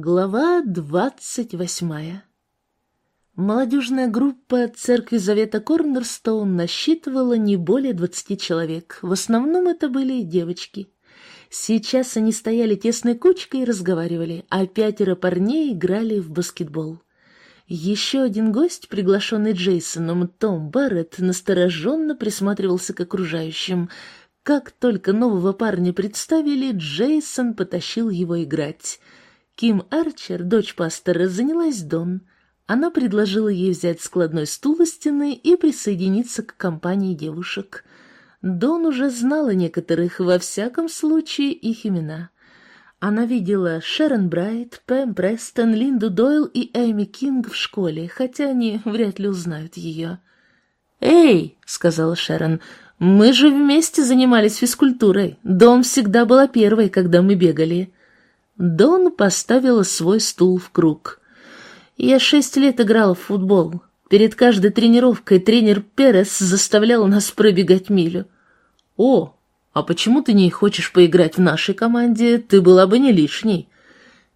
Глава двадцать восьмая Молодежная группа церкви Завета Корнерстоун насчитывала не более двадцати человек. В основном это были девочки. Сейчас они стояли тесной кучкой и разговаривали, а пятеро парней играли в баскетбол. Еще один гость, приглашенный Джейсоном, Том Барретт, настороженно присматривался к окружающим. Как только нового парня представили, Джейсон потащил его играть — Ким Арчер, дочь пастора, занялась Дон. Она предложила ей взять складной стул у стены и присоединиться к компании девушек. Дон уже знала некоторых, во всяком случае, их имена. Она видела Шерон Брайт, Пэм Престон, Линду Дойл и Эми Кинг в школе, хотя они вряд ли узнают ее. «Эй!» — сказала Шерон. «Мы же вместе занимались физкультурой. Дон всегда была первой, когда мы бегали». Дон поставила свой стул в круг. «Я шесть лет играла в футбол. Перед каждой тренировкой тренер Перес заставлял нас пробегать милю». «О, а почему ты не хочешь поиграть в нашей команде? Ты была бы не лишней».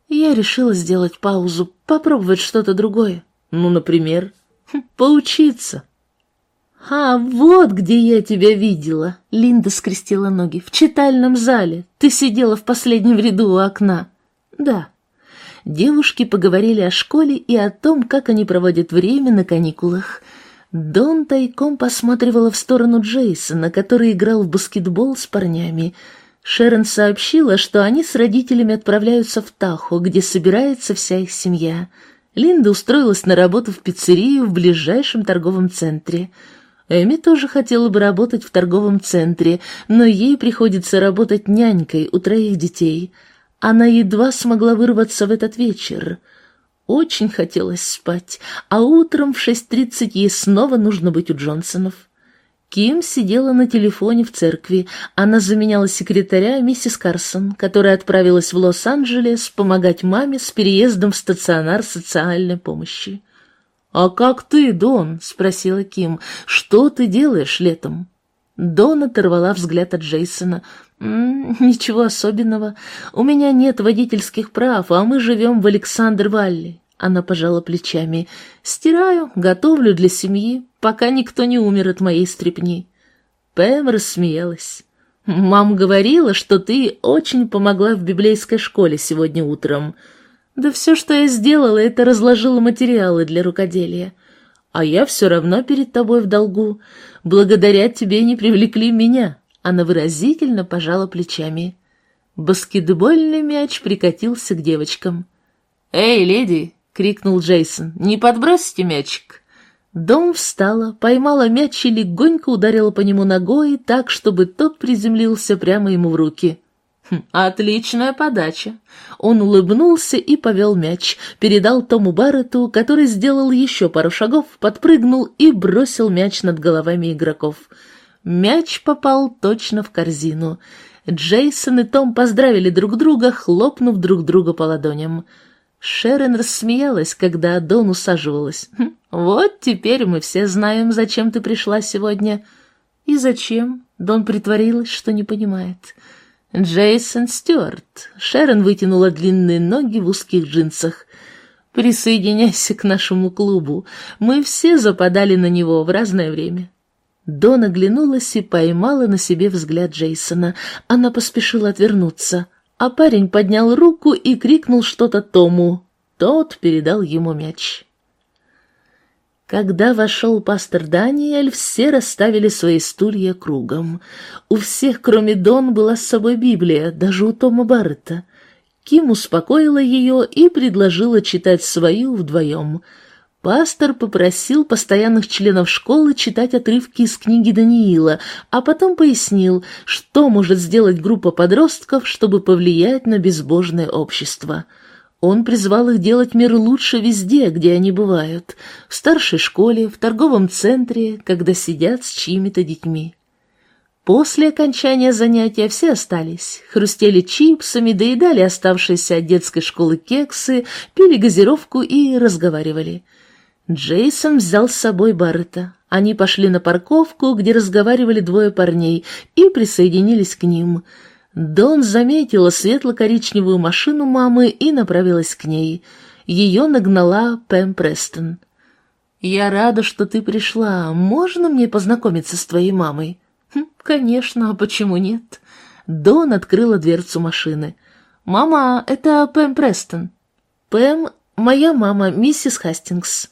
Я решила сделать паузу, попробовать что-то другое. Ну, например, хм, поучиться. «А, вот где я тебя видела!» Линда скрестила ноги. «В читальном зале. Ты сидела в последнем ряду у окна». Да. Девушки поговорили о школе и о том, как они проводят время на каникулах. Дон тайком посматривала в сторону Джейсона, который играл в баскетбол с парнями. Шерон сообщила, что они с родителями отправляются в Тахо, где собирается вся их семья. Линда устроилась на работу в пиццерию в ближайшем торговом центре. Эми тоже хотела бы работать в торговом центре, но ей приходится работать нянькой у троих детей — она едва смогла вырваться в этот вечер. Очень хотелось спать, а утром в 6.30 ей снова нужно быть у Джонсонов. Ким сидела на телефоне в церкви. Она заменяла секретаря миссис Карсон, которая отправилась в Лос-Анджелес помогать маме с переездом в стационар социальной помощи. «А как ты, Дон?» — спросила Ким. «Что ты делаешь летом?» Дон оторвала взгляд от Джейсона. «Ничего особенного. У меня нет водительских прав, а мы живем в Александр-Валли». Она пожала плечами. «Стираю, готовлю для семьи, пока никто не умер от моей стрепни». Пэм рассмеялась. «Мам говорила, что ты очень помогла в библейской школе сегодня утром. Да все, что я сделала, это разложила материалы для рукоделия. А я все равно перед тобой в долгу. Благодаря тебе не привлекли меня». Она выразительно пожала плечами. Баскетбольный мяч прикатился к девочкам. «Эй, леди!» — крикнул Джейсон. «Не подбросите мячик!» Дом встала, поймала мяч и легонько ударила по нему ногой так, чтобы тот приземлился прямо ему в руки. Хм, «Отличная подача!» Он улыбнулся и повел мяч, передал Тому Барретту, который сделал еще пару шагов, подпрыгнул и бросил мяч над головами игроков — Мяч попал точно в корзину. Джейсон и Том поздравили друг друга, хлопнув друг друга по ладоням. Шерон рассмеялась, когда Дон усаживалась. «Хм, «Вот теперь мы все знаем, зачем ты пришла сегодня». «И зачем?» Дон притворилась, что не понимает. «Джейсон Стюарт». Шерон вытянула длинные ноги в узких джинсах. «Присоединяйся к нашему клубу. Мы все западали на него в разное время. Дон оглянулась и поймала на себе взгляд Джейсона. Она поспешила отвернуться, а парень поднял руку и крикнул что-то Тому. Тот передал ему мяч. Когда вошел пастор Даниэль, все расставили свои стулья кругом. У всех, кроме Дон, была с собой Библия, даже у Тома Баррета. Ким успокоила ее и предложила читать свою вдвоем — Пастор попросил постоянных членов школы читать отрывки из книги Даниила, а потом пояснил, что может сделать группа подростков, чтобы повлиять на безбожное общество. Он призвал их делать мир лучше везде, где они бывают, в старшей школе, в торговом центре, когда сидят с чьими-то детьми. После окончания занятия все остались, хрустели чипсами, доедали оставшиеся от детской школы кексы, пили газировку и разговаривали. Джейсон взял с собой Баррета. Они пошли на парковку, где разговаривали двое парней, и присоединились к ним. Дон заметила светло-коричневую машину мамы и направилась к ней. Ее нагнала Пэм Престон. «Я рада, что ты пришла. Можно мне познакомиться с твоей мамой?» хм, «Конечно, а почему нет?» Дон открыла дверцу машины. «Мама, это Пэм Престон». «Пэм, моя мама, миссис Хастингс».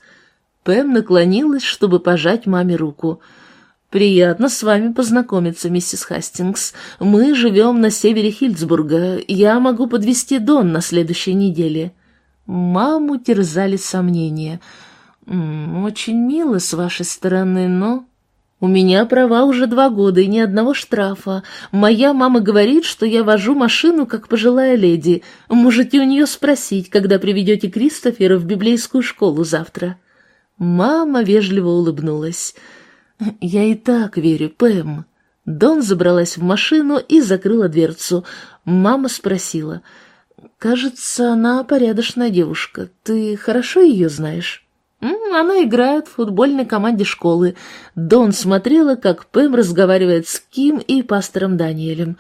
Пэм наклонилась, чтобы пожать маме руку. «Приятно с вами познакомиться, миссис Хастингс. Мы живем на севере Хильдсбурга. Я могу подвести Дон на следующей неделе». Маму терзали сомнения. «Очень мило с вашей стороны, но...» «У меня права уже два года и ни одного штрафа. Моя мама говорит, что я вожу машину, как пожилая леди. Можете у нее спросить, когда приведете Кристофера в библейскую школу завтра». Мама вежливо улыбнулась. «Я и так верю, Пэм». Дон забралась в машину и закрыла дверцу. Мама спросила. «Кажется, она порядочная девушка. Ты хорошо ее знаешь?» «Она играет в футбольной команде школы». Дон смотрела, как Пэм разговаривает с Ким и пастором Даниэлем.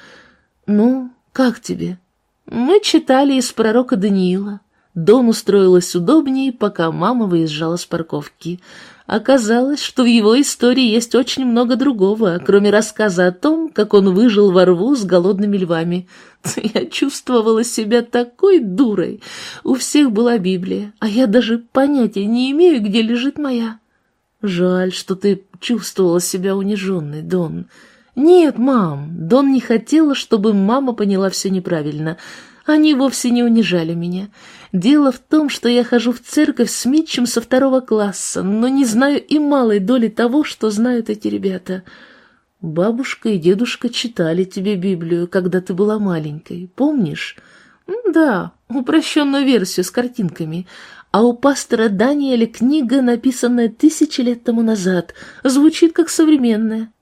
«Ну, как тебе?» «Мы читали из пророка Даниила». Дон устроилась удобнее, пока мама выезжала с парковки. Оказалось, что в его истории есть очень много другого, кроме рассказа о том, как он выжил во рву с голодными львами. Я чувствовала себя такой дурой. У всех была Библия, а я даже понятия не имею, где лежит моя. Жаль, что ты чувствовала себя униженной, Дон. Нет, мам, Дон не хотела, чтобы мама поняла все неправильно. Они вовсе не унижали меня. Дело в том, что я хожу в церковь с Митчем со второго класса, но не знаю и малой доли того, что знают эти ребята. Бабушка и дедушка читали тебе Библию, когда ты была маленькой, помнишь? Да, упрощенную версию с картинками. А у пастора Даниэля книга, написанная тысячи лет тому назад, звучит как современная.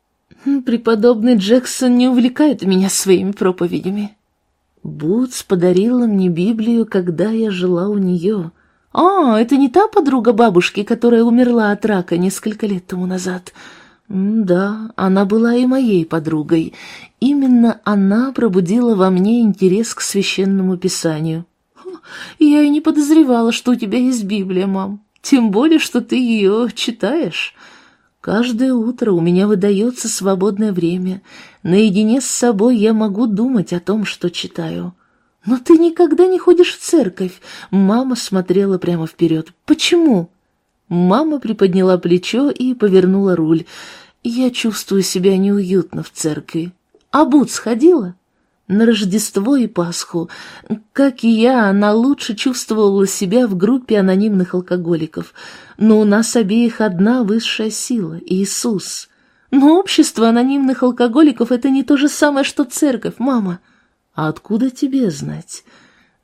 Преподобный Джексон не увлекает меня своими проповедями. Бутс подарила мне Библию, когда я жила у нее. А, это не та подруга бабушки, которая умерла от рака несколько лет тому назад. Да, она была и моей подругой. Именно она пробудила во мне интерес к священному писанию. Я и не подозревала, что у тебя есть Библия, мам. Тем более, что ты ее читаешь. Каждое утро у меня выдается свободное время. Наедине с собой я могу думать о том, что читаю. Но ты никогда не ходишь в церковь. Мама смотрела прямо вперед. Почему? Мама приподняла плечо и повернула руль. Я чувствую себя неуютно в церкви. А Бут сходила? На Рождество и Пасху, как и я, она лучше чувствовала себя в группе анонимных алкоголиков, но у нас обеих одна высшая сила — Иисус. Но общество анонимных алкоголиков — это не то же самое, что церковь, мама. А откуда тебе знать?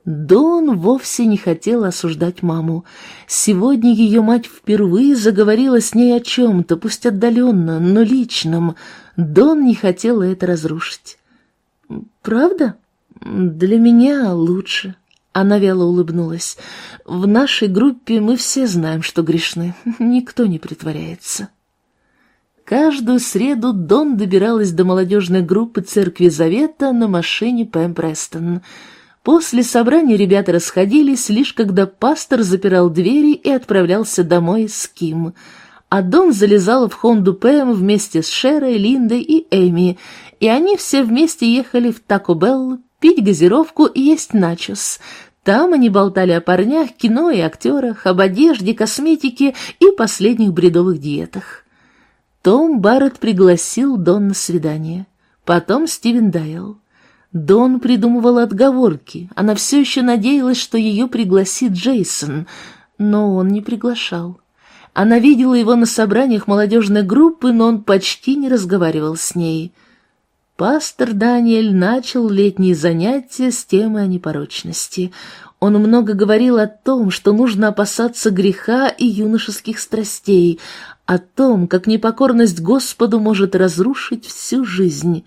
Дон вовсе не хотела осуждать маму. Сегодня ее мать впервые заговорила с ней о чем-то, пусть отдаленно, но личном. Дон не хотела это разрушить. «Правда? Для меня лучше». Она вяло улыбнулась. «В нашей группе мы все знаем, что грешны. Никто не притворяется». Каждую среду Дон добиралась до молодежной группы Церкви Завета на машине Пэм Престон. После собрания ребята расходились, лишь когда пастор запирал двери и отправлялся домой с Ким. А Дон залезала в Хонду Пэм вместе с Шерой, Линдой и Эми, и они все вместе ехали в Тако Белл пить газировку и есть начос. Там они болтали о парнях, кино и актерах, об одежде, косметике и последних бредовых диетах. Том Барретт пригласил Дон на свидание. Потом СтивенДайл. Дон придумывала отговорки. Она все еще надеялась, что ее пригласит Джейсон, но он не приглашал. Она видела его на собраниях молодежной группы, но он почти не разговаривал с ней — Пастор Даниэль начал летние занятия с темы о непорочности. Он много говорил о том, что нужно опасаться греха и юношеских страстей, о том, как непокорность Господу может разрушить всю жизнь.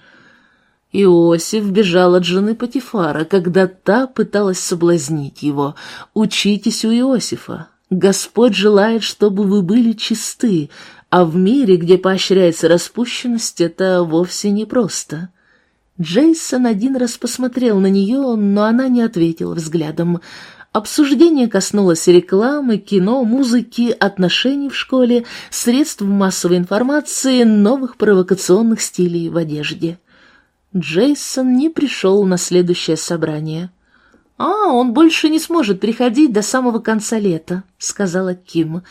Иосиф бежал от жены Патифара, когда та пыталась соблазнить его. «Учитесь у Иосифа. Господь желает, чтобы вы были чисты, а в мире, где поощряется распущенность, это вовсе не просто. Джейсон один раз посмотрел на нее, но она не ответила взглядом. Обсуждение коснулось рекламы, кино, музыки, отношений в школе, средств массовой информации, новых провокационных стилей в одежде. Джейсон не пришел на следующее собрание. «А, он больше не сможет приходить до самого конца лета», — сказала Ким.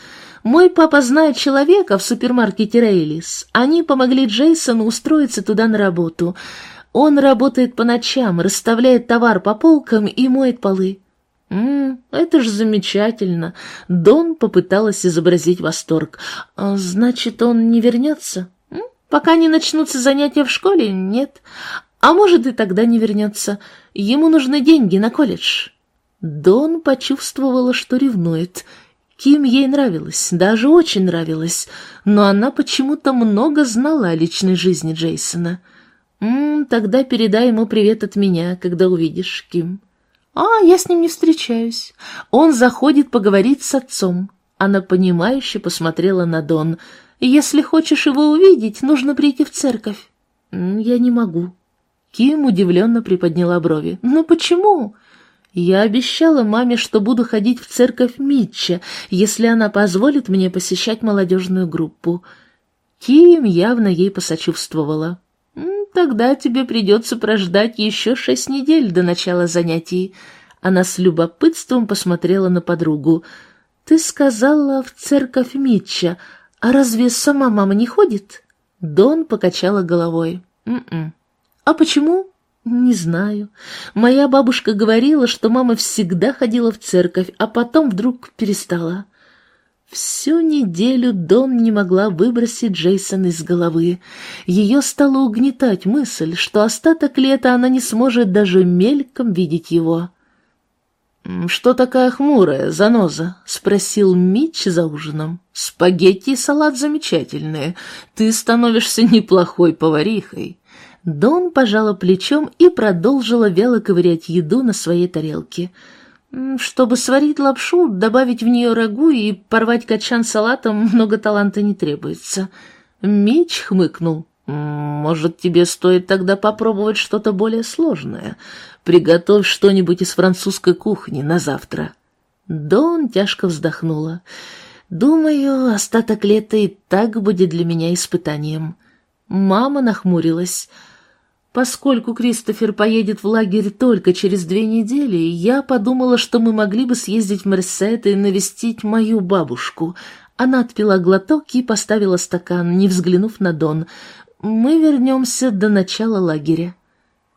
«Мой папа знает человека в супермаркете Рейлис. Они помогли Джейсону устроиться туда на работу. Он работает по ночам, расставляет товар по полкам и моет полы». «М это же замечательно!» Дон попыталась изобразить восторг. «А, «Значит, он не вернется?» «Пока не начнутся занятия в школе, нет. А может, и тогда не вернется. Ему нужны деньги на колледж». Дон почувствовала, что ревнует. Ким ей нравилась, даже очень нравилась, но она почему-то много знала о личной жизни Джейсона. «М -м, «Тогда передай ему привет от меня, когда увидишь, Ким». «А, я с ним не встречаюсь. Он заходит поговорить с отцом». Она понимающе посмотрела на Дон. «Если хочешь его увидеть, нужно прийти в церковь». «Я не могу». Ким удивленно приподняла брови. «Ну почему?» «Я обещала маме, что буду ходить в церковь Митча, если она позволит мне посещать молодежную группу». Ким явно ей посочувствовала. «Тогда тебе придется прождать еще шесть недель до начала занятий». Она с любопытством посмотрела на подругу. «Ты сказала в церковь Митча, а разве сама мама не ходит?» Дон покачала головой. «М «М-м». -м. «А почему?» «Не знаю. Моя бабушка говорила, что мама всегда ходила в церковь, а потом вдруг перестала». Всю неделю Дон не могла выбросить Джейсона из головы. Ее стала угнетать мысль, что остаток лета она не сможет даже мельком видеть его. «Что такая хмурая, заноза?» — спросил Митч за ужином. «Спагетти и салат замечательные. Ты становишься неплохой поварихой». Дон пожала плечом и продолжила вяло ковырять еду на своей тарелке. Чтобы сварить лапшу, добавить в нее рагу и порвать качан салатом много таланта не требуется. Меч хмыкнул. «Может, тебе стоит тогда попробовать что-то более сложное? Приготовь что-нибудь из французской кухни на завтра». Дон тяжко вздохнула. «Думаю, остаток лета и так будет для меня испытанием». Мама нахмурилась. Поскольку Кристофер поедет в лагерь только через две недели, я подумала, что мы могли бы съездить в Мерсет и навестить мою бабушку. Она отпила глоток и поставила стакан, не взглянув на Дон. Мы вернемся до начала лагеря.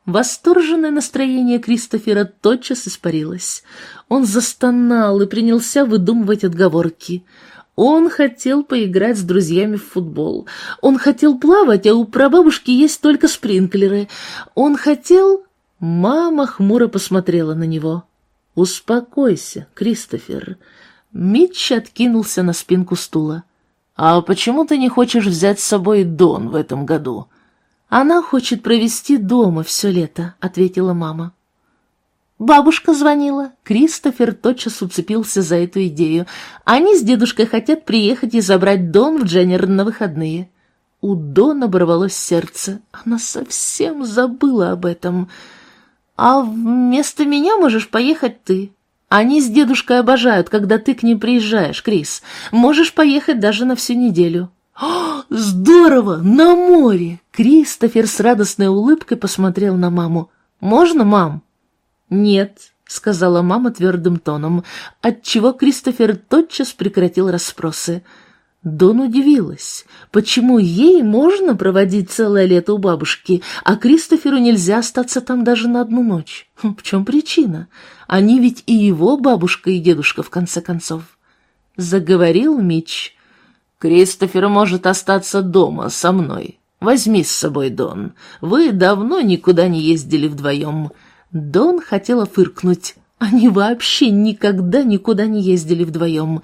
Восторженное настроение Кристофера тотчас испарилось. Он застонал и принялся выдумывать отговорки — он хотел поиграть с друзьями в футбол. Он хотел плавать, а у прабабушки есть только спринклеры. Он хотел... Мама хмуро посмотрела на него. «Успокойся, Кристофер». Митч откинулся на спинку стула. «А почему ты не хочешь взять с собой Дон в этом году?» «Она хочет провести дома все лето», — ответила мама. Бабушка звонила. Кристофер тотчас уцепился за эту идею. Они с дедушкой хотят приехать и забрать Дон в Дженнер на выходные. У Дон оборвалось сердце. Она совсем забыла об этом. «А вместо меня можешь поехать ты. Они с дедушкой обожают, когда ты к ним приезжаешь, Крис. Можешь поехать даже на всю неделю». «О, здорово! На море!» Кристофер с радостной улыбкой посмотрел на маму. «Можно, мам?» «Нет», — сказала мама твердым тоном, отчего Кристофер тотчас прекратил расспросы. Дон удивилась, почему ей можно проводить целое лето у бабушки, а Кристоферу нельзя остаться там даже на одну ночь. Хм, в чем причина? Они ведь и его бабушка и дедушка, в конце концов. Заговорил Мич. «Кристофер может остаться дома со мной. Возьми с собой Дон. Вы давно никуда не ездили вдвоем. Дон хотела фыркнуть. Они вообще никогда никуда не ездили вдвоем.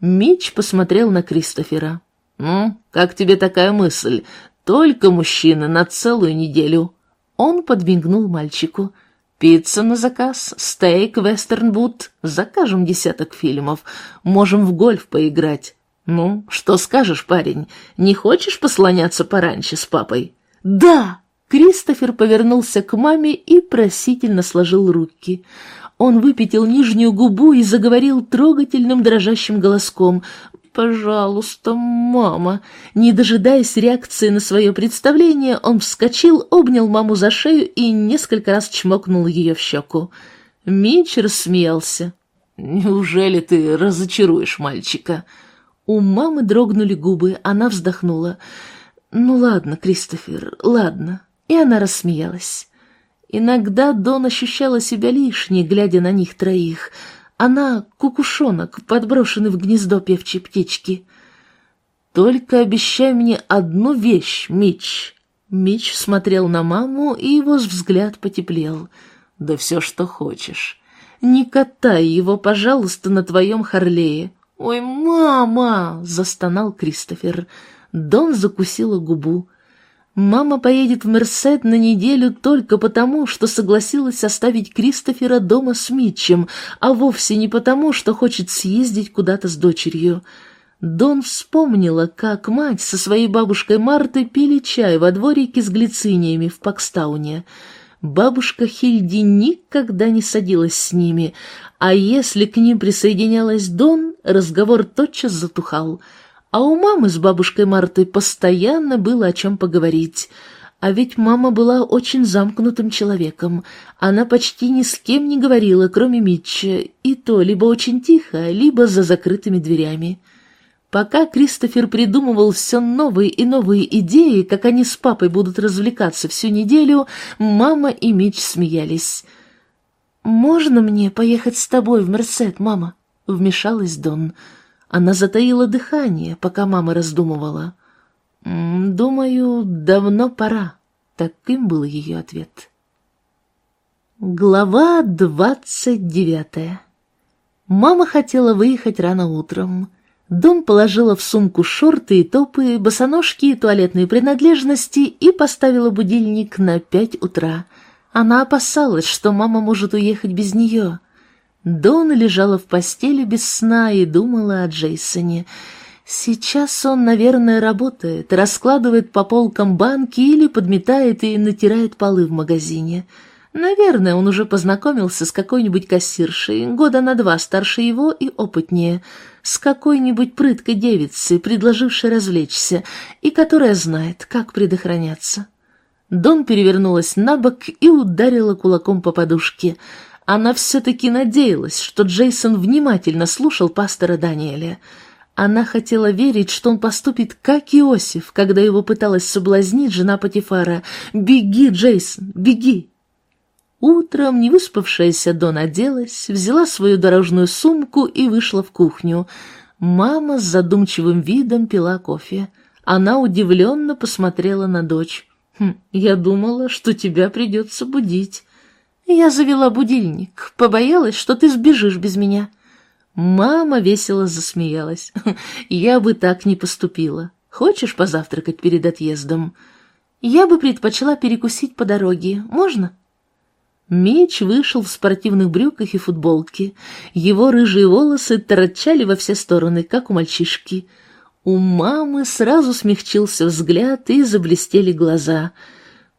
Мич посмотрел на Кристофера. «Ну, как тебе такая мысль? Только мужчины на целую неделю». Он подмигнул мальчику. «Пицца на заказ, стейк, вестернбут. Закажем десяток фильмов. Можем в гольф поиграть. Ну, что скажешь, парень? Не хочешь послоняться пораньше с папой?» «Да!» Кристофер повернулся к маме и просительно сложил руки. Он выпятил нижнюю губу и заговорил трогательным дрожащим голоском. «Пожалуйста, мама!» Не дожидаясь реакции на свое представление, он вскочил, обнял маму за шею и несколько раз чмокнул ее в щеку. Мич рассмеялся. «Неужели ты разочаруешь мальчика?» У мамы дрогнули губы, она вздохнула. «Ну ладно, Кристофер, ладно». И она рассмеялась. Иногда Дон ощущала себя лишней, глядя на них троих. Она — кукушонок, подброшенный в гнездо певчей птички. «Только обещай мне одну вещь, Мич». Мич смотрел на маму, и его взгляд потеплел. «Да все, что хочешь. Не катай его, пожалуйста, на твоем Харлее. «Ой, мама!» — застонал Кристофер. Дон закусила губу. Мама поедет в Мерсет на неделю только потому, что согласилась оставить Кристофера дома с Митчем, а вовсе не потому, что хочет съездить куда-то с дочерью. Дон вспомнила, как мать со своей бабушкой Мартой пили чай во дворике с глициниями в Пакстауне. Бабушка Хильди никогда не садилась с ними, а если к ним присоединялась Дон, разговор тотчас затухал. А у мамы с бабушкой Мартой постоянно было о чем поговорить. А ведь мама была очень замкнутым человеком. Она почти ни с кем не говорила, кроме Митча, и то либо очень тихо, либо за закрытыми дверями. Пока Кристофер придумывал все новые и новые идеи, как они с папой будут развлекаться всю неделю, мама и Митч смеялись. «Можно мне поехать с тобой в Мерсет, мама?» — вмешалась Дон. Она затаила дыхание, пока мама раздумывала. «Думаю, давно пора», — таким был ее ответ. Глава двадцать девятая Мама хотела выехать рано утром. Дон положила в сумку шорты и топы, босоножки и туалетные принадлежности и поставила будильник на пять утра — она опасалась, что мама может уехать без нее. Дона лежала в постели без сна и думала о Джейсоне. Сейчас он, наверное, работает, раскладывает по полкам банки или подметает и натирает полы в магазине. Наверное, он уже познакомился с какой-нибудь кассиршей, года на два старше его и опытнее, с какой-нибудь прыткой девицей, предложившей развлечься, и которая знает, как предохраняться. Дон перевернулась на бок и ударила кулаком по подушке. Она все-таки надеялась, что Джейсон внимательно слушал пастора Даниэля. Она хотела верить, что он поступит как Иосиф, когда его пыталась соблазнить жена Патифара. «Беги, Джейсон, беги!» Утром невыспавшаяся Дон оделась, взяла свою дорожную сумку и вышла в кухню. Мама с задумчивым видом пила кофе. Она удивленно посмотрела на дочь. Хм, я думала, что тебя придется будить. Я завела будильник, побоялась, что ты сбежишь без меня. Мама весело засмеялась. Я бы так не поступила. Хочешь позавтракать перед отъездом? Я бы предпочла перекусить по дороге. Можно? Меч вышел в спортивных брюках и футболке. Его рыжие волосы торчали во все стороны, как у мальчишки. У мамы сразу смягчился взгляд и заблестели глаза.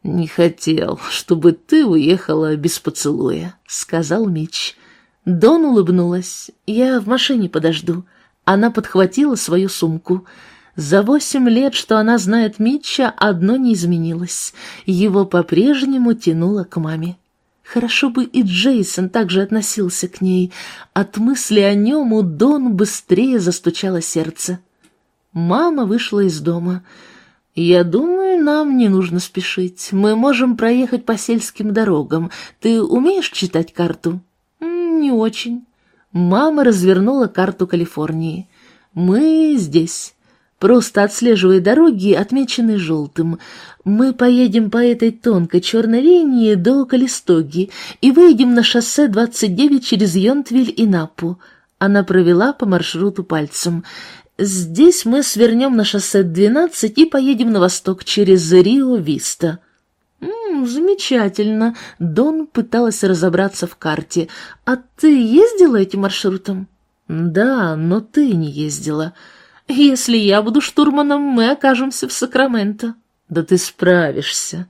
«Не хотел, чтобы ты уехала без поцелуя», — сказал Мич. Дон улыбнулась. «Я в машине подожду». Она подхватила свою сумку. За восемь лет, что она знает Митча, одно не изменилось. Его по-прежнему тянуло к маме. Хорошо бы и Джейсон также относился к ней. От мысли о нем у Дон быстрее застучало сердце. Мама вышла из дома. «Я думаю, нам не нужно спешить. Мы можем проехать по сельским дорогам. Ты умеешь читать карту?» «Не очень». Мама развернула карту Калифорнии. «Мы здесь». Просто отслеживая дороги, отмеченные желтым. Мы поедем по этой тонкой черной линии до Калистоги и выйдем на шоссе 29 через Йонтвиль и Напу. Она провела по маршруту пальцем. Здесь мы свернем на шоссе 12 и поедем на восток через Рио-Виста. замечательно. Дон пыталась разобраться в карте. А ты ездила этим маршрутом? Да, но ты не ездила. Если я буду штурманом, мы окажемся в Сакраменто. Да ты справишься.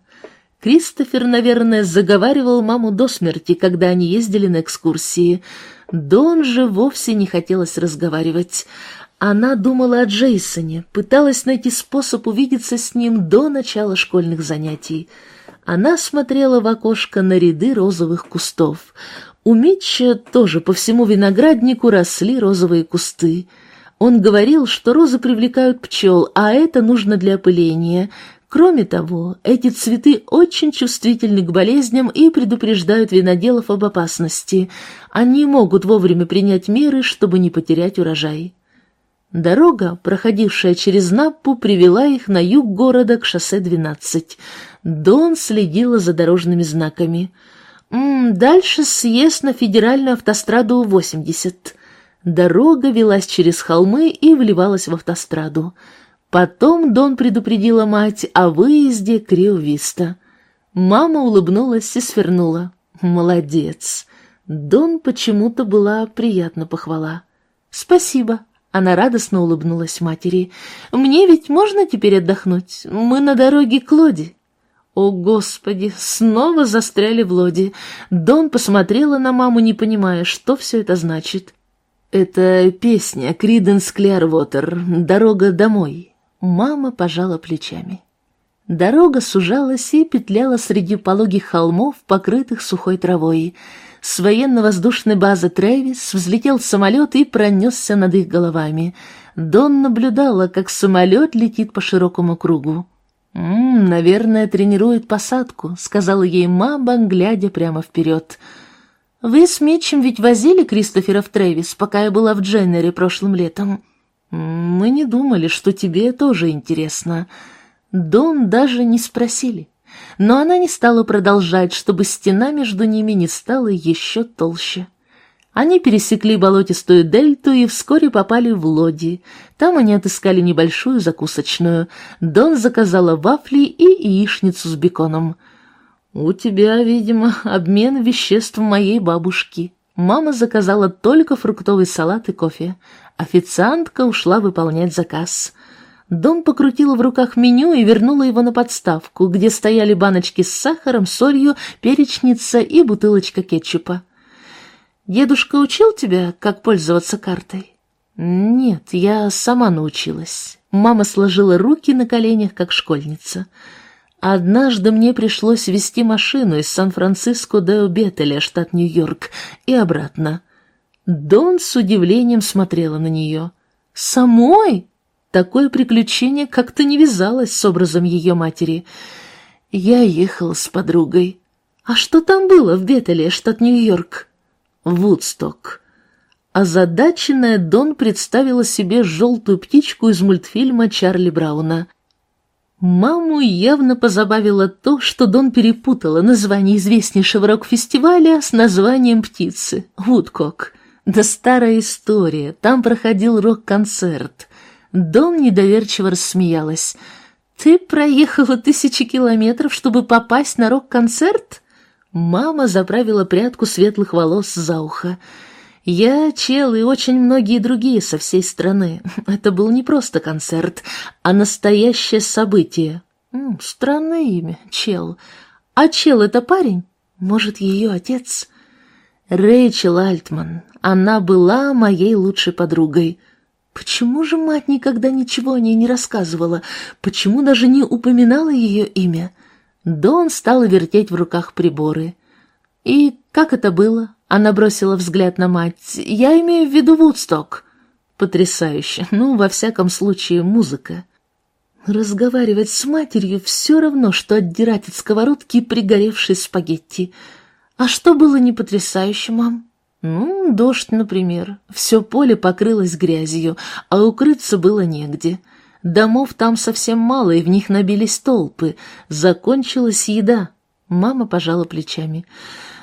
Кристофер, наверное, заговаривал маму до смерти, когда они ездили на экскурсии. Дон же вовсе не хотелось разговаривать. Она думала о Джейсоне, пыталась найти способ увидеться с ним до начала школьных занятий. Она смотрела в окошко на ряды розовых кустов. У Митча тоже по всему винограднику росли розовые кусты. Он говорил, что розы привлекают пчел, а это нужно для опыления. Кроме того, эти цветы очень чувствительны к болезням и предупреждают виноделов об опасности. Они могут вовремя принять меры, чтобы не потерять урожай. Дорога, проходившая через Наппу, привела их на юг города к шоссе 12. Дон следила за дорожными знаками. «М -м, «Дальше съезд на федеральную автостраду 80». Дорога велась через холмы и вливалась в автостраду. Потом Дон предупредила мать о выезде к Рио-Виста. Мама улыбнулась и свернула. «Молодец!» Дон почему-то была приятна похвала. «Спасибо!» Она радостно улыбнулась матери. «Мне ведь можно теперь отдохнуть? Мы на дороге к Лоди». О, Господи, снова застряли в Лоди. Дон посмотрела на маму, не понимая, что все это значит. «Это песня Криденс Клярвотер «Дорога домой». Мама пожала плечами. Дорога сужалась и петляла среди пологих холмов, покрытых сухой травой. С военно-воздушной базы Трэвис взлетел самолет и пронесся над их головами. Дон наблюдала, как самолет летит по широкому кругу. «М -м, «Наверное, тренирует посадку», — сказала ей мама, глядя прямо вперед. «Вы с Митчем ведь возили Кристофера в Трэвис, пока я была в Дженнере прошлым летом?» «Мы не думали, что тебе тоже интересно». Дон даже не спросили. Но она не стала продолжать, чтобы стена между ними не стала еще толще. Они пересекли болотистую дельту и вскоре попали в Лоди. Там они отыскали небольшую закусочную. Дон заказала вафли и яичницу с беконом. «У тебя, видимо, обмен веществ моей бабушки». Мама заказала только фруктовый салат и кофе. Официантка ушла выполнять заказ. Дон покрутила в руках меню и вернула его на подставку, где стояли баночки с сахаром, солью, перечница и бутылочка кетчупа. «Дедушка учил тебя, как пользоваться картой?» «Нет, я сама научилась». Мама сложила руки на коленях, как школьница. «Однажды мне пришлось вести машину из Сан-Франциско до Беттеля, штат Нью-Йорк, и обратно. Дон с удивлением смотрела на нее. «Самой?» Такое приключение как-то не вязалось с образом ее матери. Я ехал с подругой. «А что там было в Беттеле, штат Нью-Йорк?» «Вудсток». Озадаченная Дон представила себе желтую птичку из мультфильма Чарли Брауна. Маму явно позабавило то, что Дон перепутала название известнейшего рок-фестиваля с названием птицы — Вудкок. Да старая история, там проходил рок-концерт. Дом недоверчиво рассмеялась. «Ты проехала тысячи километров, чтобы попасть на рок-концерт?» Мама заправила прядку светлых волос за ухо. Я, Чел и очень многие другие со всей страны. Это был не просто концерт, а настоящее событие. Странное имя, Чел. А Чел — это парень? Может, ее отец? Рэйчел Альтман. Она была моей лучшей подругой. Почему же мать никогда ничего о ней не рассказывала? Почему даже не упоминала ее имя? Дон стала вертеть в руках приборы. И как это было? Она бросила взгляд на мать. Я имею в виду Вудсток. Потрясающе. Ну, во всяком случае, музыка. Разговаривать с матерью все равно, что отдирать от сковородки пригоревшие спагетти. А что было не потрясающе, мам? Ну, дождь, например. Все поле покрылось грязью, а укрыться было негде. Домов там совсем мало, и в них набились толпы. Закончилась еда. Мама пожала плечами.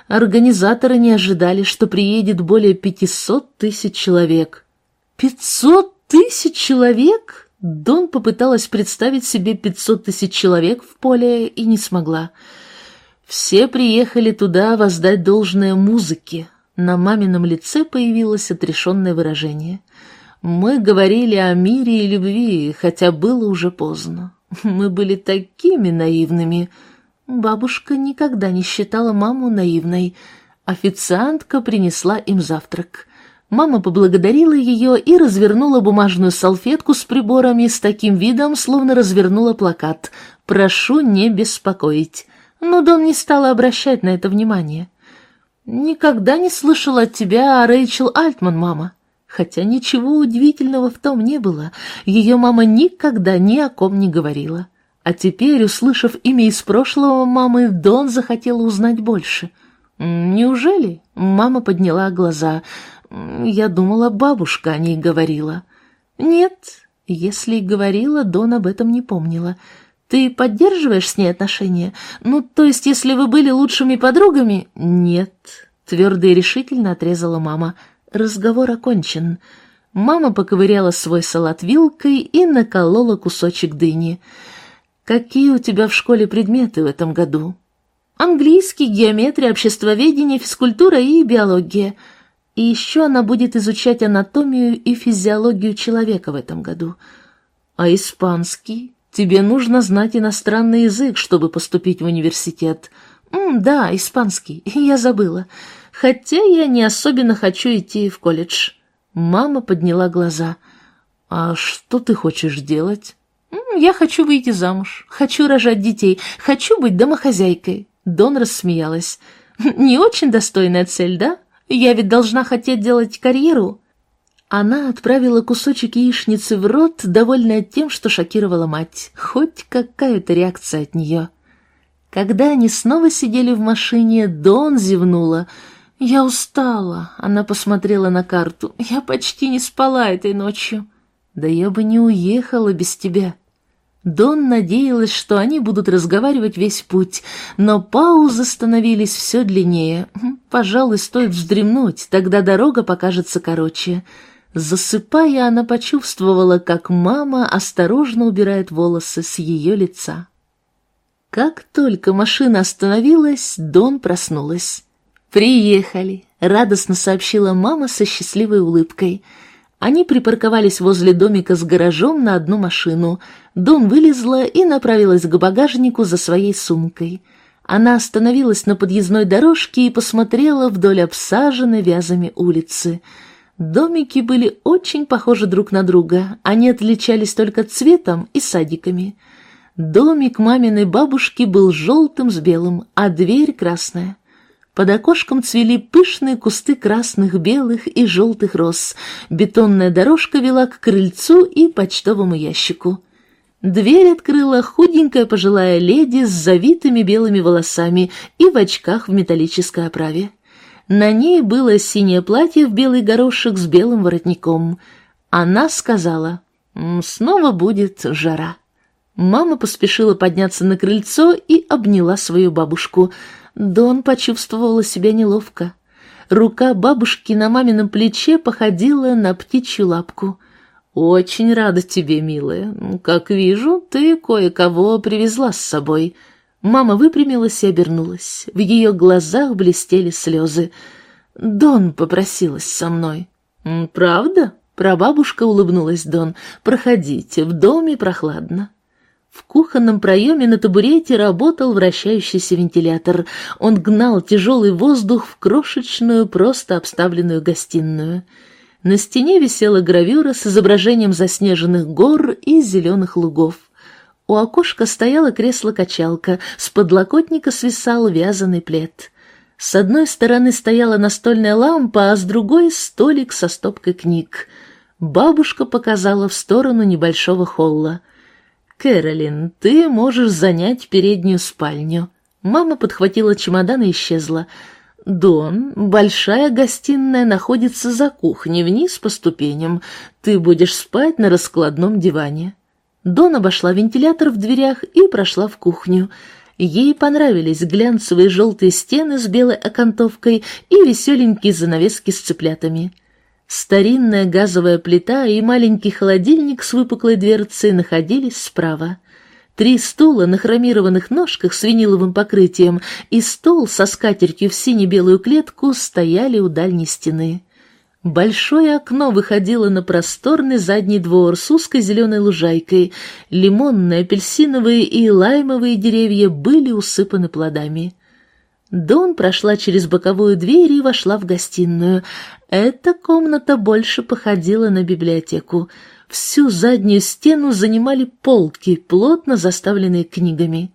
Организаторы не ожидали, что приедет более пятисот тысяч человек. Пятьсот тысяч человек? Дон попыталась представить себе пятьсот тысяч человек в поле и не смогла. Все приехали туда воздать должное музыке, на мамином лице появилось отрешенное выражение. Мы говорили о мире и любви, хотя было уже поздно. Мы были такими наивными. Бабушка никогда не считала маму наивной. Официантка принесла им завтрак. Мама поблагодарила ее и развернула бумажную салфетку с приборами с таким видом, словно развернула плакат «Прошу не беспокоить». Но Дон не стала обращать на это внимание. «Никогда не слышала от тебя о Рэйчел Альтман, мама». Хотя ничего удивительного в том не было, ее мама никогда ни о ком не говорила. А теперь, услышав имя из прошлого мамы, Дон захотела узнать больше. «Неужели?» — мама подняла глаза. «Я думала, бабушка о ней говорила». «Нет, если и говорила, Дон об этом не помнила». Ты поддерживаешь с ней отношения? Ну, то есть, если вы были лучшими подругами? Нет, твердо и решительно отрезала мама. Разговор окончен. Мама поковыряла свой салат вилкой и наколола кусочек дыни. Какие у тебя в школе предметы в этом году? Английский, геометрия, обществоведение, физкультура и биология. И еще она будет изучать анатомию и физиологию человека в этом году. А испанский? Тебе нужно знать иностранный язык, чтобы поступить в университет. М, да, испанский, я забыла. Хотя я не особенно хочу идти в колледж. Мама подняла глаза. А что ты хочешь делать? Я хочу выйти замуж, хочу рожать детей, хочу быть домохозяйкой. Дон рассмеялась. Не очень достойная цель, да? Я ведь должна хотеть делать карьеру. Она отправила кусочек яичницы в рот, довольная тем, что шокировала мать. Хоть какая-то реакция от нее. Когда они снова сидели в машине, Дон зевнула. «Я устала», — она посмотрела на карту. «Я почти не спала этой ночью». «Да я бы не уехала без тебя». Дон надеялась, что они будут разговаривать весь путь, но паузы становились все длиннее. Пожалуй, стоит вздремнуть, тогда дорога покажется короче. Засыпая, она почувствовала, как мама осторожно убирает волосы с ее лица. Как только машина остановилась, Дон проснулась. «Приехали!» — радостно сообщила мама со счастливой улыбкой. Они припарковались возле домика с гаражом на одну машину. Дон вылезла и направилась к багажнику за своей сумкой. Она остановилась на подъездной дорожке и посмотрела вдоль обсаженной вязами улицы — Домики были очень похожи друг на друга, они отличались только цветом и садиками. Домик маминой бабушки был желтым с белым, а дверь красная. Под окошком цвели пышные кусты красных, белых и желтых роз. Бетонная дорожка вела к крыльцу и почтовому ящику. Дверь открыла худенькая пожилая леди с завитыми белыми волосами и в очках в металлической оправе. На ней было синее платье в белый горошек с белым воротником. Она сказала, «Снова будет жара». Мама поспешила подняться на крыльцо и обняла свою бабушку. Дон почувствовала себя неловко. Рука бабушки на мамином плече походила на птичью лапку. «Очень рада тебе, милая. Как вижу, ты кое-кого привезла с собой». Мама выпрямилась и обернулась. В ее глазах блестели слезы. «Дон попросилась со мной». «Правда?» Прабабушка улыбнулась Дон. «Проходите, в доме прохладно». В кухонном проеме на табурете работал вращающийся вентилятор. Он гнал тяжелый воздух в крошечную, просто обставленную гостиную. На стене висела гравюра с изображением заснеженных гор и зеленых лугов. У окошка стояло кресло-качалка, с подлокотника свисал вязаный плед. С одной стороны стояла настольная лампа, а с другой — столик со стопкой книг. Бабушка показала в сторону небольшого холла. «Кэролин, ты можешь занять переднюю спальню». Мама подхватила чемодан и исчезла. «Дон, большая гостиная находится за кухней, вниз по ступеням. Ты будешь спать на раскладном диване». Дон обошла вентилятор в дверях и прошла в кухню. Ей понравились глянцевые желтые стены с белой окантовкой и веселенькие занавески с цыплятами. Старинная газовая плита и маленький холодильник с выпуклой дверцей находились справа. Три стула на хромированных ножках с виниловым покрытием и стол со скатертью в сине-белую клетку стояли у дальней стены. Большое окно выходило на просторный задний двор с узкой зеленой лужайкой. Лимонные, апельсиновые и лаймовые деревья были усыпаны плодами. Дон прошла через боковую дверь и вошла в гостиную. Эта комната больше походила на библиотеку. Всю заднюю стену занимали полки, плотно заставленные книгами.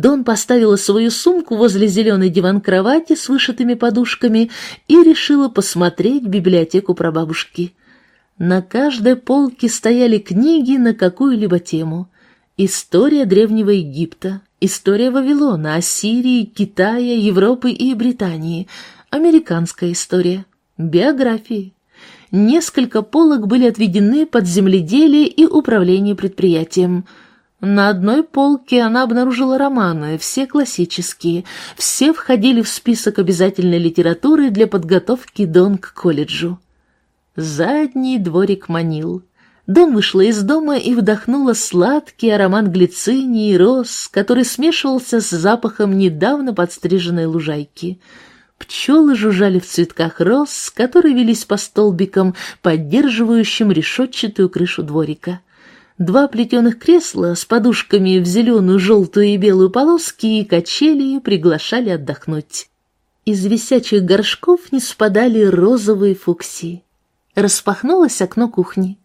Дон поставила свою сумку возле зеленой диван-кровати с вышитыми подушками и решила посмотреть библиотеку прабабушки. На каждой полке стояли книги на какую-либо тему. История Древнего Египта, история Вавилона, Ассирии, Китая, Европы и Британии, американская история, биографии. Несколько полок были отведены под земледелие и управление предприятием – на одной полке она обнаружила романы, все классические, все входили в список обязательной литературы для подготовки Дон к колледжу. Задний дворик манил. Дон вышла из дома и вдохнула сладкий аромат глицинии и роз, который смешивался с запахом недавно подстриженной лужайки. Пчелы жужжали в цветках роз, которые велись по столбикам, поддерживающим решетчатую крышу дворика. Два плетеных кресла с подушками в зеленую, желтую и белую полоски и качели приглашали отдохнуть. Из висячих горшков не спадали розовые фуксии. Распахнулось окно кухни.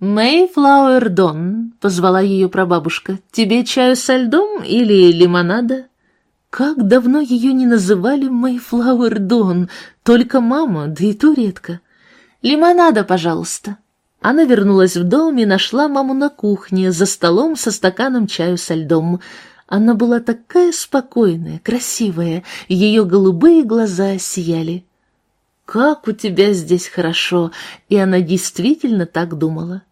«Мэйфлауэр Дон», — позвала ее прабабушка, — «тебе чаю со льдом или лимонада?» Как давно ее не называли Мэйфлауэр Дон, только мама, да и то редко. «Лимонада, пожалуйста», она вернулась в дом и нашла маму на кухне, за столом со стаканом чаю со льдом. Она была такая спокойная, красивая, ее голубые глаза сияли. «Как у тебя здесь хорошо!» И она действительно так думала.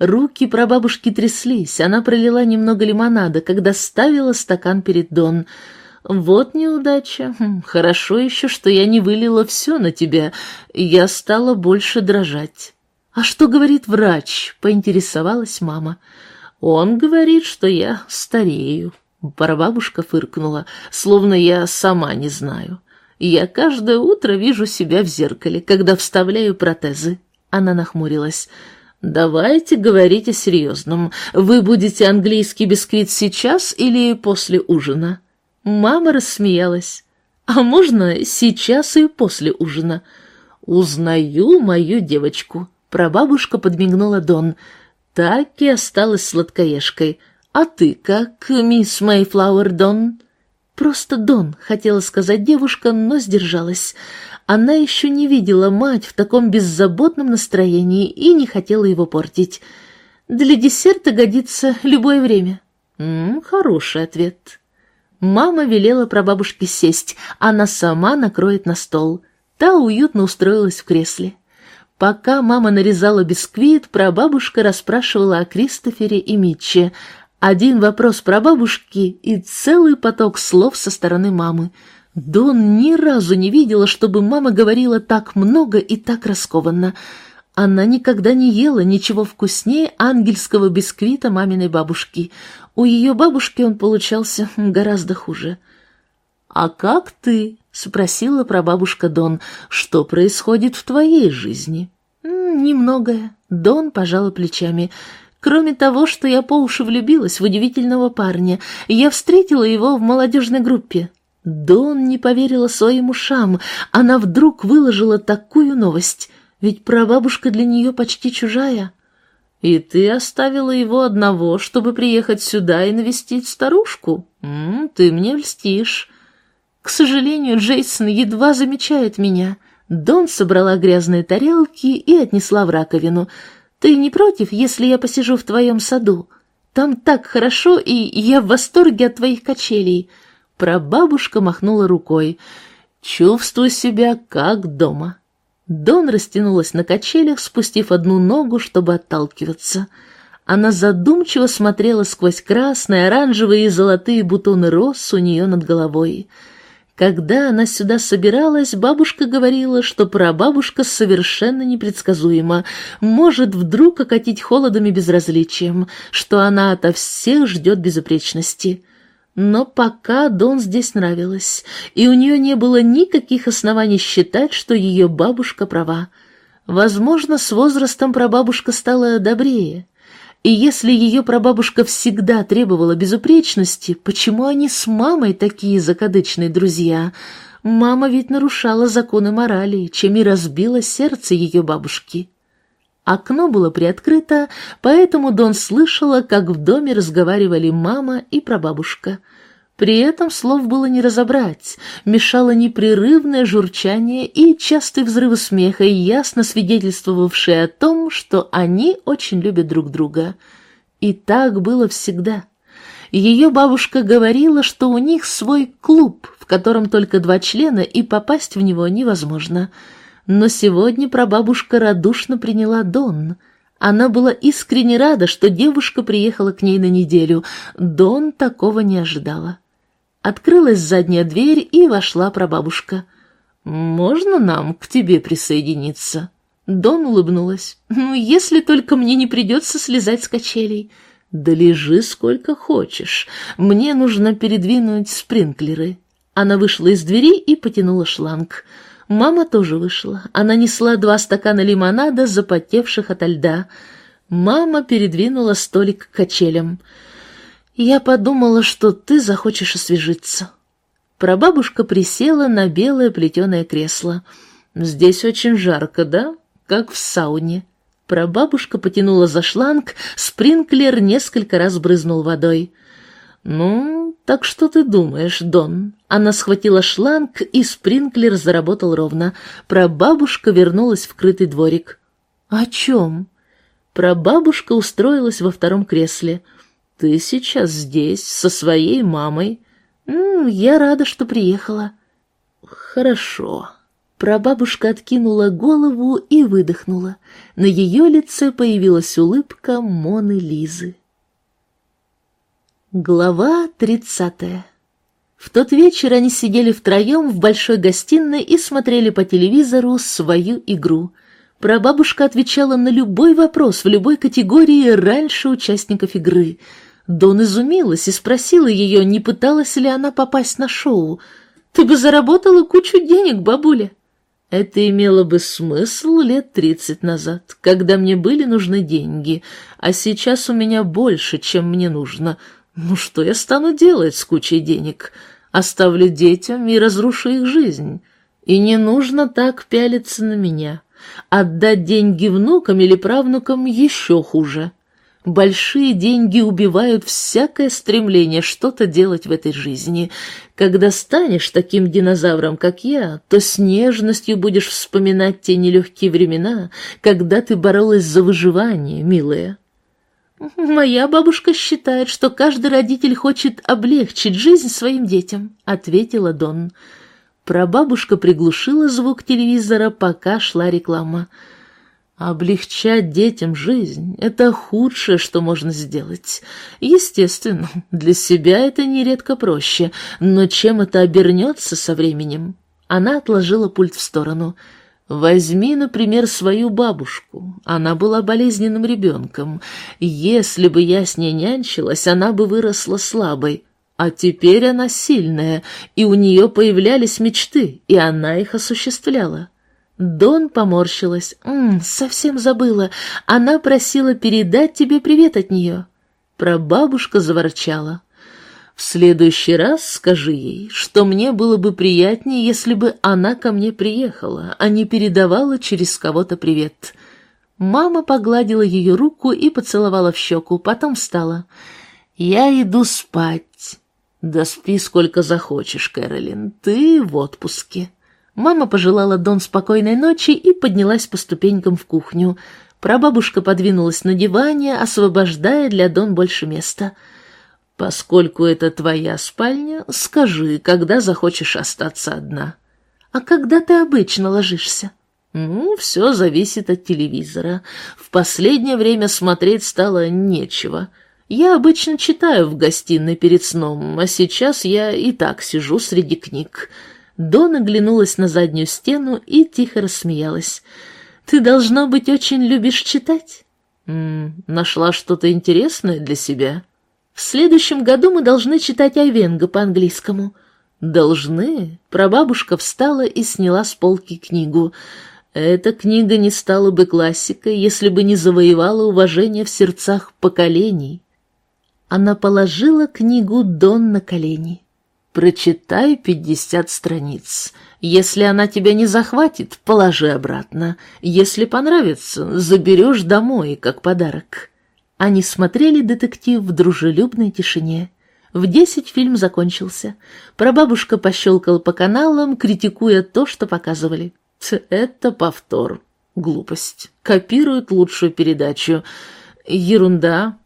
Руки прабабушки тряслись, она пролила немного лимонада, когда ставила стакан перед Дон. «Вот неудача. Хм, хорошо еще, что я не вылила все на тебя. Я стала больше дрожать». «А что говорит врач?» — поинтересовалась мама. «Он говорит, что я старею». Прабабушка фыркнула, словно я сама не знаю. «Я каждое утро вижу себя в зеркале, когда вставляю протезы». Она нахмурилась. «Давайте говорить о серьезном. Вы будете английский бисквит сейчас или после ужина?» Мама рассмеялась. «А можно сейчас и после ужина?» «Узнаю мою девочку». Прабабушка подмигнула Дон. Так и осталась сладкоежкой. «А ты как, мисс Мэйфлауэр Дон?» «Просто Дон», — хотела сказать девушка, но сдержалась. Она еще не видела мать в таком беззаботном настроении и не хотела его портить. «Для десерта годится любое время». «М -м, «Хороший ответ». Мама велела прабабушке сесть, она сама накроет на стол. Та уютно устроилась в кресле. Пока мама нарезала бисквит, прабабушка расспрашивала о Кристофере и Митче. Один вопрос про бабушки и целый поток слов со стороны мамы. Дон ни разу не видела, чтобы мама говорила так много и так раскованно. Она никогда не ела ничего вкуснее ангельского бисквита маминой бабушки. У ее бабушки он получался гораздо хуже. «А как ты?» — спросила прабабушка Дон. «Что происходит в твоей жизни?» «Немногое». Дон пожала плечами. «Кроме того, что я по уши влюбилась в удивительного парня, я встретила его в молодежной группе». Дон не поверила своим ушам. Она вдруг выложила такую новость. Ведь прабабушка для нее почти чужая. «И ты оставила его одного, чтобы приехать сюда и навестить старушку? М -м, ты мне льстишь». К сожалению, Джейсон едва замечает меня. Дон собрала грязные тарелки и отнесла в раковину. «Ты не против, если я посижу в твоем саду? Там так хорошо, и я в восторге от твоих качелей». Прабабушка махнула рукой. «Чувствую себя как дома». Дон растянулась на качелях, спустив одну ногу, чтобы отталкиваться. Она задумчиво смотрела сквозь красные, оранжевые и золотые бутоны роз у нее над головой. Когда она сюда собиралась, бабушка говорила, что прабабушка совершенно непредсказуема, может вдруг окатить холодом и безразличием, что она ото всех ждет безупречности. Но пока Дон здесь нравилась, и у нее не было никаких оснований считать, что ее бабушка права. Возможно, с возрастом прабабушка стала добрее. И если ее прабабушка всегда требовала безупречности, почему они с мамой такие закадычные друзья? Мама ведь нарушала законы морали, чем и разбила сердце ее бабушки. Окно было приоткрыто, поэтому Дон слышала, как в доме разговаривали мама и прабабушка. При этом слов было не разобрать, мешало непрерывное журчание и частые взрывы смеха, ясно свидетельствовавшие о том, что они очень любят друг друга. И так было всегда. Ее бабушка говорила, что у них свой клуб, в котором только два члена, и попасть в него невозможно — но сегодня прабабушка радушно приняла Дон. Она была искренне рада, что девушка приехала к ней на неделю. Дон такого не ожидала. Открылась задняя дверь, и вошла прабабушка. «Можно нам к тебе присоединиться?» Дон улыбнулась. «Ну, если только мне не придется слезать с качелей». «Да лежи сколько хочешь. Мне нужно передвинуть спринклеры». Она вышла из двери и потянула шланг. Мама тоже вышла. Она несла два стакана лимонада, запотевших ото льда. Мама передвинула столик к качелям. «Я подумала, что ты захочешь освежиться». Прабабушка присела на белое плетеное кресло. «Здесь очень жарко, да? Как в сауне». Прабабушка потянула за шланг, спринклер несколько раз брызнул водой. «Ну, так что ты думаешь, Дон?» Она схватила шланг, и спринклер заработал ровно. Прабабушка вернулась в крытый дворик. «О чем?» Прабабушка устроилась во втором кресле. «Ты сейчас здесь, со своей мамой?» «М -м, «Я рада, что приехала». «Хорошо». Прабабушка откинула голову и выдохнула. На ее лице появилась улыбка Моны Лизы. Глава тридцатая В тот вечер они сидели втроем в большой гостиной и смотрели по телевизору свою игру. Прабабушка отвечала на любой вопрос в любой категории раньше участников игры. Дон изумилась и спросила ее, не пыталась ли она попасть на шоу. «Ты бы заработала кучу денег, бабуля!» Это имело бы смысл лет тридцать назад, когда мне были нужны деньги, а сейчас у меня больше, чем мне нужно — ну что я стану делать с кучей денег? Оставлю детям и разрушу их жизнь. И не нужно так пялиться на меня. Отдать деньги внукам или правнукам еще хуже. Большие деньги убивают всякое стремление что-то делать в этой жизни. Когда станешь таким динозавром, как я, то с нежностью будешь вспоминать те нелегкие времена, когда ты боролась за выживание, милая. «Моя бабушка считает, что каждый родитель хочет облегчить жизнь своим детям», — ответила Дон. Прабабушка приглушила звук телевизора, пока шла реклама. «Облегчать детям жизнь — это худшее, что можно сделать. Естественно, для себя это нередко проще, но чем это обернется со временем?» Она отложила пульт в сторону — Возьми, например, свою бабушку. Она была болезненным ребенком. Если бы я с ней нянчилась, она бы выросла слабой. А теперь она сильная, и у нее появлялись мечты, и она их осуществляла. Дон поморщилась. «М -м, совсем забыла. Она просила передать тебе привет от нее». Прабабушка заворчала. В следующий раз скажи ей, что мне было бы приятнее, если бы она ко мне приехала, а не передавала через кого-то привет. Мама погладила ее руку и поцеловала в щеку, потом встала. «Я иду спать». «Да спи сколько захочешь, Кэролин, ты в отпуске». Мама пожелала Дон спокойной ночи и поднялась по ступенькам в кухню. Прабабушка подвинулась на диване, освобождая для Дон больше места — Поскольку это твоя спальня, скажи, когда захочешь остаться одна. А когда ты обычно ложишься? Ну, все зависит от телевизора. В последнее время смотреть стало нечего. Я обычно читаю в гостиной перед сном, а сейчас я и так сижу среди книг. Дона глянулась на заднюю стену и тихо рассмеялась. «Ты, должно быть, очень любишь читать?» -м, «Нашла что-то интересное для себя?» В следующем году мы должны читать Айвенга по-английскому. Должны? Прабабушка встала и сняла с полки книгу. Эта книга не стала бы классикой, если бы не завоевала уважение в сердцах поколений. Она положила книгу Дон на колени. Прочитай пятьдесят страниц. Если она тебя не захватит, положи обратно. Если понравится, заберешь домой, как подарок. Они смотрели детектив в дружелюбной тишине. В десять фильм закончился. Прабабушка пощелкала по каналам, критикуя то, что показывали. Это повтор. Глупость. Копируют лучшую передачу. Ерунда.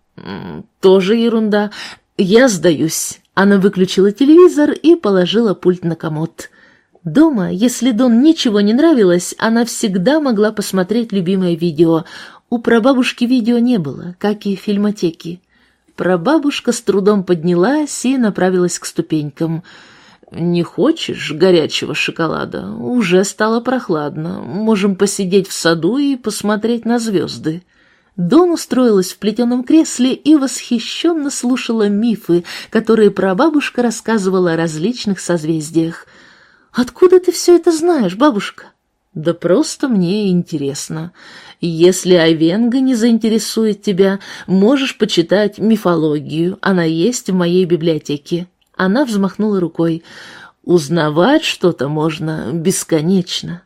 Тоже ерунда. Я сдаюсь. Она выключила телевизор и положила пульт на комод. Дома, если Дон ничего не нравилось, она всегда могла посмотреть любимое видео. У прабабушки видео не было, как и фильмотеки. Прабабушка с трудом поднялась и направилась к ступенькам. «Не хочешь горячего шоколада? Уже стало прохладно. Можем посидеть в саду и посмотреть на звезды». Дон устроилась в плетеном кресле и восхищенно слушала мифы, которые прабабушка рассказывала о различных созвездиях. «Откуда ты все это знаешь, бабушка?» «Да просто мне интересно. Если Айвенга не заинтересует тебя, можешь почитать мифологию, она есть в моей библиотеке». Она взмахнула рукой. Узнавать что-то можно бесконечно.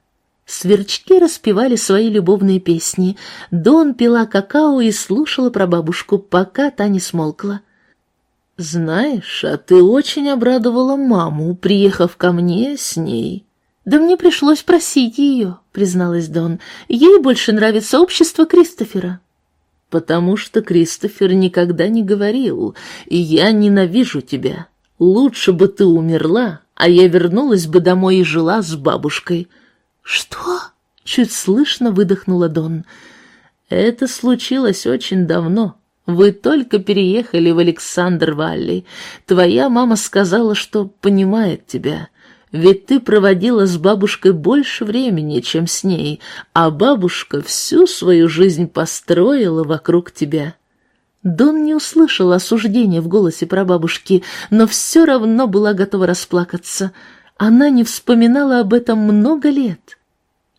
Сверчки распевали свои любовные песни. Дон пила какао и слушала про бабушку, пока та не смолкла. «Знаешь, а ты очень обрадовала маму, приехав ко мне с ней». «Да мне пришлось просить ее», — призналась Дон. «Ей больше нравится общество Кристофера». «Потому что Кристофер никогда не говорил, и я ненавижу тебя. Лучше бы ты умерла, а я вернулась бы домой и жила с бабушкой». «Что?» — чуть слышно выдохнула Дон. «Это случилось очень давно. Вы только переехали в Александр-Валли. Твоя мама сказала, что понимает тебя». Ведь ты проводила с бабушкой больше времени, чем с ней, а бабушка всю свою жизнь построила вокруг тебя. Дон не услышал осуждения в голосе прабабушки, но все равно была готова расплакаться. Она не вспоминала об этом много лет.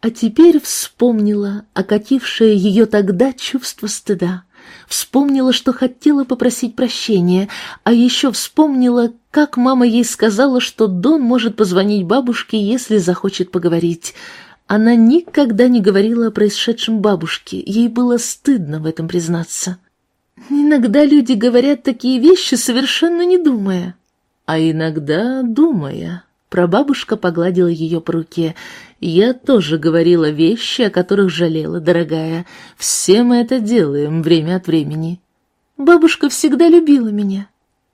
А теперь вспомнила окатившее ее тогда чувство стыда. Вспомнила, что хотела попросить прощения, а еще вспомнила, как мама ей сказала, что Дон может позвонить бабушке, если захочет поговорить. Она никогда не говорила о происшедшем бабушке, ей было стыдно в этом признаться. Иногда люди говорят такие вещи, совершенно не думая. А иногда думая. Прабабушка погладила ее по руке. «Я тоже говорила вещи, о которых жалела, дорогая. Все мы это делаем время от времени». «Бабушка всегда любила меня».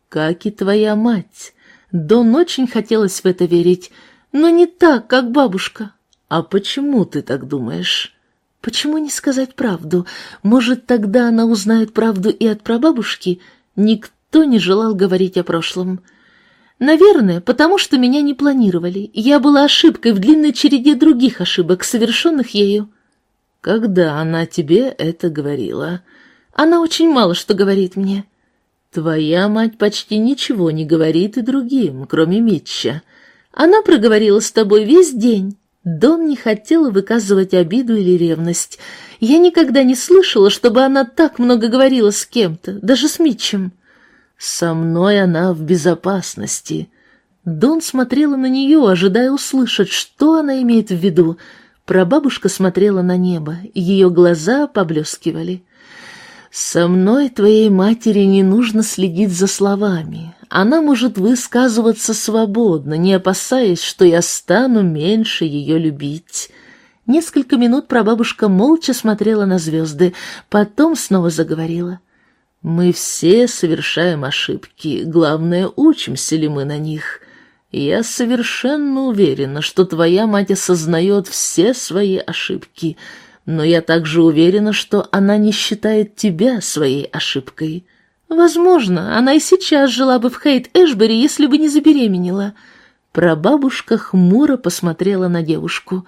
«Как и твоя мать. Дон очень хотелось в это верить, но не так, как бабушка». «А почему ты так думаешь?» Почему не сказать правду? Может, тогда она узнает правду и от прабабушки? Никто не желал говорить о прошлом. Наверное, потому что меня не планировали. Я была ошибкой в длинной череде других ошибок, совершенных ею. Когда она тебе это говорила? Она очень мало что говорит мне. Твоя мать почти ничего не говорит и другим, кроме Митча. Она проговорила с тобой весь день. Дон не хотела выказывать обиду или ревность. Я никогда не слышала, чтобы она так много говорила с кем-то, даже с Митчем. Со мной она в безопасности. Дон смотрела на нее, ожидая услышать, что она имеет в виду. Прабабушка смотрела на небо, ее глаза поблескивали. «Со мной твоей матери не нужно следить за словами. Она может высказываться свободно, не опасаясь, что я стану меньше ее любить». Несколько минут прабабушка молча смотрела на звезды, потом снова заговорила. «Мы все совершаем ошибки, главное, учимся ли мы на них». Я совершенно уверена, что твоя мать осознает все свои ошибки, но я также уверена, что она не считает тебя своей ошибкой. Возможно, она и сейчас жила бы в Хейт-Эшбери, если бы не забеременела. Прабабушка хмуро посмотрела на девушку.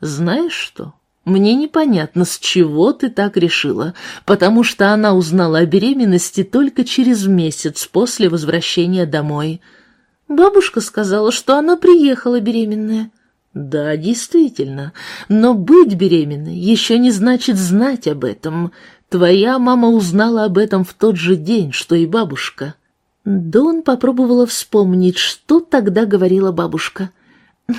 Знаешь что? Мне непонятно, с чего ты так решила, потому что она узнала о беременности только через месяц после возвращения домой. Бабушка сказала, что она приехала беременная. Да, действительно, но быть беременной еще не значит знать об этом. Твоя мама узнала об этом в тот же день, что и бабушка. Дон попробовала вспомнить, что тогда говорила бабушка.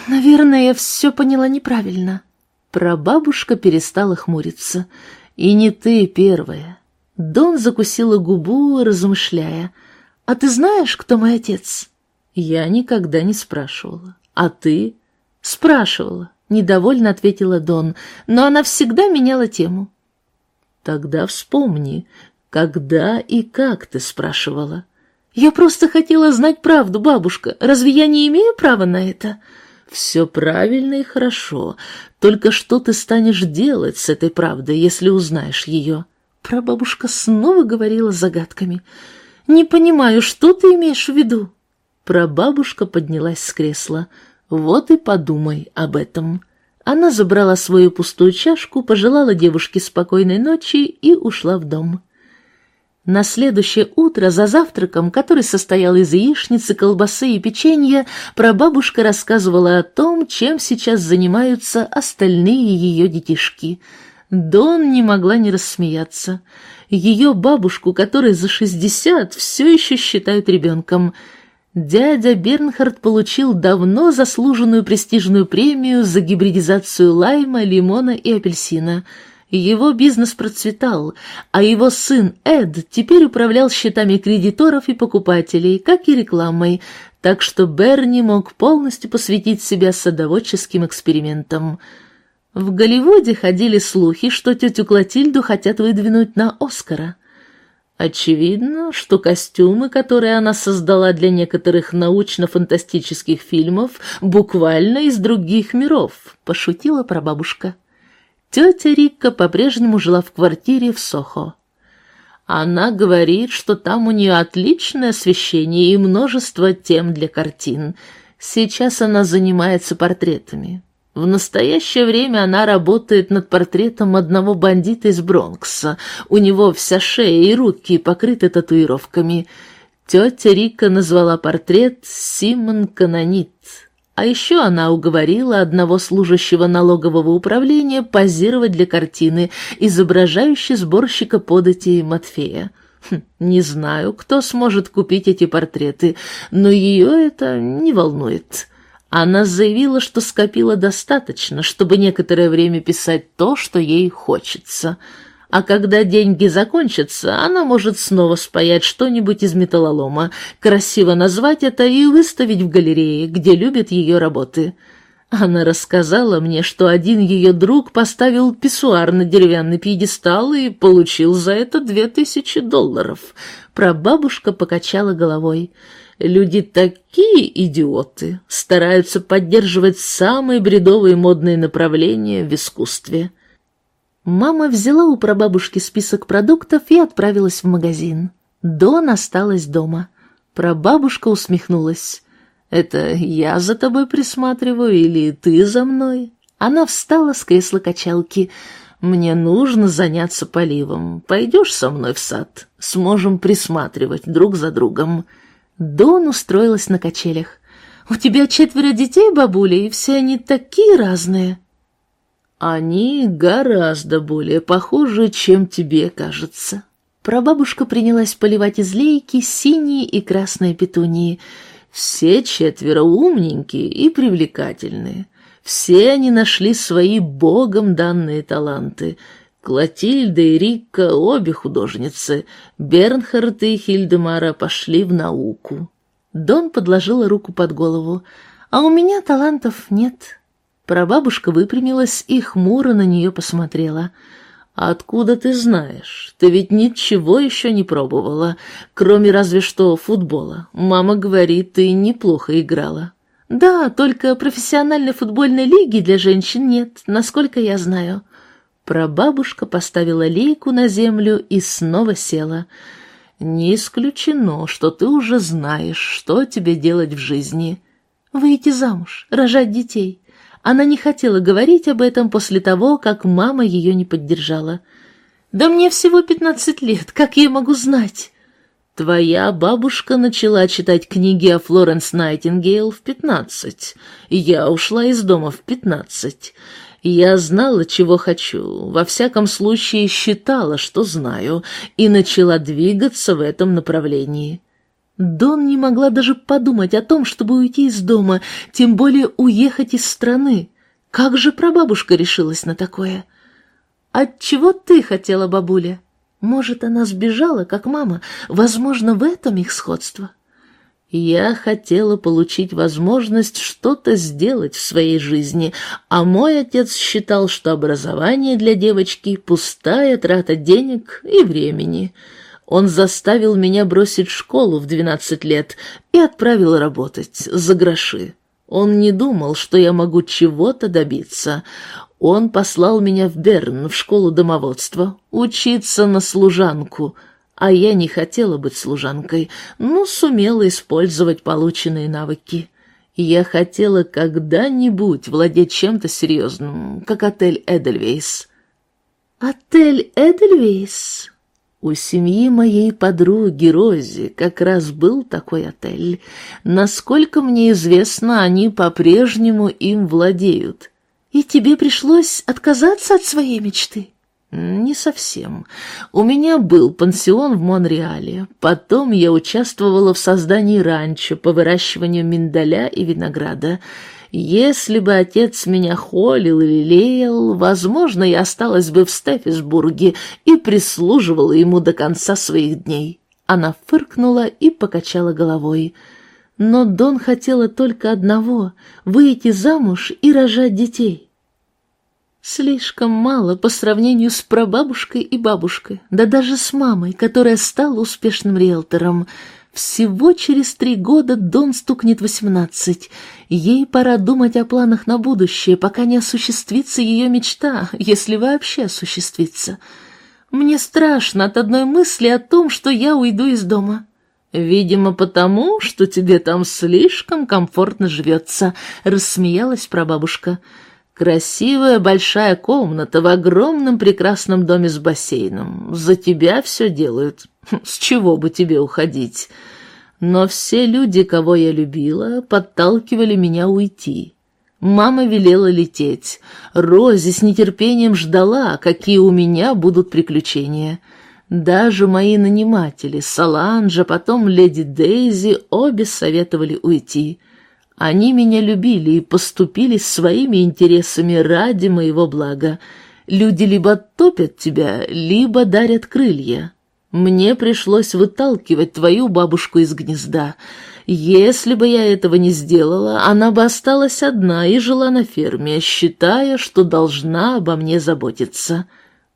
Наверное, я все поняла неправильно. Прабабушка перестала хмуриться. И не ты первая. Дон закусила губу, размышляя. «А ты знаешь, кто мой отец?» Я никогда не спрашивала. «А ты?» «Спрашивала», — недовольно ответила Дон, но она всегда меняла тему. «Тогда вспомни, когда и как ты спрашивала?» «Я просто хотела знать правду, бабушка. Разве я не имею права на это?» «Все правильно и хорошо. Только что ты станешь делать с этой правдой, если узнаешь ее?» Прабабушка снова говорила загадками. «Не понимаю, что ты имеешь в виду?» Прабабушка поднялась с кресла. Вот и подумай об этом. Она забрала свою пустую чашку, пожелала девушке спокойной ночи и ушла в дом. На следующее утро за завтраком, который состоял из яичницы, колбасы и печенья, прабабушка рассказывала о том, чем сейчас занимаются остальные ее детишки. Дон не могла не рассмеяться. Ее бабушку, которой за шестьдесят, все еще считают ребенком – Дядя Бернхард получил давно заслуженную престижную премию за гибридизацию лайма, лимона и апельсина. Его бизнес процветал, а его сын Эд теперь управлял счетами кредиторов и покупателей, как и рекламой, так что Берни мог полностью посвятить себя садоводческим экспериментам. В Голливуде ходили слухи, что тетю Клотильду хотят выдвинуть на Оскара – Очевидно, что костюмы, которые она создала для некоторых научно-фантастических фильмов, буквально из других миров, пошутила прабабушка. Тетя Рикка по-прежнему жила в квартире в Сохо. Она говорит, что там у нее отличное освещение и множество тем для картин. Сейчас она занимается портретами. В настоящее время она работает над портретом одного бандита из Бронкса. У него вся шея и руки покрыты татуировками. Тетя Рика назвала портрет «Симон Канонит». А еще она уговорила одного служащего налогового управления позировать для картины, изображающей сборщика подати Матфея. Хм, не знаю, кто сможет купить эти портреты, но ее это не волнует. Она заявила, что скопила достаточно, чтобы некоторое время писать то, что ей хочется. А когда деньги закончатся, она может снова спаять что-нибудь из металлолома, красиво назвать это и выставить в галерее, где любят ее работы. Она рассказала мне, что один ее друг поставил писсуар на деревянный пьедестал и получил за это две тысячи долларов. Прабабушка покачала головой. Люди такие идиоты, стараются поддерживать самые бредовые модные направления в искусстве. Мама взяла у прабабушки список продуктов и отправилась в магазин. Дон осталась дома. Прабабушка усмехнулась. «Это я за тобой присматриваю или ты за мной?» Она встала с кресла качалки. «Мне нужно заняться поливом. Пойдешь со мной в сад? Сможем присматривать друг за другом». Дон устроилась на качелях. «У тебя четверо детей, бабуля, и все они такие разные». «Они гораздо более похожи, чем тебе кажется». Прабабушка принялась поливать из лейки синие и красные петунии. Все четверо умненькие и привлекательные. Все они нашли свои богом данные таланты — Клотильда и Рикка, обе художницы, Бернхард и Хильдемара пошли в науку. Дон подложила руку под голову. «А у меня талантов нет». Прабабушка выпрямилась и хмуро на нее посмотрела. «Откуда ты знаешь? Ты ведь ничего еще не пробовала, кроме разве что футбола. Мама говорит, ты неплохо играла». «Да, только профессиональной футбольной лиги для женщин нет, насколько я знаю». Прабабушка поставила лейку на землю и снова села. «Не исключено, что ты уже знаешь, что тебе делать в жизни. Выйти замуж, рожать детей». Она не хотела говорить об этом после того, как мама ее не поддержала. «Да мне всего пятнадцать лет, как я могу знать?» Твоя бабушка начала читать книги о Флоренс Найтингейл в пятнадцать. Я ушла из дома в пятнадцать. Я знала, чего хочу, во всяком случае считала, что знаю, и начала двигаться в этом направлении. Дон не могла даже подумать о том, чтобы уйти из дома, тем более уехать из страны. Как же прабабушка решилась на такое? От чего ты хотела, бабуля? Может, она сбежала, как мама? Возможно, в этом их сходство. Я хотела получить возможность что-то сделать в своей жизни, а мой отец считал, что образование для девочки — пустая трата денег и времени. Он заставил меня бросить школу в двенадцать лет и отправил работать за гроши. Он не думал, что я могу чего-то добиться. Он послал меня в Берн, в школу домоводства, учиться на служанку, а я не хотела быть служанкой, но сумела использовать полученные навыки. Я хотела когда-нибудь владеть чем-то серьезным, как отель Эдельвейс. «Отель Эдельвейс?» У семьи моей подруги Рози как раз был такой отель. Насколько мне известно, они по-прежнему им владеют. И тебе пришлось отказаться от своей мечты? Не совсем. У меня был пансион в Монреале. Потом я участвовала в создании ранчо по выращиванию миндаля и винограда. Если бы отец меня холил или лелеял, возможно, я осталась бы в Стефисбурге и прислуживала ему до конца своих дней. Она фыркнула и покачала головой. Но Дон хотела только одного — выйти замуж и рожать детей. Слишком мало по сравнению с прабабушкой и бабушкой, да даже с мамой, которая стала успешным риэлтором. Всего через три года Дон стукнет восемнадцать. Ей пора думать о планах на будущее, пока не осуществится ее мечта, если вообще осуществится. Мне страшно от одной мысли о том, что я уйду из дома. «Видимо, потому, что тебе там слишком комфортно живется», — рассмеялась прабабушка. Красивая большая комната в огромном прекрасном доме с бассейном. За тебя все делают. С чего бы тебе уходить? Но все люди, кого я любила, подталкивали меня уйти. Мама велела лететь. Рози с нетерпением ждала, какие у меня будут приключения. Даже мои наниматели, Саланжа, потом леди Дейзи, обе советовали уйти. Они меня любили и поступили своими интересами ради моего блага. Люди либо топят тебя, либо дарят крылья. Мне пришлось выталкивать твою бабушку из гнезда. Если бы я этого не сделала, она бы осталась одна и жила на ферме, считая, что должна обо мне заботиться.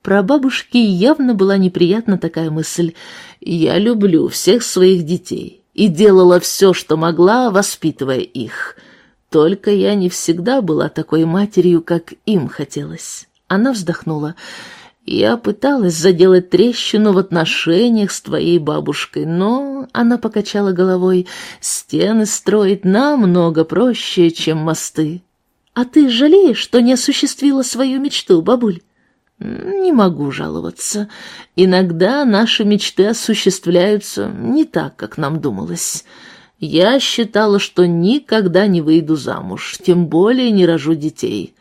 Про бабушки явно была неприятна такая мысль. Я люблю всех своих детей и делала все, что могла, воспитывая их. Только я не всегда была такой матерью, как им хотелось. Она вздохнула. Я пыталась заделать трещину в отношениях с твоей бабушкой, но она покачала головой. Стены строить намного проще, чем мосты. А ты жалеешь, что не осуществила свою мечту, бабуль? Не могу жаловаться. Иногда наши мечты осуществляются не так, как нам думалось. Я считала, что никогда не выйду замуж, тем более не рожу детей.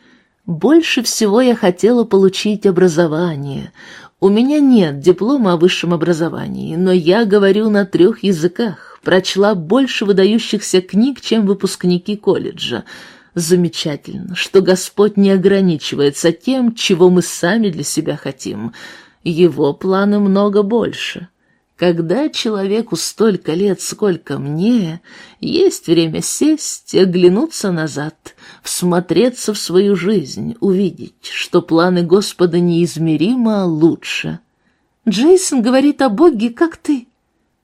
Больше всего я хотела получить образование. У меня нет диплома о высшем образовании, но я говорю на трех языках, прочла больше выдающихся книг, чем выпускники колледжа — Замечательно, что Господь не ограничивается тем, чего мы сами для себя хотим. Его планы много больше. Когда человеку столько лет, сколько мне, есть время сесть оглянуться назад, всмотреться в свою жизнь, увидеть, что планы Господа неизмеримо лучше. Джейсон говорит о Боге, как ты.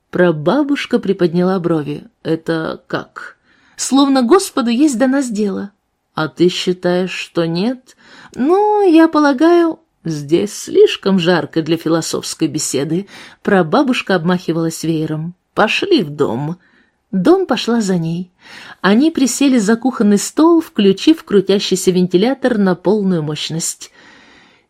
Прабабушка приподняла брови. Это как? Словно Господу есть до нас дело. А ты считаешь, что нет? Ну, я полагаю, здесь слишком жарко для философской беседы. Прабабушка обмахивалась веером. Пошли в дом. Дом пошла за ней. Они присели за кухонный стол, включив крутящийся вентилятор на полную мощность.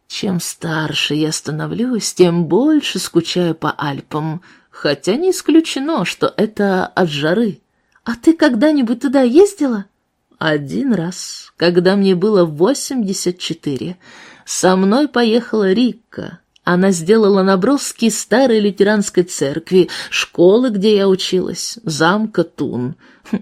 Чем старше я становлюсь, тем больше скучаю по Альпам. хотя не исключено, что это от жары. А ты когда-нибудь туда ездила? Один раз, когда мне было восемьдесят четыре. Со мной поехала Рикка. Она сделала наброски старой лютеранской церкви, школы, где я училась, замка Тун.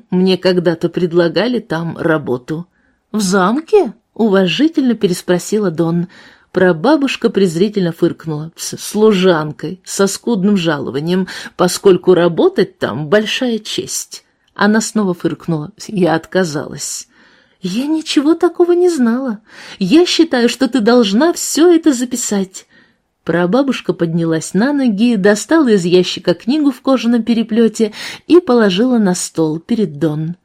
Мне когда-то предлагали там работу. «В замке?» — уважительно переспросила Дон. Прабабушка презрительно фыркнула. С служанкой, со скудным жалованием, поскольку работать там — большая честь. Она снова фыркнула. Я отказалась. «Я ничего такого не знала. Я считаю, что ты должна все это записать». Прабабушка поднялась на ноги, достала из ящика книгу в кожаном переплете и положила на стол перед Дон.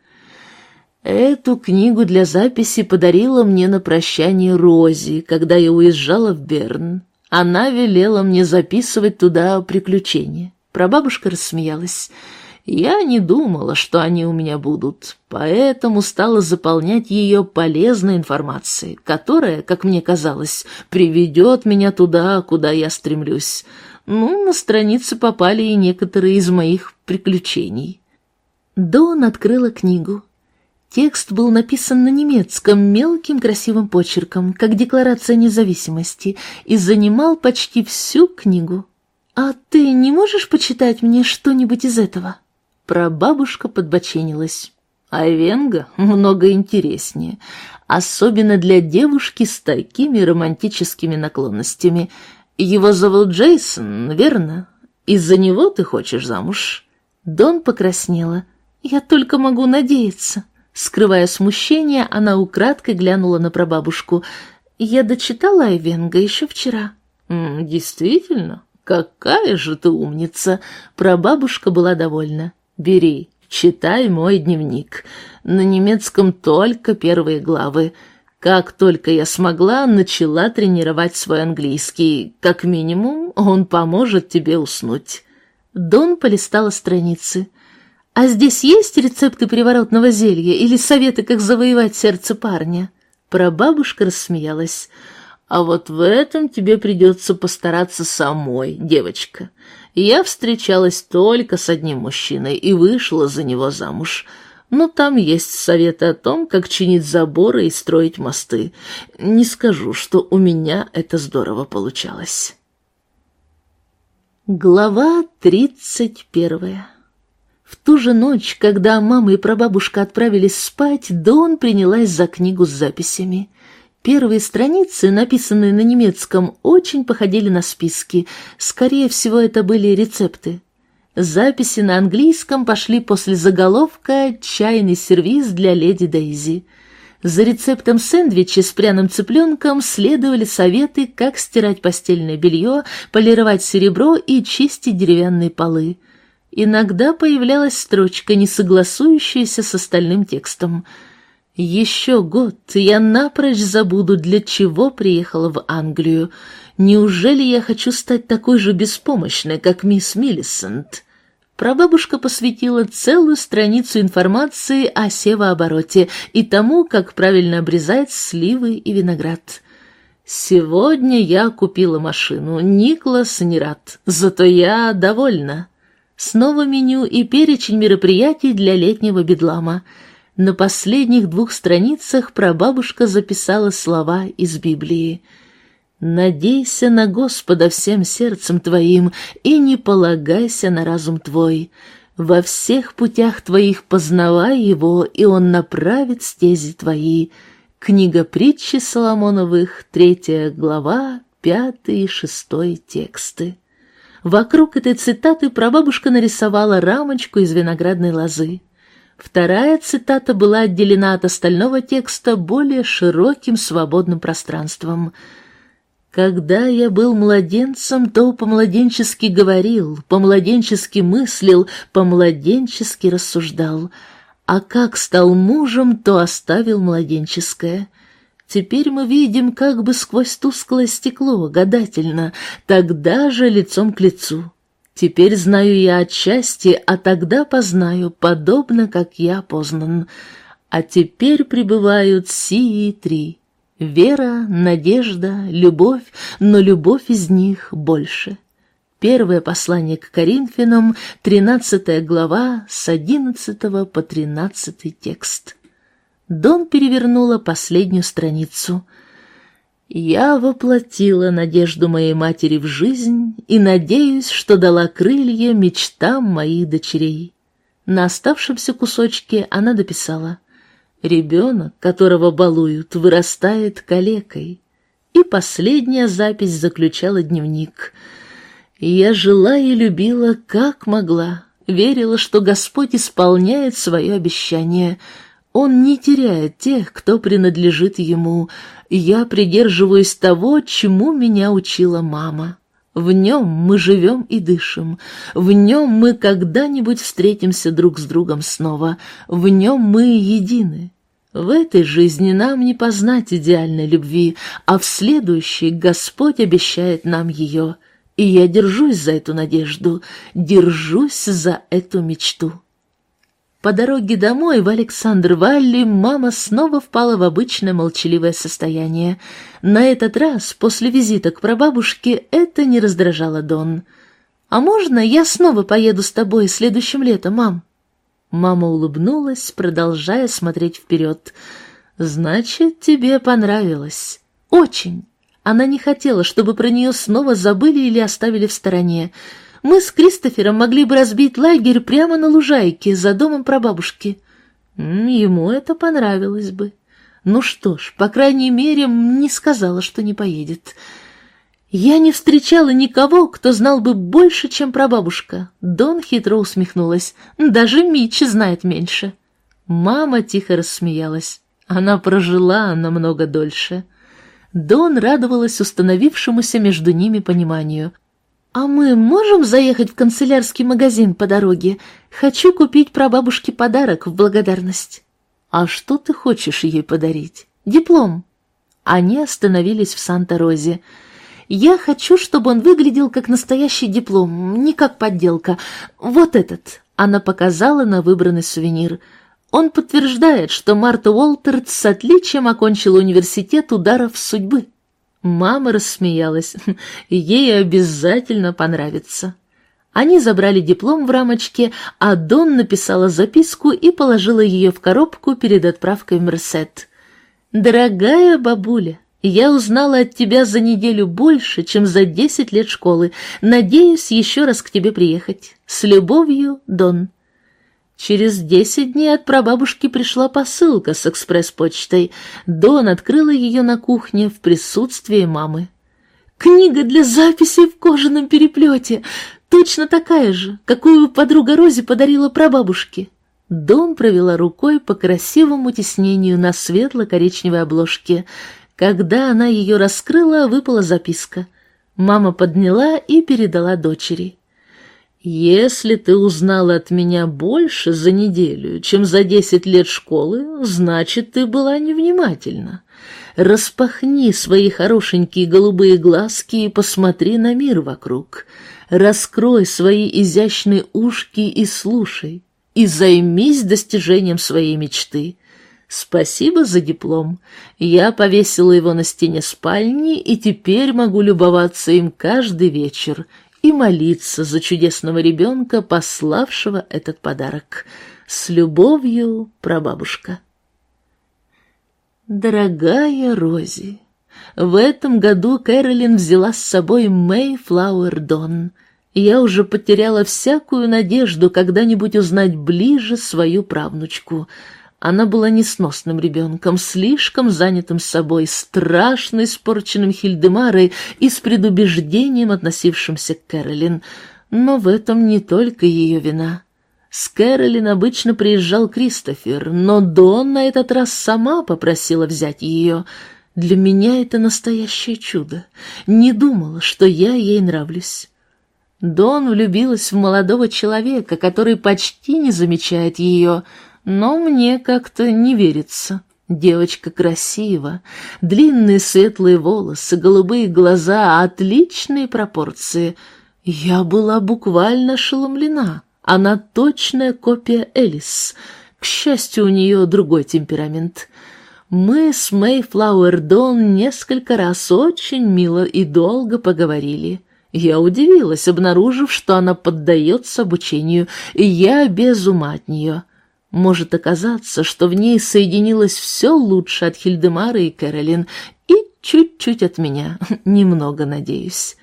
Эту книгу для записи подарила мне на прощание Рози, когда я уезжала в Берн. Она велела мне записывать туда приключения. Прабабушка рассмеялась. Я не думала, что они у меня будут, поэтому стала заполнять ее полезной информацией, которая, как мне казалось, приведет меня туда, куда я стремлюсь. Ну, на страницы попали и некоторые из моих приключений. Дон открыла книгу. Текст был написан на немецком мелким красивым почерком, как декларация независимости, и занимал почти всю книгу. «А ты не можешь почитать мне что-нибудь из этого?» Прабабушка подбоченилась. Айвенга много интереснее, особенно для девушки с такими романтическими наклонностями. Его зовут Джейсон, верно? Из-за него ты хочешь замуж?» Дон покраснела. «Я только могу надеяться». Скрывая смущение, она украдкой глянула на прабабушку. «Я дочитала Айвенга еще вчера». «Действительно? Какая же ты умница!» Прабабушка была довольна. Бери, читай мой дневник. На немецком только первые главы. Как только я смогла, начала тренировать свой английский. Как минимум, он поможет тебе уснуть. Дон полистала страницы. «А здесь есть рецепты приворотного зелья или советы, как завоевать сердце парня?» Прабабушка рассмеялась. «А вот в этом тебе придется постараться самой, девочка. Я встречалась только с одним мужчиной и вышла за него замуж. Но там есть советы о том, как чинить заборы и строить мосты. Не скажу, что у меня это здорово получалось. Глава тридцать первая В ту же ночь, когда мама и прабабушка отправились спать, Дон принялась за книгу с записями. Первые страницы, написанные на немецком, очень походили на списки. Скорее всего, это были рецепты. Записи на английском пошли после заголовка «Чайный сервиз для леди Дейзи». За рецептом сэндвича с пряным цыпленком следовали советы, как стирать постельное белье, полировать серебро и чистить деревянные полы. Иногда появлялась строчка, не согласующаяся с остальным текстом – еще год, я напрочь забуду, для чего приехала в Англию. Неужели я хочу стать такой же беспомощной, как мисс Миллисент? Прабабушка посвятила целую страницу информации о севообороте и тому, как правильно обрезать сливы и виноград. Сегодня я купила машину, Никлас не рад, зато я довольна. Снова меню и перечень мероприятий для летнего бедлама — на последних двух страницах прабабушка записала слова из Библии. «Надейся на Господа всем сердцем твоим и не полагайся на разум твой. Во всех путях твоих познавай его, и он направит стези твои». Книга притчи Соломоновых, третья глава, пятый и шестой тексты. Вокруг этой цитаты прабабушка нарисовала рамочку из виноградной лозы. Вторая цитата была отделена от остального текста более широким свободным пространством. «Когда я был младенцем, то по-младенчески говорил, по-младенчески мыслил, по-младенчески рассуждал, а как стал мужем, то оставил младенческое». Теперь мы видим как бы сквозь тусклое стекло, гадательно, тогда же лицом к лицу. Теперь знаю я отчасти, а тогда познаю, подобно, как я познан. А теперь пребывают сии три — вера, надежда, любовь, но любовь из них больше. Первое послание к Коринфянам, 13 глава, с 11 по 13 текст. Дон перевернула последнюю страницу. «Я воплотила надежду моей матери в жизнь и надеюсь, что дала крылья мечтам моих дочерей». На оставшемся кусочке она дописала «Ребенок, которого балуют, вырастает калекой». И последняя запись заключала дневник — я жила и любила, как могла, верила, что Господь исполняет свое обещание. Он не теряет тех, кто принадлежит Ему. Я придерживаюсь того, чему меня учила мама. В нем мы живем и дышим. В нем мы когда-нибудь встретимся друг с другом снова. В нем мы едины. В этой жизни нам не познать идеальной любви, а в следующей Господь обещает нам ее — и я держусь за эту надежду, держусь за эту мечту. По дороге домой в Александр-Валли мама снова впала в обычное молчаливое состояние. На этот раз, после визита к прабабушке, это не раздражало Дон. «А можно я снова поеду с тобой следующим летом, мам?» Мама улыбнулась, продолжая смотреть вперед. «Значит, тебе понравилось. Очень. Она не хотела, чтобы про нее снова забыли или оставили в стороне. Мы с Кристофером могли бы разбить лагерь прямо на лужайке за домом прабабушки. Ему это понравилось бы. Ну что ж, по крайней мере, не сказала, что не поедет. Я не встречала никого, кто знал бы больше, чем прабабушка. Дон хитро усмехнулась. Даже Митч знает меньше. Мама тихо рассмеялась. Она прожила намного дольше. Дон радовалась установившемуся между ними пониманию. «А мы можем заехать в канцелярский магазин по дороге? Хочу купить прабабушке подарок в благодарность». «А что ты хочешь ей подарить?» «Диплом». Они остановились в Санта-Розе. «Я хочу, чтобы он выглядел как настоящий диплом, не как подделка. Вот этот». Она показала на выбранный сувенир – он подтверждает, что Марта Уолтерт с отличием окончила университет ударов судьбы. Мама рассмеялась. Ей обязательно понравится. Они забрали диплом в рамочке, а Дон написала записку и положила ее в коробку перед отправкой в Мерсет. «Дорогая бабуля, я узнала от тебя за неделю больше, чем за десять лет школы. Надеюсь еще раз к тебе приехать. С любовью, Дон». Через десять дней от прабабушки пришла посылка с экспресс-почтой. Дон открыла ее на кухне в присутствии мамы. «Книга для записей в кожаном переплете! Точно такая же, какую подруга Рози подарила прабабушке!» Дон провела рукой по красивому тиснению на светло-коричневой обложке. Когда она ее раскрыла, выпала записка. Мама подняла и передала дочери. «Если ты узнала от меня больше за неделю, чем за десять лет школы, значит, ты была невнимательна. Распахни свои хорошенькие голубые глазки и посмотри на мир вокруг. Раскрой свои изящные ушки и слушай, и займись достижением своей мечты». Спасибо за диплом. Я повесила его на стене спальни и теперь могу любоваться им каждый вечер и молиться за чудесного ребенка, пославшего этот подарок. С любовью, прабабушка. Дорогая Рози, в этом году Кэролин взяла с собой Мэйфлауэр Дон. Я уже потеряла всякую надежду когда-нибудь узнать ближе свою правнучку — она была несносным ребенком, слишком занятым собой, страшно испорченным Хильдемарой и с предубеждением относившимся к Кэролин. Но в этом не только ее вина. С Кэролин обычно приезжал Кристофер, но Дон на этот раз сама попросила взять ее. Для меня это настоящее чудо. Не думала, что я ей нравлюсь. Дон влюбилась в молодого человека, который почти не замечает ее, но мне как-то не верится. Девочка красива, длинные светлые волосы, голубые глаза, отличные пропорции. Я была буквально ошеломлена. Она точная копия Элис. К счастью, у нее другой темперамент. Мы с Мэйфлауэр Дон несколько раз очень мило и долго поговорили. Я удивилась, обнаружив, что она поддается обучению, и я без ума от нее. Может оказаться, что в ней соединилось все лучше от Хильдемара и Кэролин, и чуть-чуть от меня, немного, надеюсь.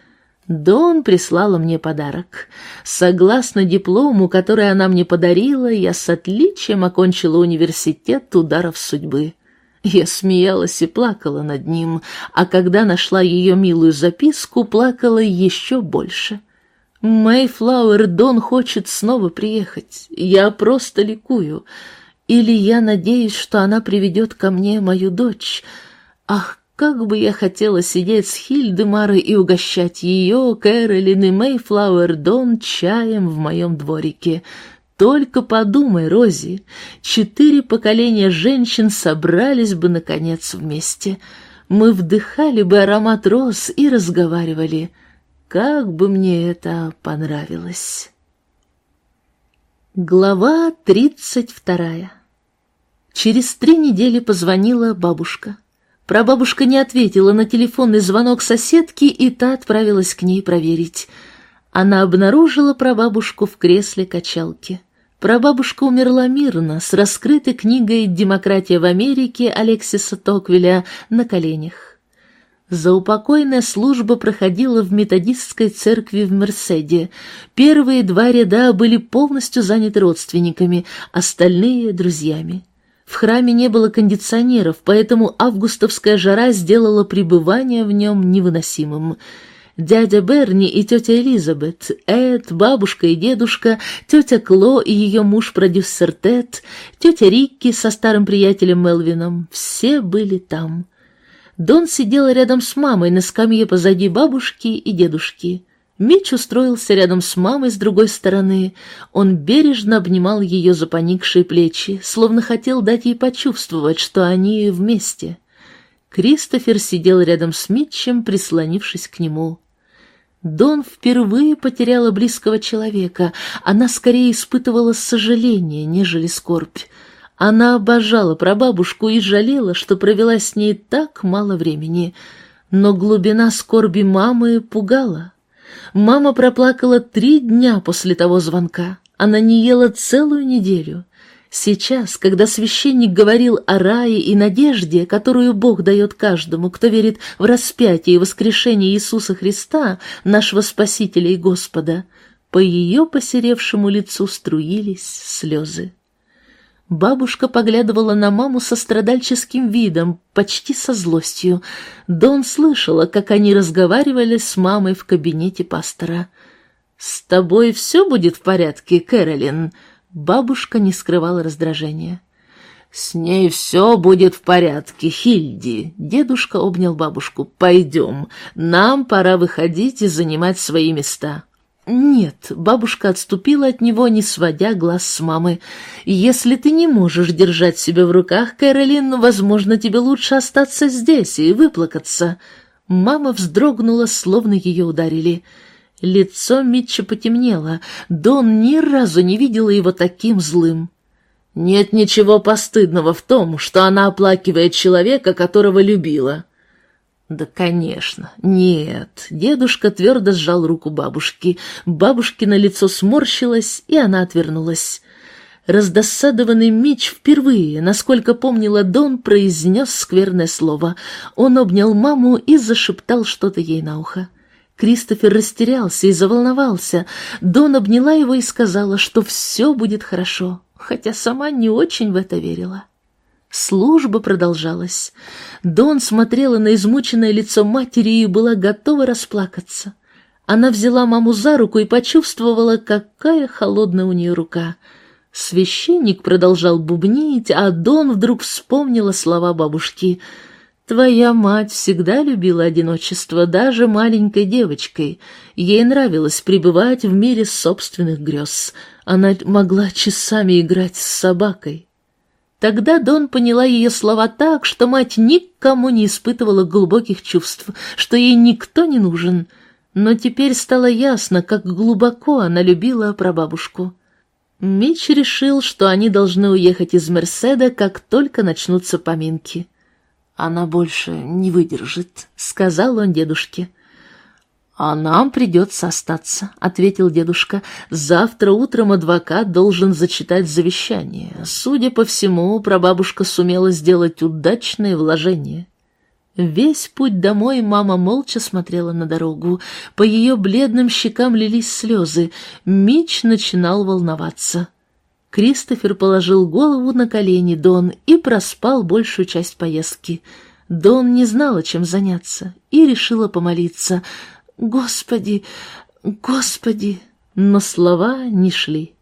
Дон прислала мне подарок. Согласно диплому, который она мне подарила, я с отличием окончила университет ударов судьбы. Я смеялась и плакала над ним, а когда нашла ее милую записку, плакала еще больше. Мэйфлауэр Дон хочет снова приехать. Я просто ликую. Или я надеюсь, что она приведет ко мне мою дочь. Ах, как бы я хотела сидеть с Хильдемарой и угощать ее, Кэролин и Мэйфлауэр Дон чаем в моем дворике. Только подумай, Рози, четыре поколения женщин собрались бы, наконец, вместе. Мы вдыхали бы аромат роз и разговаривали. Как бы мне это понравилось. Глава тридцать вторая Через три недели позвонила бабушка. Прабабушка не ответила на телефонный звонок соседки, и та отправилась к ней проверить. Она обнаружила прабабушку в кресле качалки. Прабабушка умерла мирно, с раскрытой книгой «Демократия в Америке» Алексиса Токвеля на коленях. Заупокойная служба проходила в методистской церкви в Мерседе. Первые два ряда были полностью заняты родственниками, остальные — друзьями. В храме не было кондиционеров, поэтому августовская жара сделала пребывание в нем невыносимым. Дядя Берни и тетя Элизабет, Эд, бабушка и дедушка, тетя Кло и ее муж-продюсер Тед, тетя Рикки со старым приятелем Мелвином — все были там. Дон сидел рядом с мамой на скамье позади бабушки и дедушки. Митч устроился рядом с мамой с другой стороны. Он бережно обнимал ее за поникшие плечи, словно хотел дать ей почувствовать, что они вместе. Кристофер сидел рядом с Митчем, прислонившись к нему. Дон впервые потеряла близкого человека. Она скорее испытывала сожаление, нежели скорбь. Она обожала прабабушку и жалела, что провела с ней так мало времени. Но глубина скорби мамы пугала. Мама проплакала три дня после того звонка. Она не ела целую неделю. Сейчас, когда священник говорил о рае и надежде, которую Бог дает каждому, кто верит в распятие и воскрешение Иисуса Христа, нашего Спасителя и Господа, по ее посеревшему лицу струились слезы. Бабушка поглядывала на маму со страдальческим видом, почти со злостью. Дон слышала, как они разговаривали с мамой в кабинете пастора. «С тобой все будет в порядке, Кэролин?» Бабушка не скрывала раздражения. «С ней все будет в порядке, Хильди!» Дедушка обнял бабушку. «Пойдем, нам пора выходить и занимать свои места». «Нет», — бабушка отступила от него, не сводя глаз с мамы. «Если ты не можешь держать себя в руках, Кэролин, возможно, тебе лучше остаться здесь и выплакаться». Мама вздрогнула, словно ее ударили. Лицо Митча потемнело. Дон ни разу не видела его таким злым. «Нет ничего постыдного в том, что она оплакивает человека, которого любила», да, конечно, нет. Дедушка твердо сжал руку бабушки. Бабушкино лицо сморщилось, и она отвернулась. Раздосадованный Мич впервые, насколько помнила Дон, произнес скверное слово. Он обнял маму и зашептал что-то ей на ухо. Кристофер растерялся и заволновался. Дон обняла его и сказала, что все будет хорошо, хотя сама не очень в это верила. Служба продолжалась. Дон смотрела на измученное лицо матери и была готова расплакаться. Она взяла маму за руку и почувствовала, какая холодная у нее рука. Священник продолжал бубнить, а Дон вдруг вспомнила слова бабушки. «Твоя мать всегда любила одиночество, даже маленькой девочкой. Ей нравилось пребывать в мире собственных грез. Она могла часами играть с собакой». Тогда Дон поняла ее слова так, что мать никому не испытывала глубоких чувств, что ей никто не нужен. Но теперь стало ясно, как глубоко она любила прабабушку. Мич решил, что они должны уехать из Мерседа, как только начнутся поминки. «Она больше не выдержит», — сказал он дедушке. «А нам придется остаться», — ответил дедушка. «Завтра утром адвокат должен зачитать завещание. Судя по всему, прабабушка сумела сделать удачное вложение». Весь путь домой мама молча смотрела на дорогу. По ее бледным щекам лились слезы. Мич начинал волноваться. Кристофер положил голову на колени Дон и проспал большую часть поездки. Дон не знала, чем заняться, и решила помолиться — «Господи, Господи!» Но слова не шли.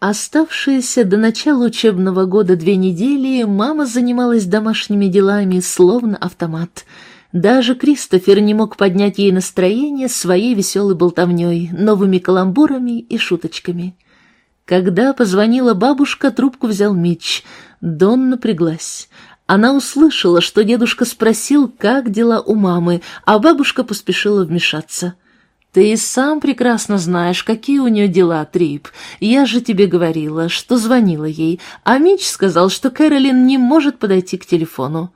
Оставшиеся до начала учебного года две недели мама занималась домашними делами, словно автомат. Даже Кристофер не мог поднять ей настроение своей веселой болтовней, новыми каламбурами и шуточками. Когда позвонила бабушка, трубку взял Мич. Дон напряглась. Она услышала, что дедушка спросил, как дела у мамы, а бабушка поспешила вмешаться. «Ты и сам прекрасно знаешь, какие у нее дела, Трип. Я же тебе говорила, что звонила ей, а Мич сказал, что Кэролин не может подойти к телефону».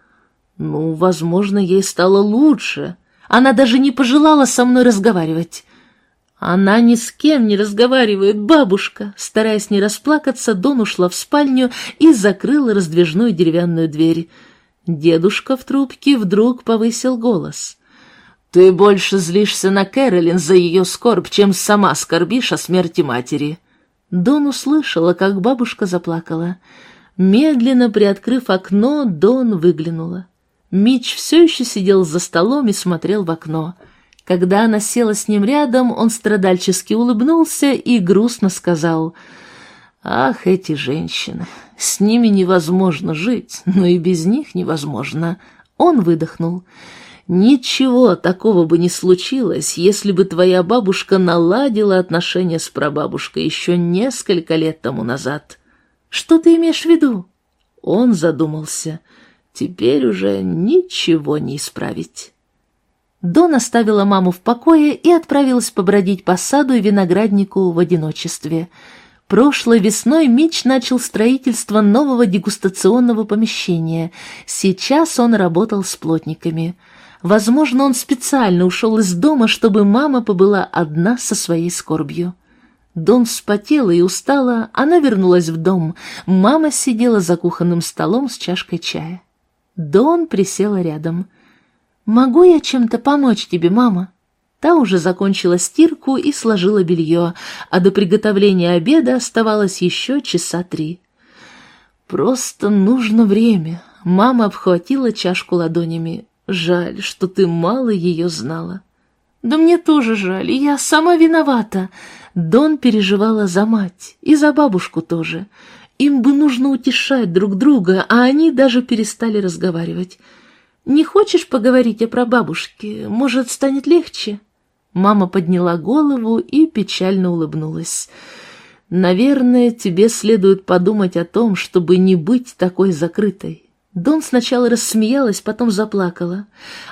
«Ну, возможно, ей стало лучше. Она даже не пожелала со мной разговаривать». «Она ни с кем не разговаривает, бабушка!» Стараясь не расплакаться, Дон ушла в спальню и закрыла раздвижную деревянную дверь. Дедушка в трубке вдруг повысил голос. «Ты больше злишься на Кэролин за ее скорбь, чем сама скорбишь о смерти матери». Дон услышала, как бабушка заплакала. Медленно приоткрыв окно, Дон выглянула. Мич все еще сидел за столом и смотрел в окно. Когда она села с ним рядом, он страдальчески улыбнулся и грустно сказал, «Ах, эти женщины! С ними невозможно жить, но и без них невозможно». Он выдохнул. «Ничего такого бы не случилось, если бы твоя бабушка наладила отношения с прабабушкой еще несколько лет тому назад». «Что ты имеешь в виду?» Он задумался. «Теперь уже ничего не исправить». Дон оставила маму в покое и отправилась побродить по саду и винограднику в одиночестве. Прошлой весной Мич начал строительство нового дегустационного помещения. Сейчас он работал с плотниками. Возможно, он специально ушел из дома, чтобы мама побыла одна со своей скорбью. Дон вспотела и устала, она вернулась в дом. Мама сидела за кухонным столом с чашкой чая. Дон присела рядом — «Могу я чем-то помочь тебе, мама?» Та уже закончила стирку и сложила белье, а до приготовления обеда оставалось еще часа три. «Просто нужно время», — мама обхватила чашку ладонями. «Жаль, что ты мало ее знала». «Да мне тоже жаль, я сама виновата». Дон переживала за мать и за бабушку тоже. Им бы нужно утешать друг друга, а они даже перестали разговаривать. «Не хочешь поговорить о прабабушке? Может, станет легче?» Мама подняла голову и печально улыбнулась. «Наверное, тебе следует подумать о том, чтобы не быть такой закрытой». Дон сначала рассмеялась, потом заплакала.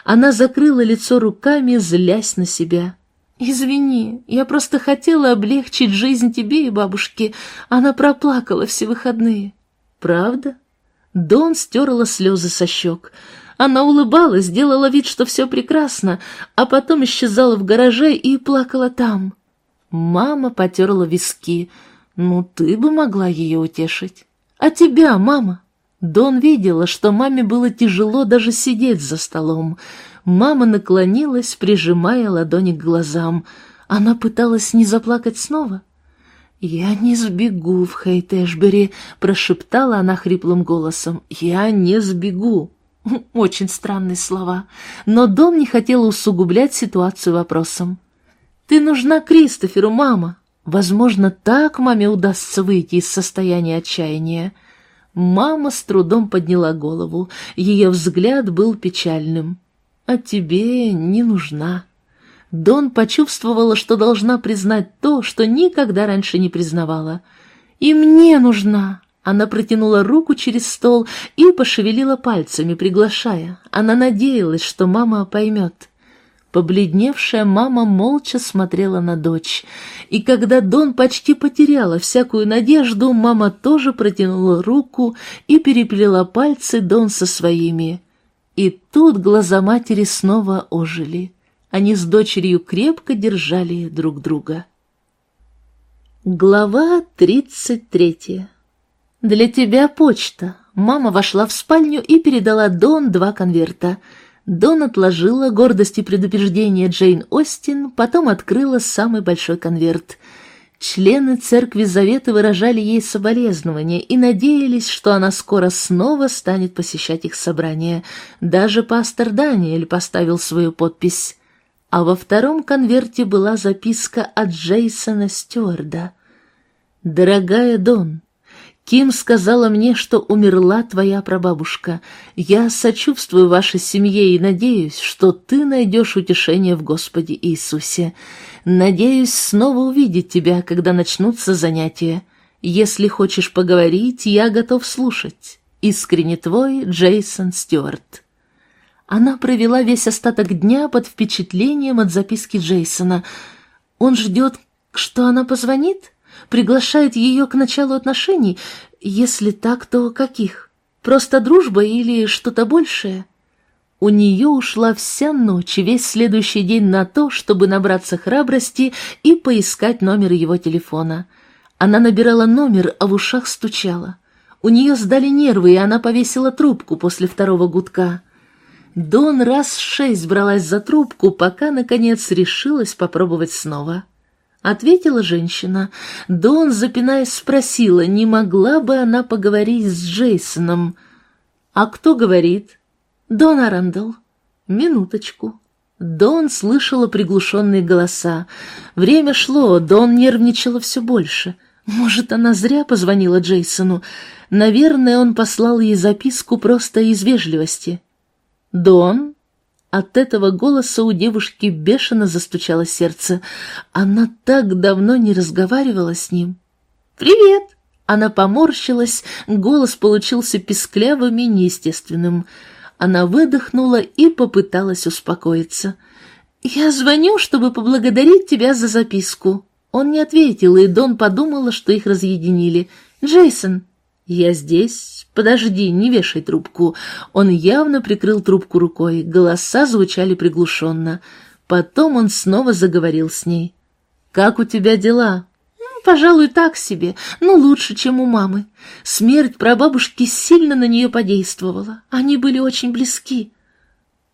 Она закрыла лицо руками, злясь на себя. «Извини, я просто хотела облегчить жизнь тебе и бабушке. Она проплакала все выходные». «Правда?» Дон стерла слезы со щек. Она улыбалась, делала вид, что все прекрасно, а потом исчезала в гараже и плакала там. Мама потерла виски. «Ну, ты бы могла ее утешить. А тебя, мама?» Дон видела, что маме было тяжело даже сидеть за столом. Мама наклонилась, прижимая ладони к глазам. Она пыталась не заплакать снова. «Я не сбегу в Хейт-Эшбери», — прошептала она хриплым голосом. «Я не сбегу». Очень странные слова, но Дон не хотела усугублять ситуацию вопросом. «Ты нужна Кристоферу, мама!» Возможно, так маме удастся выйти из состояния отчаяния. Мама с трудом подняла голову, ее взгляд был печальным. «А тебе не нужна». Дон почувствовала, что должна признать то, что никогда раньше не признавала. «И мне нужна!» Она протянула руку через стол и пошевелила пальцами, приглашая. Она надеялась, что мама поймет. Побледневшая мама молча смотрела на дочь, и когда Дон почти потеряла всякую надежду, мама тоже протянула руку и переплела пальцы Дон со своими. И тут глаза матери снова ожили. Они с дочерью крепко держали друг друга. Глава тридцать третья. «Для тебя почта». Мама вошла в спальню и передала Дон два конверта. Дон отложила гордость и предупреждение Джейн Остин, потом открыла самый большой конверт. Члены Церкви Завета выражали ей соболезнования и надеялись, что она скоро снова станет посещать их собрания. Даже пастор Даниэль поставил свою подпись. А во втором конверте была записка от Джейсона Стюарда. «Дорогая Дон, Ким сказала мне, что умерла твоя прабабушка. Я сочувствую вашей семье и надеюсь, что ты найдешь утешение в Господе Иисусе. Надеюсь снова увидеть тебя, когда начнутся занятия. Если хочешь поговорить, я готов слушать. Искренне твой Джейсон Стюарт. Она провела весь остаток дня под впечатлением от записки Джейсона. Он ждет, что она позвонит? — приглашает ее к началу отношений? Если так, то каких? Просто дружба или что-то большее? У нее ушла вся ночь и весь следующий день на то, чтобы набраться храбрости и поискать номер его телефона. Она набирала номер, а в ушах стучала. У нее сдали нервы, и она повесила трубку после второго гудка. Дон раз шесть бралась за трубку, пока, наконец, решилась попробовать снова. — ответила женщина. Дон, запинаясь, спросила, не могла бы она поговорить с Джейсоном. «А кто говорит?» «Дон Арандел». «Минуточку». Дон слышала приглушенные голоса. Время шло, Дон нервничала все больше. Может, она зря позвонила Джейсону. Наверное, он послал ей записку просто из вежливости. «Дон?» От этого голоса у девушки бешено застучало сердце. Она так давно не разговаривала с ним. «Привет!» Она поморщилась, голос получился писклявым и неестественным. Она выдохнула и попыталась успокоиться. «Я звоню, чтобы поблагодарить тебя за записку». Он не ответил, и Дон подумала, что их разъединили. «Джейсон, я здесь, «Подожди, не вешай трубку». Он явно прикрыл трубку рукой, голоса звучали приглушенно. Потом он снова заговорил с ней. «Как у тебя дела?» «Пожалуй, так себе, но лучше, чем у мамы. Смерть прабабушки сильно на нее подействовала. Они были очень близки».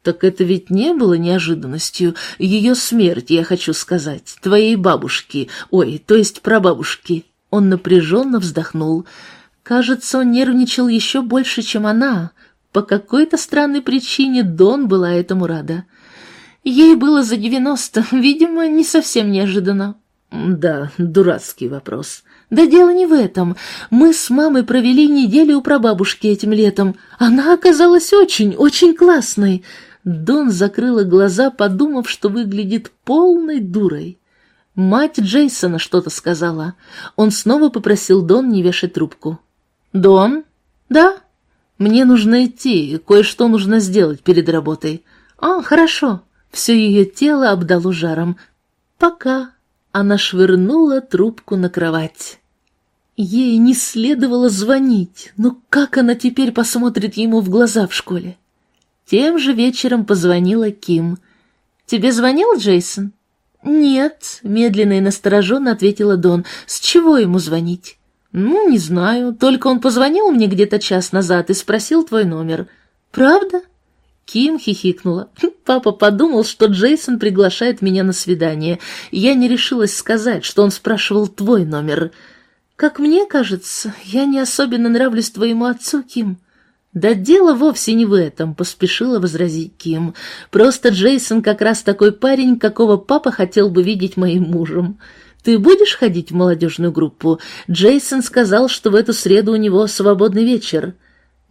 «Так это ведь не было неожиданностью. Ее смерть, я хочу сказать, твоей бабушки, ой, то есть прабабушки». Он напряженно вздохнул. Кажется, он нервничал еще больше, чем она. По какой-то странной причине Дон была этому рада. Ей было за девяносто, видимо, не совсем неожиданно. Да, дурацкий вопрос. Да дело не в этом. Мы с мамой провели неделю у прабабушки этим летом. Она оказалась очень, очень классной. Дон закрыла глаза, подумав, что выглядит полной дурой. Мать Джейсона что-то сказала. Он снова попросил Дон не вешать трубку. «Дон?» «Да?» «Мне нужно идти, кое-что нужно сделать перед работой». «А, хорошо». Все ее тело обдало жаром. «Пока». Она швырнула трубку на кровать. Ей не следовало звонить, но как она теперь посмотрит ему в глаза в школе? Тем же вечером позвонила Ким. «Тебе звонил Джейсон?» «Нет», — медленно и настороженно ответила Дон. «С чего ему звонить?» «Ну, не знаю. Только он позвонил мне где-то час назад и спросил твой номер». «Правда?» Ким хихикнула. «Папа подумал, что Джейсон приглашает меня на свидание. Я не решилась сказать, что он спрашивал твой номер. Как мне кажется, я не особенно нравлюсь твоему отцу, Ким». «Да дело вовсе не в этом», — поспешила возразить Ким. «Просто Джейсон как раз такой парень, какого папа хотел бы видеть моим мужем». «Ты будешь ходить в молодежную группу?» Джейсон сказал, что в эту среду у него свободный вечер.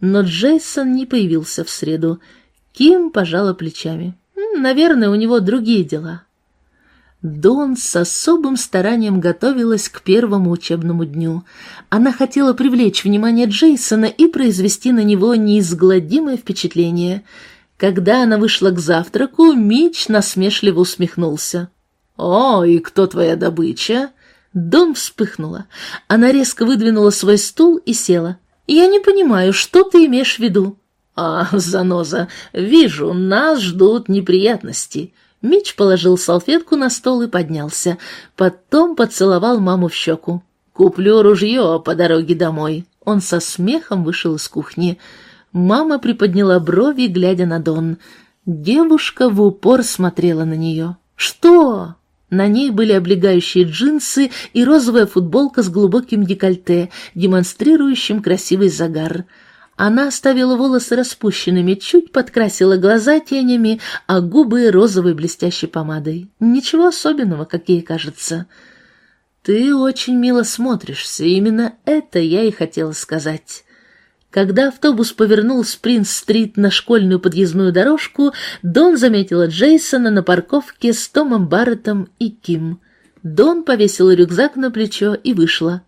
Но Джейсон не появился в среду. Ким пожала плечами. «Наверное, у него другие дела». Дон с особым старанием готовилась к первому учебному дню. Она хотела привлечь внимание Джейсона и произвести на него неизгладимое впечатление. Когда она вышла к завтраку, Мич насмешливо усмехнулся. «О, и кто твоя добыча?» Дом вспыхнула. Она резко выдвинула свой стул и села. «Я не понимаю, что ты имеешь в виду?» «А, заноза, вижу, нас ждут неприятности». Мич положил салфетку на стол и поднялся. Потом поцеловал маму в щеку. «Куплю ружье по дороге домой». Он со смехом вышел из кухни. Мама приподняла брови, глядя на Дон. Девушка в упор смотрела на нее. «Что?» На ней были облегающие джинсы и розовая футболка с глубоким декольте, демонстрирующим красивый загар. Она оставила волосы распущенными, чуть подкрасила глаза тенями, а губы розовой блестящей помадой. Ничего особенного, как ей кажется. «Ты очень мило смотришься, именно это я и хотела сказать». Когда автобус повернул с Принц-стрит на школьную подъездную дорожку, Дон заметила Джейсона на парковке с Томом Барреттом и Ким. Дон повесила рюкзак на плечо и вышла.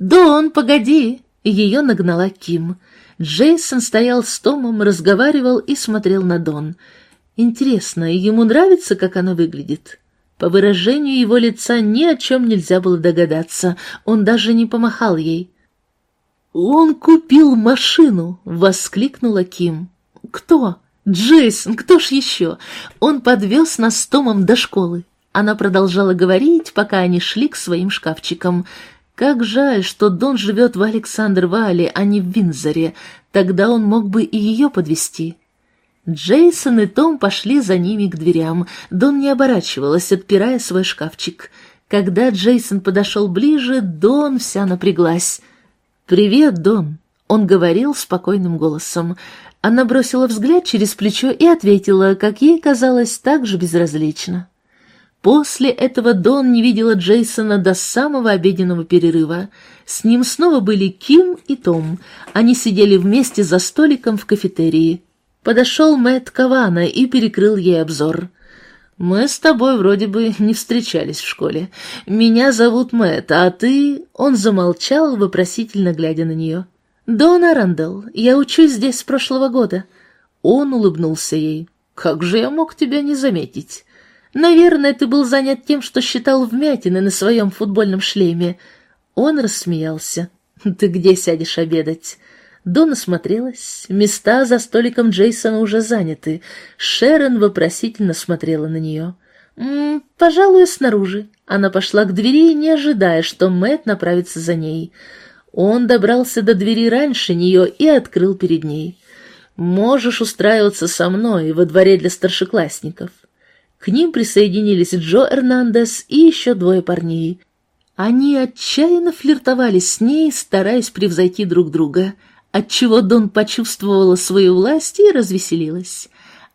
«Дон, погоди!» Ее нагнала Ким. Джейсон стоял с Томом, разговаривал и смотрел на Дон. Интересно, ему нравится, как она выглядит? По выражению его лица ни о чем нельзя было догадаться, он даже не помахал ей. «Он купил машину!» — воскликнула Ким. «Кто?» «Джейсон, кто ж еще? Он подвез нас с Томом до школы». Она продолжала говорить, пока они шли к своим шкафчикам. Как жаль, что Дон живет в Александр-Вале, а не в Винзоре. Тогда он мог бы и ее подвести. Джейсон и Том пошли за ними к дверям. Дон не оборачивалась, отпирая свой шкафчик. Когда Джейсон подошел ближе, Дон вся напряглась. «Привет, Дон!» — он говорил спокойным голосом. Она бросила взгляд через плечо и ответила, как ей казалось, так же безразлично. После этого Дон не видела Джейсона до самого обеденного перерыва. С ним снова были Ким и Том. Они сидели вместе за столиком в кафетерии. Подошел Мэтт Кавана и перекрыл ей обзор. «Мы с тобой вроде бы не встречались в школе. Меня зовут Мэтт, а ты...» Он замолчал, вопросительно глядя на нее. «Дон Арандел, я учусь здесь с прошлого года». Он улыбнулся ей. «Как же я мог тебя не заметить?» «Наверное, ты был занят тем, что считал вмятины на своем футбольном шлеме». Он рассмеялся. «Ты где сядешь обедать?» Дона смотрелась. Места за столиком Джейсона уже заняты. Шерон вопросительно смотрела на нее. «М -м, «Пожалуй, снаружи». Она пошла к двери, не ожидая, что Мэтт направится за ней. Он добрался до двери раньше нее и открыл перед ней. «Можешь устраиваться со мной во дворе для старшеклассников». К ним присоединились Джо Эрнандес и еще двое парней. Они отчаянно флиртовали с ней, стараясь превзойти друг друга — отчего Дон почувствовала свою власть и развеселилась.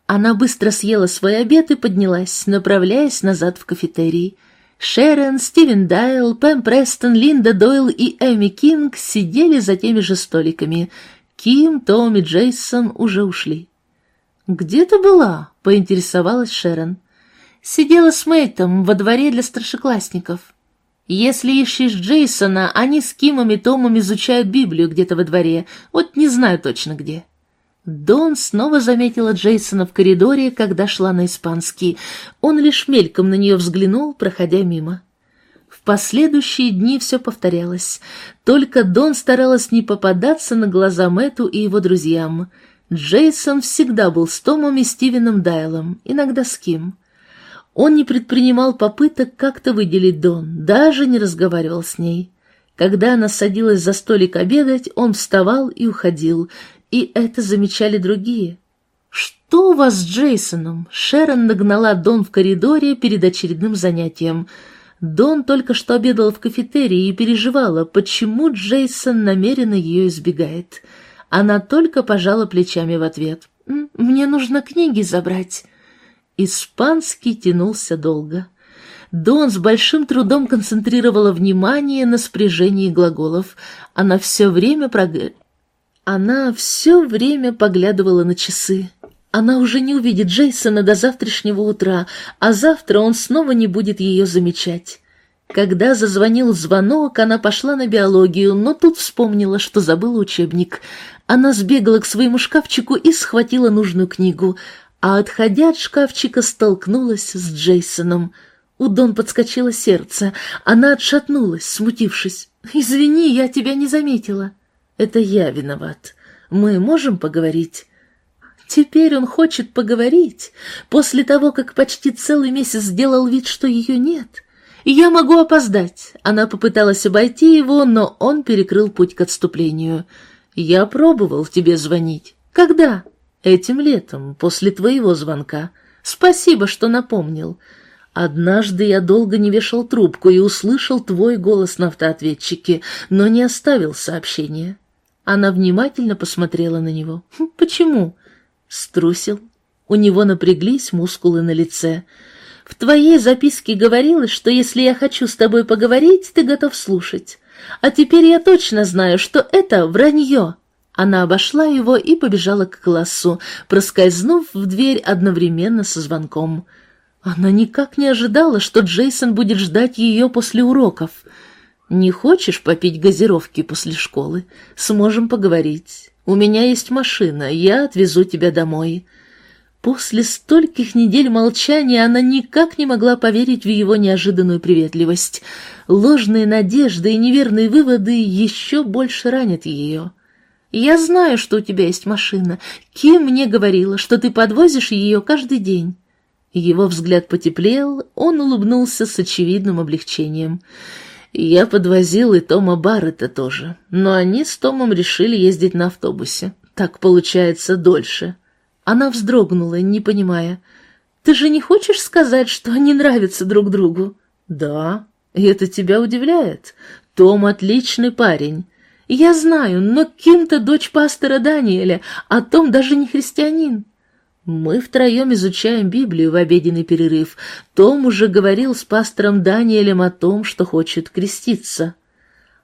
Она быстро съела свой обед и поднялась, направляясь назад в кафетерий. Шерон, СтивенДайл, Пэм Престон, Линда Дойл и Эми Кинг сидели за теми же столиками. Ким, Том и Джейсон уже ушли. «Где ты была?» — поинтересовалась Шерон. «Сидела с Мэйтом во дворе для старшеклассников». Если ищешь Джейсона, они с Кимом и Томом изучают Библию где-то во дворе, вот не знаю точно где». Дон снова заметила Джейсона в коридоре, когда шла на испанский. Он лишь мельком на нее взглянул, проходя мимо. В последующие дни все повторялось. Только Дон старалась не попадаться на глаза Мэту и его друзьям. Джейсон всегда был с Томом и Стивеном Дайлом, иногда с Ким. Он не предпринимал попыток как-то выделить Дон, даже не разговаривал с ней. Когда она садилась за столик обедать, он вставал и уходил, и это замечали другие. «Что у вас с Джейсоном?» Шерон нагнала Дон в коридоре перед очередным занятием. Дон только что обедала в кафетерии и переживала, почему Джейсон намеренно ее избегает. Она только пожала плечами в ответ. «Мне нужно книги забрать». Испанский тянулся долго. Дон с большим трудом концентрировала внимание на спряжении глаголов. Она все время прог... Она все время поглядывала на часы. Она уже не увидит Джейсона до завтрашнего утра, а завтра он снова не будет ее замечать. Когда зазвонил звонок, она пошла на биологию, но тут вспомнила, что забыла учебник. Она сбегала к своему шкафчику и схватила нужную книгу — а отходя от шкафчика столкнулась с Джейсоном. У Дон подскочило сердце, она отшатнулась, смутившись. «Извини, я тебя не заметила». «Это я виноват. Мы можем поговорить?» Теперь он хочет поговорить, после того, как почти целый месяц сделал вид, что ее нет. Я могу опоздать. Она попыталась обойти его, но он перекрыл путь к отступлению. Я пробовал тебе звонить. Когда? Этим летом, после твоего звонка. Спасибо, что напомнил. Однажды я долго не вешал трубку и услышал твой голос на автоответчике, но не оставил сообщения. Она внимательно посмотрела на него. «Хм, «Почему?» Струсил. У него напряглись мускулы на лице. В твоей записке говорилось, что если я хочу с тобой поговорить, ты готов слушать. А теперь я точно знаю, что это вранье. Она обошла его и побежала к классу, проскользнув в дверь одновременно со звонком. Она никак не ожидала, что Джейсон будет ждать ее после уроков. «Не хочешь попить газировки после школы? Сможем поговорить. У меня есть машина, я отвезу тебя домой». После стольких недель молчания она никак не могла поверить в его неожиданную приветливость. Ложные надежды и неверные выводы еще больше ранят ее. «Я знаю, что у тебя есть машина. Ким мне говорила, что ты подвозишь ее каждый день». Его взгляд потеплел, он улыбнулся с очевидным облегчением. Я подвозил и Тома Баррета тоже, но они с Томом решили ездить на автобусе. Так получается дольше. Она вздрогнула, не понимая. «Ты же не хочешь сказать, что они нравятся друг другу?» «Да, и это тебя удивляет. Том отличный парень. Я знаю, но Ким-то дочь пастора Даниэля, а Том даже не христианин. Мы втроем изучаем Библию в обеденный перерыв. Том уже говорил с пастором Даниэлем о том, что хочет креститься.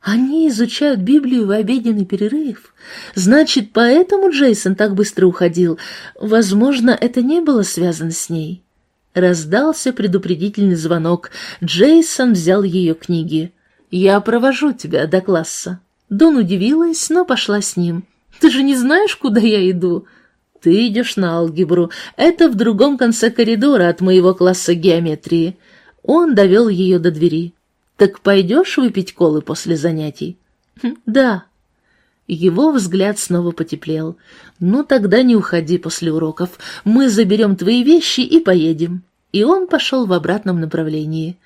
Они изучают Библию в обеденный перерыв. Значит, поэтому Джейсон так быстро уходил. Возможно, это не было связано с ней. Раздался предупредительный звонок. Джейсон взял ее книги. «Я провожу тебя до класса». Дон удивилась, но пошла с ним. «Ты же не знаешь, куда я иду?» Ты идешь на алгебру. Это в другом конце коридора от моего класса геометрии. Он довел ее до двери. Так пойдешь выпить колы после занятий? Хм, да. Его взгляд снова потеплел. Ну тогда не уходи после уроков. Мы заберем твои вещи и поедем. И он пошел в обратном направлении.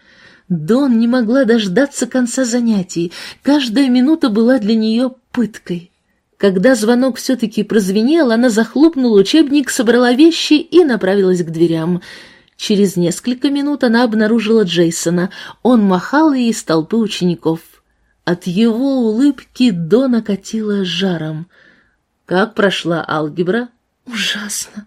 Дон не могла дождаться конца занятий. Каждая минута была для нее пыткой. Когда звонок все-таки прозвенел, она захлопнула учебник, собрала вещи и направилась к дверям. Через несколько минут она обнаружила Джейсона. Он махал ей из толпы учеников. От его улыбки до накатила жаром. «Как прошла алгебра?» «Ужасно!»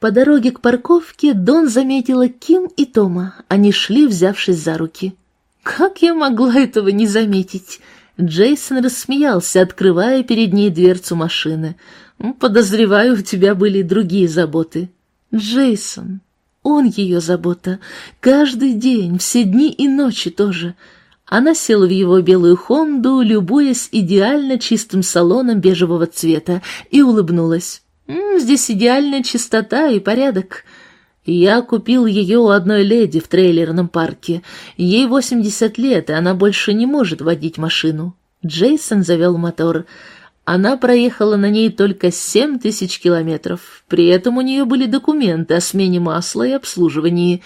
По дороге к парковке Дон заметила Ким и Тома. Они шли, взявшись за руки. «Как я могла этого не заметить?» Джейсон рассмеялся, открывая перед ней дверцу машины. «Подозреваю, у тебя были другие заботы». «Джейсон, он ее забота. Каждый день, все дни и ночи тоже». Она села в его белую Хонду, любуясь идеально чистым салоном бежевого цвета, и улыбнулась. «М -м, «Здесь идеальная чистота и порядок». Я купил ее у одной леди в трейлерном парке. Ей 80 лет, и она больше не может водить машину. Джейсон завел мотор. Она проехала на ней только 7 тысяч километров. При этом у нее были документы о смене масла и обслуживании.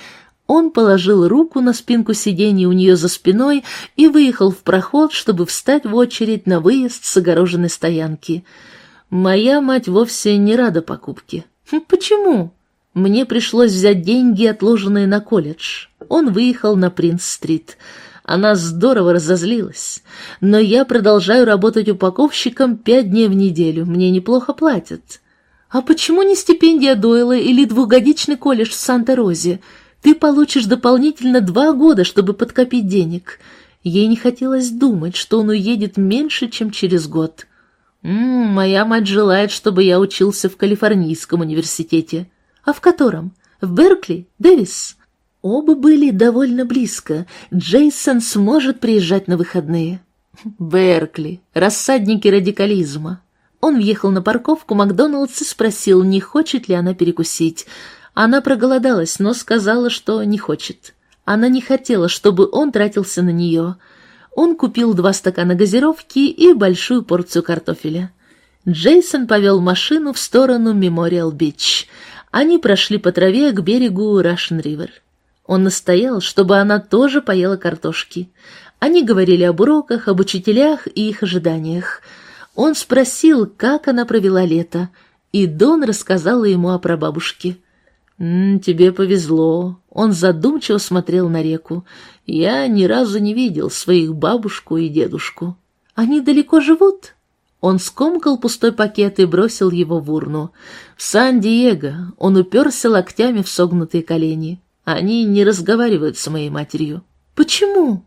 Он положил руку на спинку сиденья у нее за спиной и выехал в проход, чтобы встать в очередь на выезд с огороженной стоянки. Моя мать вовсе не рада покупке. «Хм, «Почему?» Мне пришлось взять деньги, отложенные на колледж. Он выехал на Принц-стрит. Она здорово разозлилась. Но я продолжаю работать упаковщиком пять дней в неделю. Мне неплохо платят. А почему не стипендия Дойла или двухгодичный колледж в Санта-Розе? Ты получишь дополнительно два года, чтобы подкопить денег. Ей не хотелось думать, что он уедет меньше, чем через год. М -м, моя мать желает, чтобы я учился в Калифорнийском университете. А в котором? В Беркли? Дэвис? Оба были довольно близко. Джейсон сможет приезжать на выходные. Беркли. Рассадники радикализма. Он въехал на парковку Макдоналдс и спросил, не хочет ли она перекусить. Она проголодалась, но сказала, что не хочет. Она не хотела, чтобы он тратился на нее. Он купил два стакана газировки и большую порцию картофеля. Джейсон повел машину в сторону Мемориал-Бич. Они прошли по траве к берегу Рашен-Ривер. Он настоял, чтобы она тоже поела картошки. Они говорили об уроках, об учителях и их ожиданиях. Он спросил, как она провела лето, и Дон рассказала ему о прабабушке. «М -м, «Тебе повезло». Он задумчиво смотрел на реку. «Я ни разу не видел своих бабушку и дедушку». «Они далеко живут?» Он скомкал пустой пакет и бросил его в урну. В Сан-Диего он уперся локтями в согнутые колени. Они не разговаривают с моей матерью. «Почему?»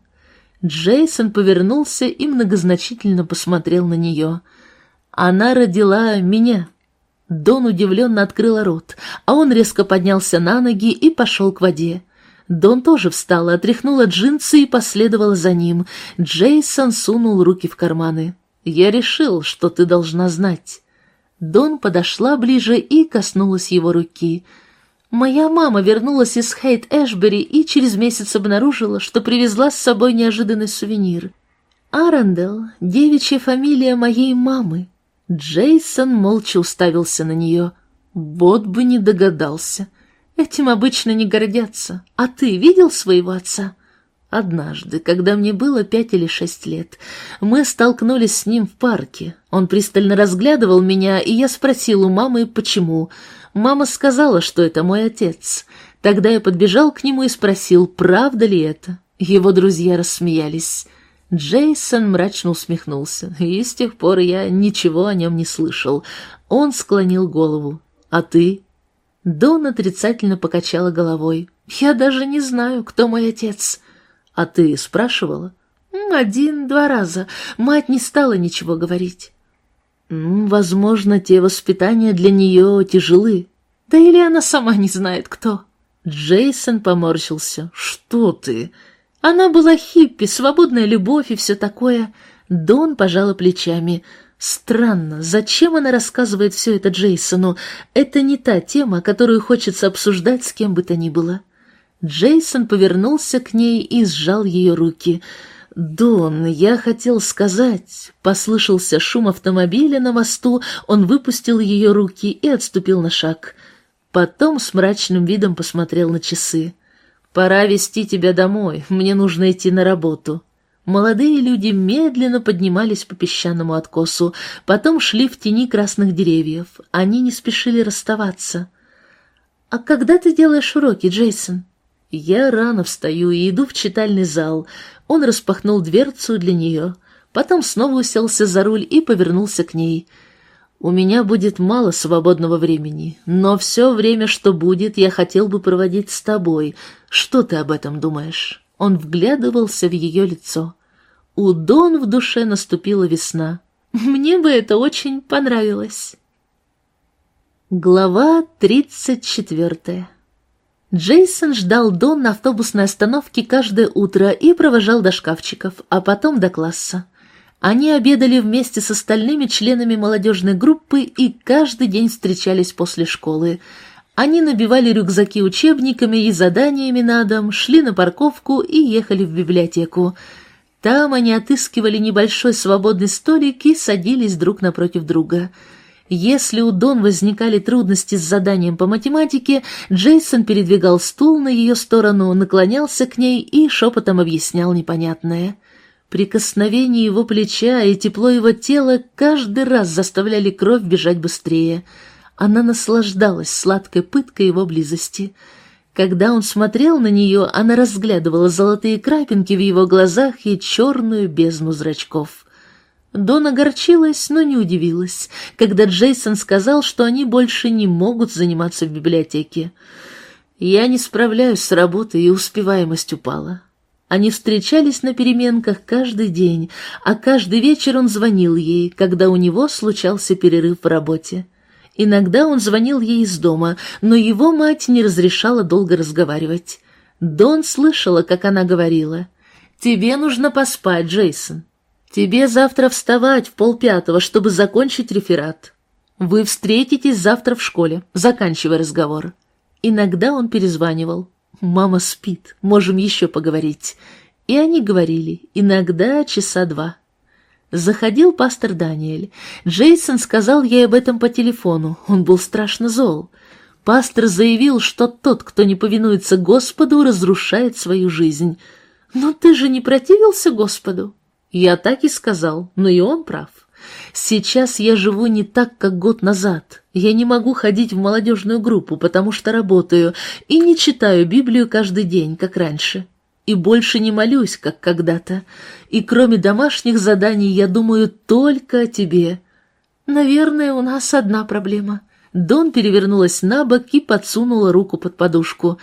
Джейсон повернулся и многозначительно посмотрел на нее. «Она родила меня». Дон удивленно открыла рот, а он резко поднялся на ноги и пошел к воде. Дон тоже встала, отряхнула джинсы и последовала за ним. Джейсон сунул руки в карманы. «Я решил, что ты должна знать». Дон подошла ближе и коснулась его руки — Моя мама вернулась из Хейт-Эшбери и через месяц обнаружила, что привезла с собой неожиданный сувенир. Арендел — девичья фамилия моей мамы. Джейсон молча уставился на нее. Вот бы не догадался. Этим обычно не гордятся. А ты видел своего отца? Однажды, когда мне было пять или шесть лет, мы столкнулись с ним в парке. Он пристально разглядывал меня, и я спросил у мамы, почему. Мама сказала, что это мой отец. Тогда я подбежал к нему и спросил, правда ли это. Его друзья рассмеялись. Джейсон мрачно усмехнулся, и с тех пор я ничего о нем не слышал. Он склонил голову. «А ты?» Дон отрицательно покачала головой. «Я даже не знаю, кто мой отец». «А ты спрашивала?» «Один-два раза. Мать не стала ничего говорить». Возможно, те воспитания для нее тяжелы. Да или она сама не знает, кто. Джейсон поморщился. Что ты? Она была хиппи, свободная любовь и все такое. Дон пожала плечами. Странно, зачем она рассказывает все это Джейсону? Это не та тема, которую хочется обсуждать с кем бы то ни было. Джейсон повернулся к ней и сжал ее руки — «Дон, я хотел сказать...» Послышался шум автомобиля на мосту, он выпустил ее руки и отступил на шаг. Потом с мрачным видом посмотрел на часы. «Пора вести тебя домой, мне нужно идти на работу». Молодые люди медленно поднимались по песчаному откосу, потом шли в тени красных деревьев. Они не спешили расставаться. «А когда ты делаешь уроки, Джейсон?» Я рано встаю и иду в читальный зал. Он распахнул дверцу для нее, потом снова уселся за руль и повернулся к ней. «У меня будет мало свободного времени, но все время, что будет, я хотел бы проводить с тобой. Что ты об этом думаешь?» Он вглядывался в ее лицо. У Дон в душе наступила весна. «Мне бы это очень понравилось». Глава тридцать четвертая Джейсон ждал Дон на автобусной остановке каждое утро и провожал до шкафчиков, а потом до класса. Они обедали вместе с остальными членами молодежной группы и каждый день встречались после школы. Они набивали рюкзаки учебниками и заданиями на дом, шли на парковку и ехали в библиотеку. Там они отыскивали небольшой свободный столик и садились друг напротив друга – если у Дон возникали трудности с заданием по математике, Джейсон передвигал стул на ее сторону, наклонялся к ней и шепотом объяснял непонятное. Прикосновение его плеча и тепло его тела каждый раз заставляли кровь бежать быстрее. Она наслаждалась сладкой пыткой его близости. Когда он смотрел на нее, она разглядывала золотые крапинки в его глазах и черную бездну зрачков. Дон огорчилась, но не удивилась, когда Джейсон сказал, что они больше не могут заниматься в библиотеке. «Я не справляюсь с работой, и успеваемость упала». Они встречались на переменках каждый день, а каждый вечер он звонил ей, когда у него случался перерыв в работе. Иногда он звонил ей из дома, но его мать не разрешала долго разговаривать. Дон слышала, как она говорила. «Тебе нужно поспать, Джейсон. Тебе завтра вставать в полпятого, чтобы закончить реферат. Вы встретитесь завтра в школе, заканчивая разговор. Иногда он перезванивал. «Мама спит, можем еще поговорить». И они говорили, иногда часа два. Заходил пастор Даниэль. Джейсон сказал ей об этом по телефону. Он был страшно зол. Пастор заявил, что тот, кто не повинуется Господу, разрушает свою жизнь. «Но ты же не противился Господу?» Я так и сказал, но и он прав. Сейчас я живу не так, как год назад. Я не могу ходить в молодежную группу, потому что работаю, и не читаю Библию каждый день, как раньше. И больше не молюсь, как когда-то. И кроме домашних заданий я думаю только о тебе. Наверное, у нас одна проблема. Дон перевернулась на бок и подсунула руку под подушку.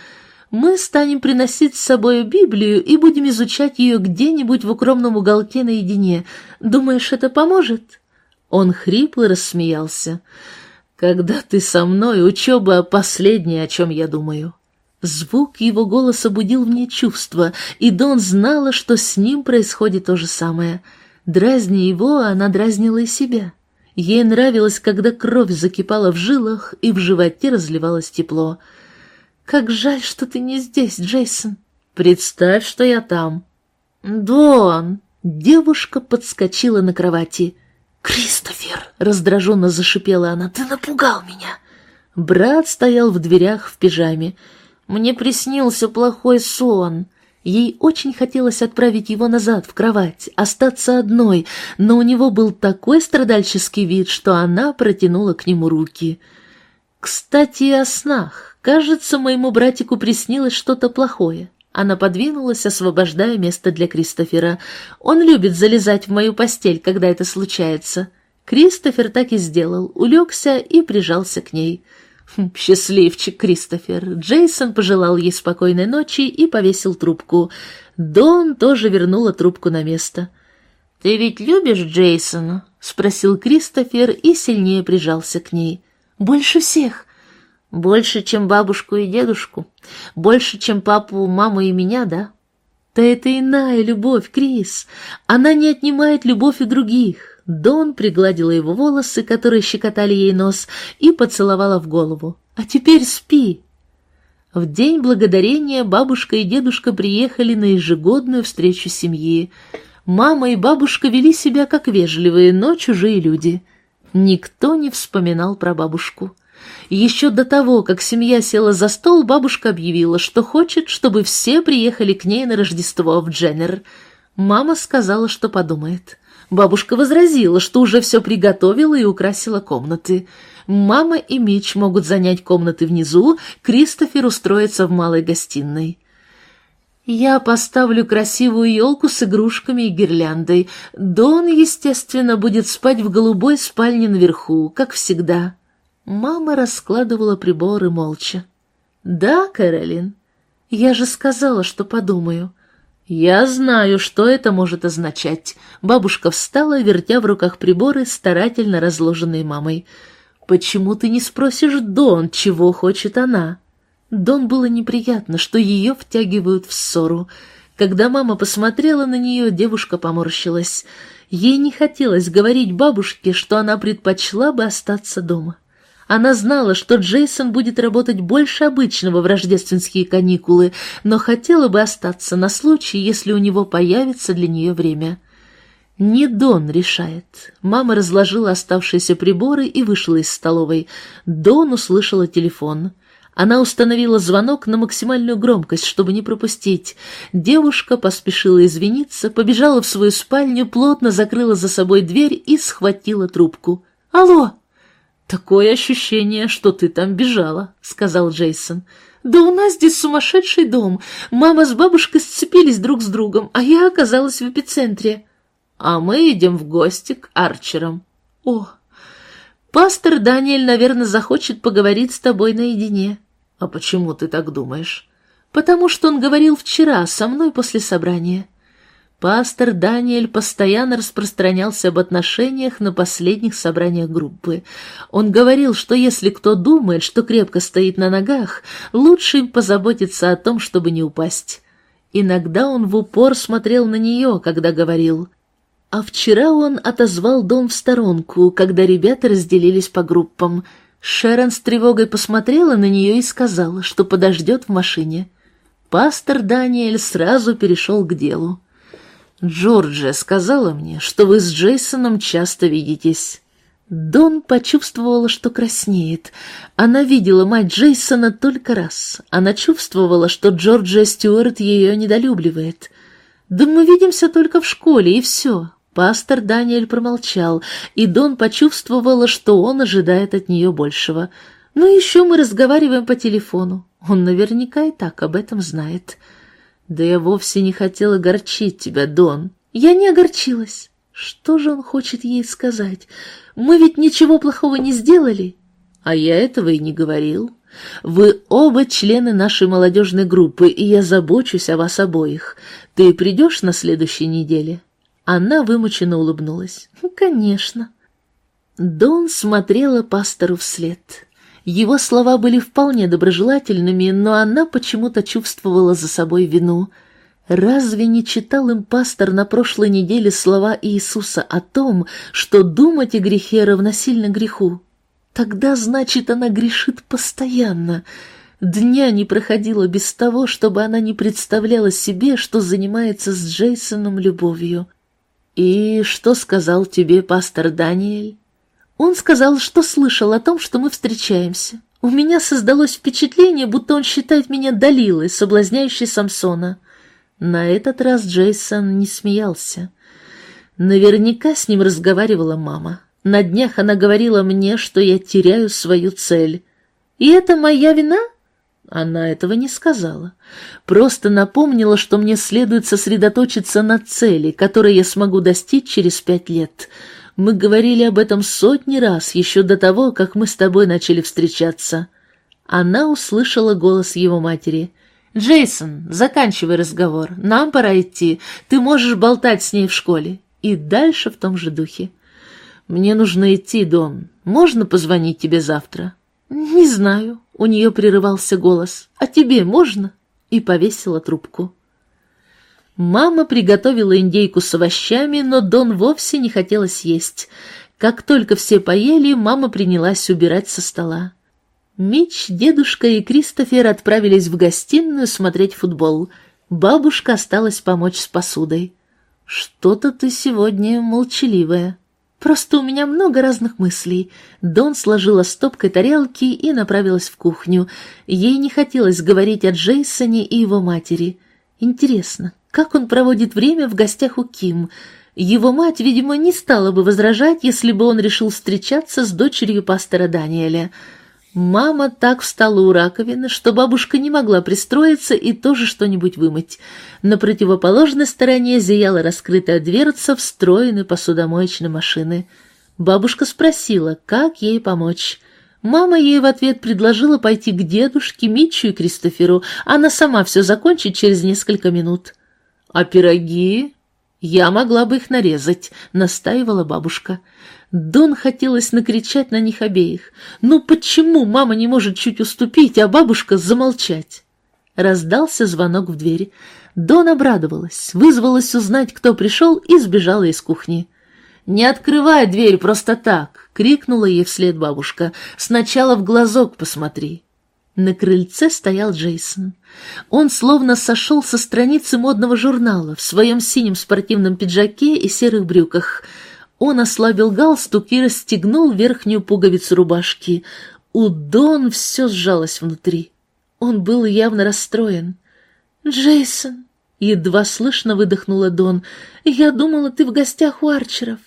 Мы станем приносить с собой Библию и будем изучать ее где-нибудь в укромном уголке наедине. Думаешь, это поможет?» Он хрипло рассмеялся. «Когда ты со мной, учеба — последнее, о чем я думаю». Звук его голоса будил в ней чувства, и Дон знала, что с ним происходит то же самое. Дразня его, она дразнила и себя. Ей нравилось, когда кровь закипала в жилах, и в животе разливалось тепло. «Как жаль, что ты не здесь, Джейсон!» «Представь, что я там!» «Дон!» Девушка подскочила на кровати. «Кристофер!» — раздраженно зашипела она. «Ты напугал меня!» Брат стоял в дверях в пижаме. «Мне приснился плохой сон!» Ей очень хотелось отправить его назад в кровать, остаться одной, но у него был такой страдальческий вид, что она протянула к нему руки. «Кстати, о снах. Кажется, моему братику приснилось что-то плохое». Она подвинулась, освобождая место для Кристофера. «Он любит залезать в мою постель, когда это случается». Кристофер так и сделал, улегся и прижался к ней. Хм, «Счастливчик, Кристофер!» Джейсон пожелал ей спокойной ночи и повесил трубку. Дон тоже вернула трубку на место. «Ты ведь любишь Джейсона?» — спросил Кристофер и сильнее прижался к ней. «Больше всех!» «Больше, чем бабушку и дедушку? Больше, чем папу, маму и меня, да?» «Да это иная любовь, Крис. Она не отнимает любовь у других. Дон пригладила его волосы, которые щекотали ей нос, и поцеловала в голову. «А теперь спи!» В день благодарения бабушка и дедушка приехали на ежегодную встречу семьи. Мама и бабушка вели себя как вежливые, но чужие люди. Никто не вспоминал про бабушку. Еще до того, как семья села за стол, бабушка объявила, что хочет, чтобы все приехали к ней на Рождество в Дженнер. Мама сказала, что подумает. Бабушка возразила, что уже все приготовила и украсила комнаты. Мама и Мич могут занять комнаты внизу, Кристофер устроится в малой гостиной. Я поставлю красивую елку с игрушками и гирляндой. Дон, естественно, будет спать в голубой спальне наверху, как всегда. Мама раскладывала приборы молча. «Да, Кэролин, я же сказала, что подумаю. «Я знаю, что это может означать». Бабушка встала, вертя в руках приборы, старательно разложенные мамой. «Почему ты не спросишь Дон, чего хочет она?» Дон было неприятно, что ее втягивают в ссору. Когда мама посмотрела на нее, девушка поморщилась. Ей не хотелось говорить бабушке, что она предпочла бы остаться дома. Она знала, что Джейсон будет работать больше обычного в рождественские каникулы, но хотела бы остаться на случай, если у него появится для нее время. Не Дон решает. Мама разложила оставшиеся приборы и вышла из столовой. Дон услышала телефон. Она установила звонок на максимальную громкость, чтобы не пропустить. Девушка поспешила извиниться, побежала в свою спальню, плотно закрыла за собой дверь и схватила трубку. «Алло!» «Такое ощущение, что ты там бежала», — сказал Джейсон. «Да у нас здесь сумасшедший дом. Мама с бабушкой сцепились друг с другом, а я оказалась в эпицентре. А мы идем в гости к Арчерам». «О, пастор Даниэль, наверное, захочет поговорить с тобой наедине». «А почему ты так думаешь?» «Потому что он говорил вчера со мной после собрания». Пастор Даниэль постоянно распространялся об отношениях на последних собраниях группы. Он говорил, что если кто думает, что крепко стоит на ногах, лучше им позаботиться о том, чтобы не упасть. Иногда он в упор смотрел на нее, когда говорил. А вчера он отозвал дом в сторонку, когда ребята разделились по группам. Шерон с тревогой посмотрела на нее и сказала, что подождет в машине. Пастор Даниэль сразу перешел к делу. Джорджия сказала мне, что вы с Джейсоном часто видитесь. Дон почувствовала, что краснеет. Она видела мать Джейсона только раз. Она чувствовала, что Джорджия Стюарт ее недолюбливает. «Да мы видимся только в школе, и все». Пастор Даниэль промолчал, и Дон почувствовала, что он ожидает от нее большего. «Ну еще мы разговариваем по телефону. Он наверняка и так об этом знает». «Да я вовсе не хотела огорчить тебя, Дон». «Я не огорчилась. Что же он хочет ей сказать? Мы ведь ничего плохого не сделали. А я этого и не говорил. Вы оба члены нашей молодежной группы, и я забочусь о вас обоих. Ты придешь на следующей неделе?» Она вымученно улыбнулась. «Конечно». Дон смотрела пастору вслед. Его слова были вполне доброжелательными, но она почему-то чувствовала за собой вину — Разве не читал им пастор на прошлой неделе слова Иисуса о том, что думать о грехе равносильно греху? Тогда, значит, она грешит постоянно. Дня не проходило без того, чтобы она не представляла себе, что занимается с Джейсоном любовью. «И что сказал тебе пастор Даниэль?» «Он сказал, что слышал о том, что мы встречаемся. У меня создалось впечатление, будто он считает меня Далилой, соблазняющей Самсона». На этот раз Джейсон не смеялся. Наверняка с ним разговаривала мама. На днях она говорила мне, что я теряю свою цель. И это моя вина? Она этого не сказала. Просто напомнила, что мне следует сосредоточиться на цели, которые я смогу достичь через пять лет. Мы говорили об этом сотни раз, еще до того, как мы с тобой начали встречаться. Она услышала голос его матери — «Джейсон, заканчивай разговор. Нам пора идти. Ты можешь болтать с ней в школе». И дальше в том же духе. «Мне нужно идти, Дон. Можно позвонить тебе завтра?» «Не знаю», — у нее прерывался голос. «А тебе можно?» И повесила трубку. Мама приготовила индейку с овощами, но Дон вовсе не хотела съесть. Как только все поели, мама принялась убирать со стола. Мич, дедушка и Кристофер отправились в гостиную смотреть футбол. Бабушка осталась помочь с посудой. «Что-то ты сегодня молчаливая». «Просто у меня много разных мыслей». Дон сложила стопкой тарелки и направилась в кухню. Ей не хотелось говорить о Джейсоне и его матери. Интересно, как он проводит время в гостях у Ким? Его мать, видимо, не стала бы возражать, если бы он решил встречаться с дочерью пастора Даниэля. Мама так встала у раковины, что бабушка не могла пристроиться и тоже что-нибудь вымыть. На противоположной стороне зияла раскрытая дверца встроенной посудомоечной машины. Бабушка спросила, как ей помочь. Мама ей в ответ предложила пойти к дедушке, Митчу и Кристоферу. Она сама все закончит через несколько минут. «А пироги?» «Я могла бы их нарезать», — настаивала бабушка. Дон хотелось накричать на них обеих. «Ну почему мама не может чуть уступить, а бабушка замолчать?» Раздался звонок в дверь. Дон обрадовалась, вызвалась узнать, кто пришел, и сбежала из кухни. «Не открывай дверь просто так!» — крикнула ей вслед бабушка. «Сначала в глазок посмотри!» На крыльце стоял Джейсон. Он словно сошел со страницы модного журнала в своем синем спортивном пиджаке и серых брюках — он ослабил галстук и расстегнул верхнюю пуговицу рубашки. У Дон все сжалось внутри. Он был явно расстроен. «Джейсон!» — едва слышно выдохнула Дон. «Я думала, ты в гостях у Арчеров».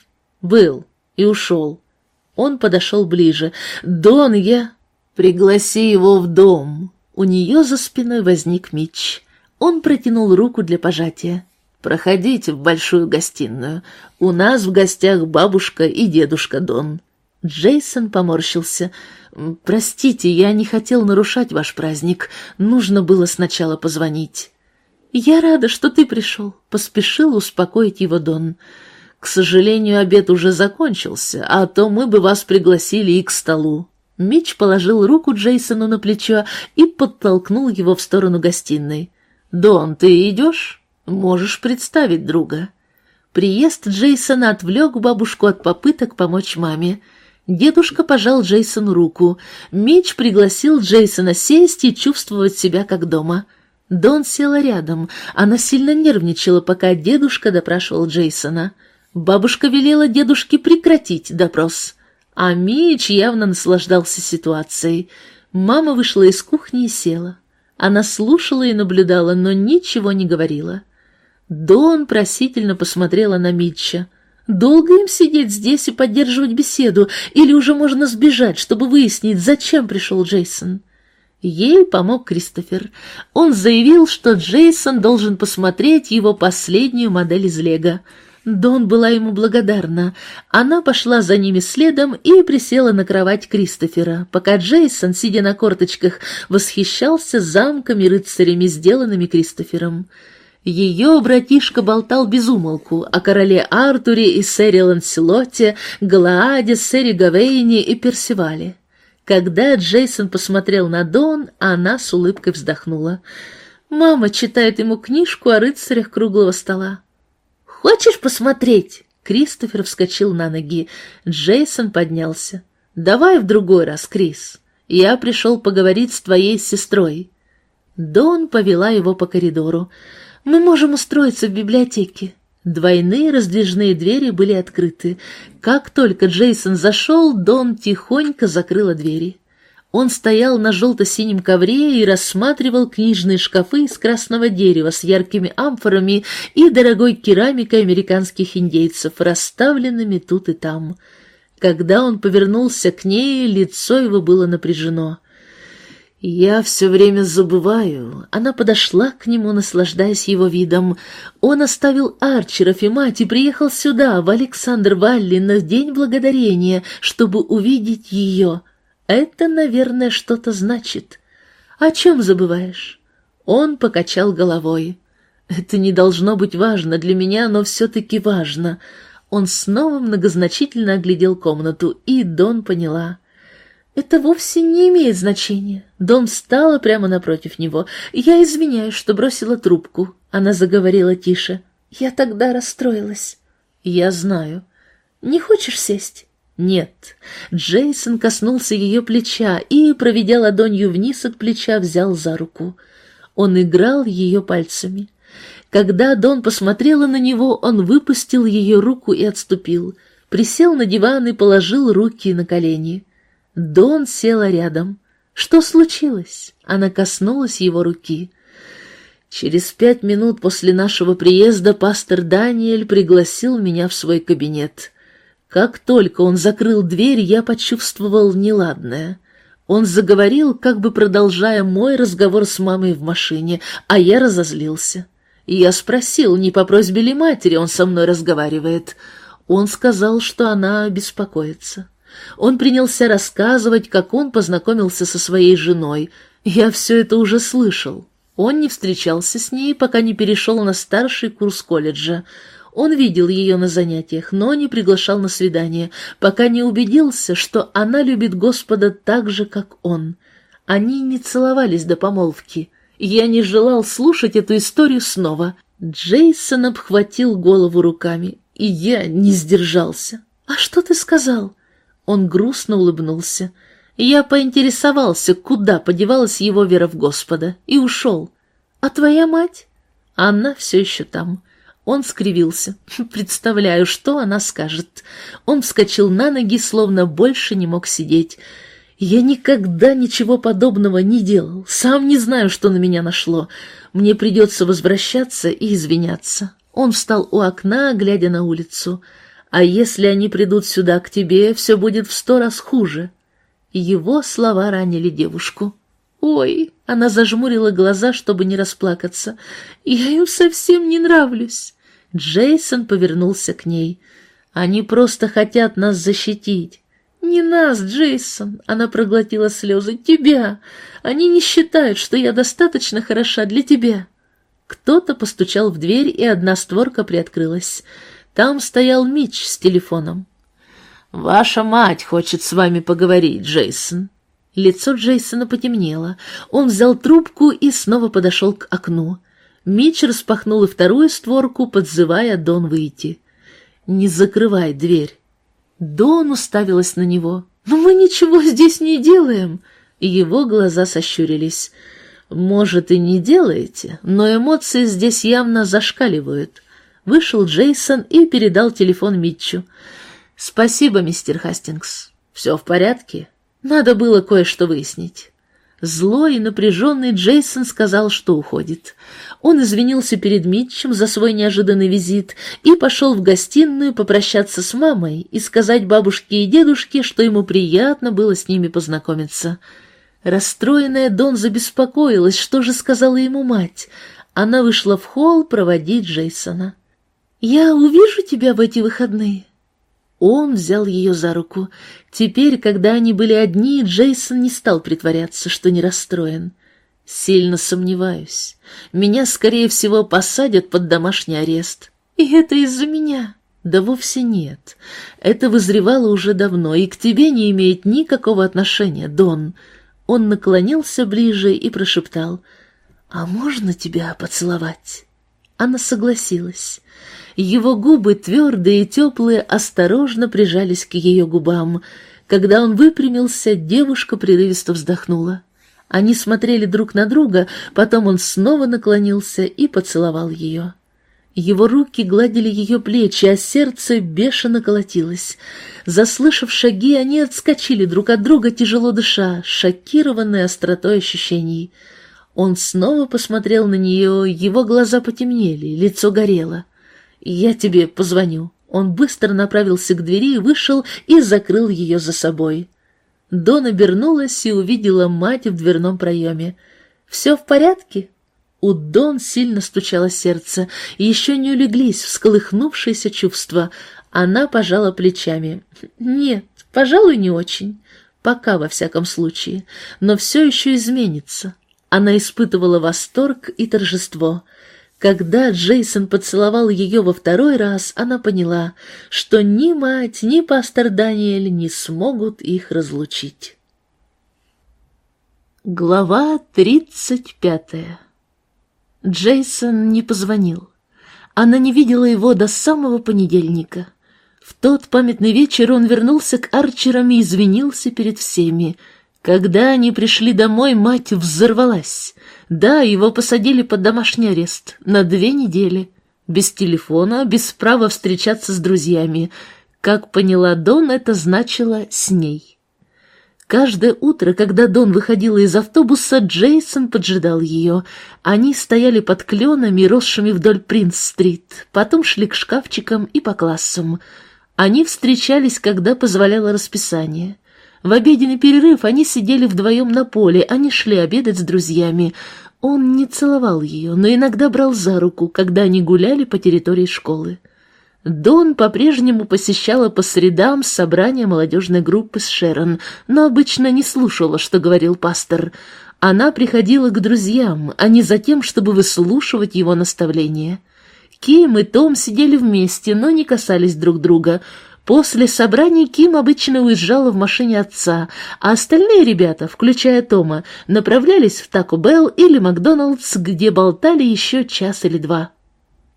«Был и ушел». Он подошел ближе. «Дон, я...» «Пригласи его в дом». У нее за спиной возник Митч. Он протянул руку для пожатия. Проходите в большую гостиную. У нас в гостях бабушка и дедушка Дон». Джейсон поморщился. «Простите, я не хотел нарушать ваш праздник. Нужно было сначала позвонить». «Я рада, что ты пришел», — поспешил успокоить его Дон. «К сожалению, обед уже закончился, а то мы бы вас пригласили и к столу». Мич положил руку Джейсону на плечо и подтолкнул его в сторону гостиной. «Дон, ты идешь?» Можешь представить друга. Приезд Джейсона отвлек бабушку от попыток помочь маме. Дедушка пожал Джейсону руку. Мич пригласил Джейсона сесть и чувствовать себя как дома. Дон села рядом. Она сильно нервничала, пока дедушка допрашивал Джейсона. Бабушка велела дедушке прекратить допрос. А Мич явно наслаждался ситуацией. Мама вышла из кухни и села. Она слушала и наблюдала, но ничего не говорила. Дон просительно посмотрела на Митча. Долго им сидеть здесь и поддерживать беседу, или уже можно сбежать, чтобы выяснить, зачем пришел Джейсон? Ей помог Кристофер. Он заявил, что Джейсон должен посмотреть его последнюю модель из Лего. Дон была ему благодарна. Она пошла за ними следом и присела на кровать Кристофера, пока Джейсон, сидя на корточках, восхищался замками и рыцарями, сделанными Кристофером. Ее братишка болтал без умолку о короле Артуре и сэре Ланселоте, Галааде, сэре Гавейне и Персивале. Когда Джейсон посмотрел на Дон, она с улыбкой вздохнула. Мама читает ему книжку о рыцарях круглого стола. «Хочешь посмотреть?» Кристофер вскочил на ноги. Джейсон поднялся. «Давай в другой раз, Крис. Я пришел поговорить с твоей сестрой». Дон повела его по коридору. «Мы можем устроиться в библиотеке. Двойные раздвижные двери были открыты. Как только Джейсон зашел, Дон тихонько закрыла двери. Он стоял на желто-синем ковре и рассматривал книжные шкафы из красного дерева с яркими амфорами и дорогой керамикой американских индейцев, расставленными тут и там. Когда он повернулся к ней, лицо его было напряжено — «Я все время забываю». Она подошла к нему, наслаждаясь его видом. Он оставил Арчеров и мать и приехал сюда, в Александр Валли, на День Благодарения, чтобы увидеть ее. Это, наверное, что-то значит. О чем забываешь? Он покачал головой. Это не должно быть важно для меня, но все-таки важно. Он снова многозначительно оглядел комнату, и Дон поняла — это вовсе не имеет значения. Дом встала прямо напротив него. Я извиняюсь, что бросила трубку. Она заговорила тише. Я тогда расстроилась. Я знаю. Не хочешь сесть? Нет. Джейсон коснулся ее плеча и, проведя ладонью вниз от плеча, взял за руку. Он играл ее пальцами. Когда Дон посмотрела на него, он выпустил ее руку и отступил. Присел на диван и положил руки на колени. Дон села рядом. «Что случилось?» Она коснулась его руки. Через пять минут после нашего приезда пастор Даниэль пригласил меня в свой кабинет. Как только он закрыл дверь, я почувствовал неладное. Он заговорил, как бы продолжая мой разговор с мамой в машине, а я разозлился. Я спросил, не по просьбе ли матери он со мной разговаривает. Он сказал, что она беспокоится. Он принялся рассказывать, как он познакомился со своей женой. Я все это уже слышал. Он не встречался с ней, пока не перешел на старший курс колледжа. Он видел ее на занятиях, но не приглашал на свидание, пока не убедился, что она любит Господа так же, как он. Они не целовались до помолвки. Я не желал слушать эту историю снова. Джейсон обхватил голову руками, и я не сдержался. «А что ты сказал?» Он грустно улыбнулся. Я поинтересовался, куда подевалась его вера в Господа, и ушел. А твоя мать? Она все еще там. Он скривился. Представляю, что она скажет. Он вскочил на ноги, словно больше не мог сидеть. Я никогда ничего подобного не делал. Сам не знаю, что на меня нашло. Мне придется возвращаться и извиняться. Он встал у окна, глядя на улицу. А если они придут сюда к тебе, все будет в сто раз хуже. Его слова ранили девушку. «Ой!» — она зажмурила глаза, чтобы не расплакаться. «Я им совсем не нравлюсь!» Джейсон повернулся к ней. «Они просто хотят нас защитить». «Не нас, Джейсон!» — она проглотила слезы. «Тебя! Они не считают, что я достаточно хороша для тебя!» Кто-то постучал в дверь, и одна створка приоткрылась. Там стоял Мич с телефоном. «Ваша мать хочет с вами поговорить, Джейсон». Лицо Джейсона потемнело. Он взял трубку и снова подошел к окну. Распахнул и вторую створку, подзывая Дон выйти. «Не закрывай дверь». Дон уставилась на него. «Но мы ничего здесь не делаем». Его глаза сощурились. Может, и не делаете, но эмоции здесь явно зашкаливают. Вышел Джейсон и передал телефон Митчу. «Спасибо, мистер Хастингс. Все в порядке? Надо было кое-что выяснить». Злой и напряженный Джейсон сказал, что уходит. Он извинился перед Митчем за свой неожиданный визит и пошел в гостиную попрощаться с мамой и сказать бабушке и дедушке, что ему приятно было с ними познакомиться. Расстроенная Дон забеспокоилась, что же сказала ему мать. Она вышла в холл проводить Джейсона. «Я увижу тебя в эти выходные». Он взял ее за руку. Теперь, когда они были одни, Джейсон не стал притворяться, что не расстроен. «Сильно сомневаюсь. Меня, скорее всего, посадят под домашний арест. И это из-за меня». «Да вовсе нет. Это вызревало уже давно и к тебе не имеет никакого отношения, Дон». Он наклонился ближе и прошептал, «А можно тебя поцеловать?» Она согласилась. Его губы, твердые и теплые, осторожно прижались к ее губам. Когда он выпрямился, девушка прерывисто вздохнула. Они смотрели друг на друга, потом он снова наклонился и поцеловал ее. Его руки гладили ее плечи, а сердце бешено колотилось. Заслышав шаги, они отскочили друг от друга, тяжело дыша, шокированные остротой ощущений. Он снова посмотрел на нее, его глаза потемнели, лицо горело. «Я тебе позвоню». Он быстро направился к двери, вышел и закрыл ее за собой. Дон обернулась и увидела мать в дверном проеме. «Все в порядке?» У Дон сильно стучало сердце, и еще не улеглись всколыхнувшиеся чувства. Она пожала плечами. «Нет, пожалуй, не очень. Пока, во всяком случае. Но все еще изменится». Она испытывала восторг и торжество. Когда Джейсон поцеловал ее во второй раз, она поняла, что ни мать, ни пастор Даниэль не смогут их разлучить. Глава тридцать пятая Джейсон не позвонил. Она не видела его до самого понедельника. В тот памятный вечер он вернулся к Арчерам и извинился перед всеми. Когда они пришли домой, мать взорвалась. Да, его посадили под домашний арест на две недели. Без телефона, без права встречаться с друзьями. Как поняла Дон, это значило «с ней». Каждое утро, когда Дон выходила из автобуса, Джейсон поджидал ее. Они стояли под кленами, росшими вдоль Принц-стрит, потом шли к шкафчикам и по классам. Они встречались, когда позволяло расписание. В обеденный перерыв они сидели вдвоем на поле, они шли обедать с друзьями. Он не целовал ее, но иногда брал за руку, когда они гуляли по территории школы. Дон по-прежнему посещала по средам собрания молодежной группы с Шерон, но обычно не слушала, что говорил пастор. Она приходила к друзьям, а не за тем, чтобы выслушивать его наставления. Ким и Том сидели вместе, но не касались друг друга. После собраний Ким обычно уезжала в машине отца, а остальные ребята, включая Тома, направлялись в Тако Белл или Макдоналдс, где болтали еще час или два.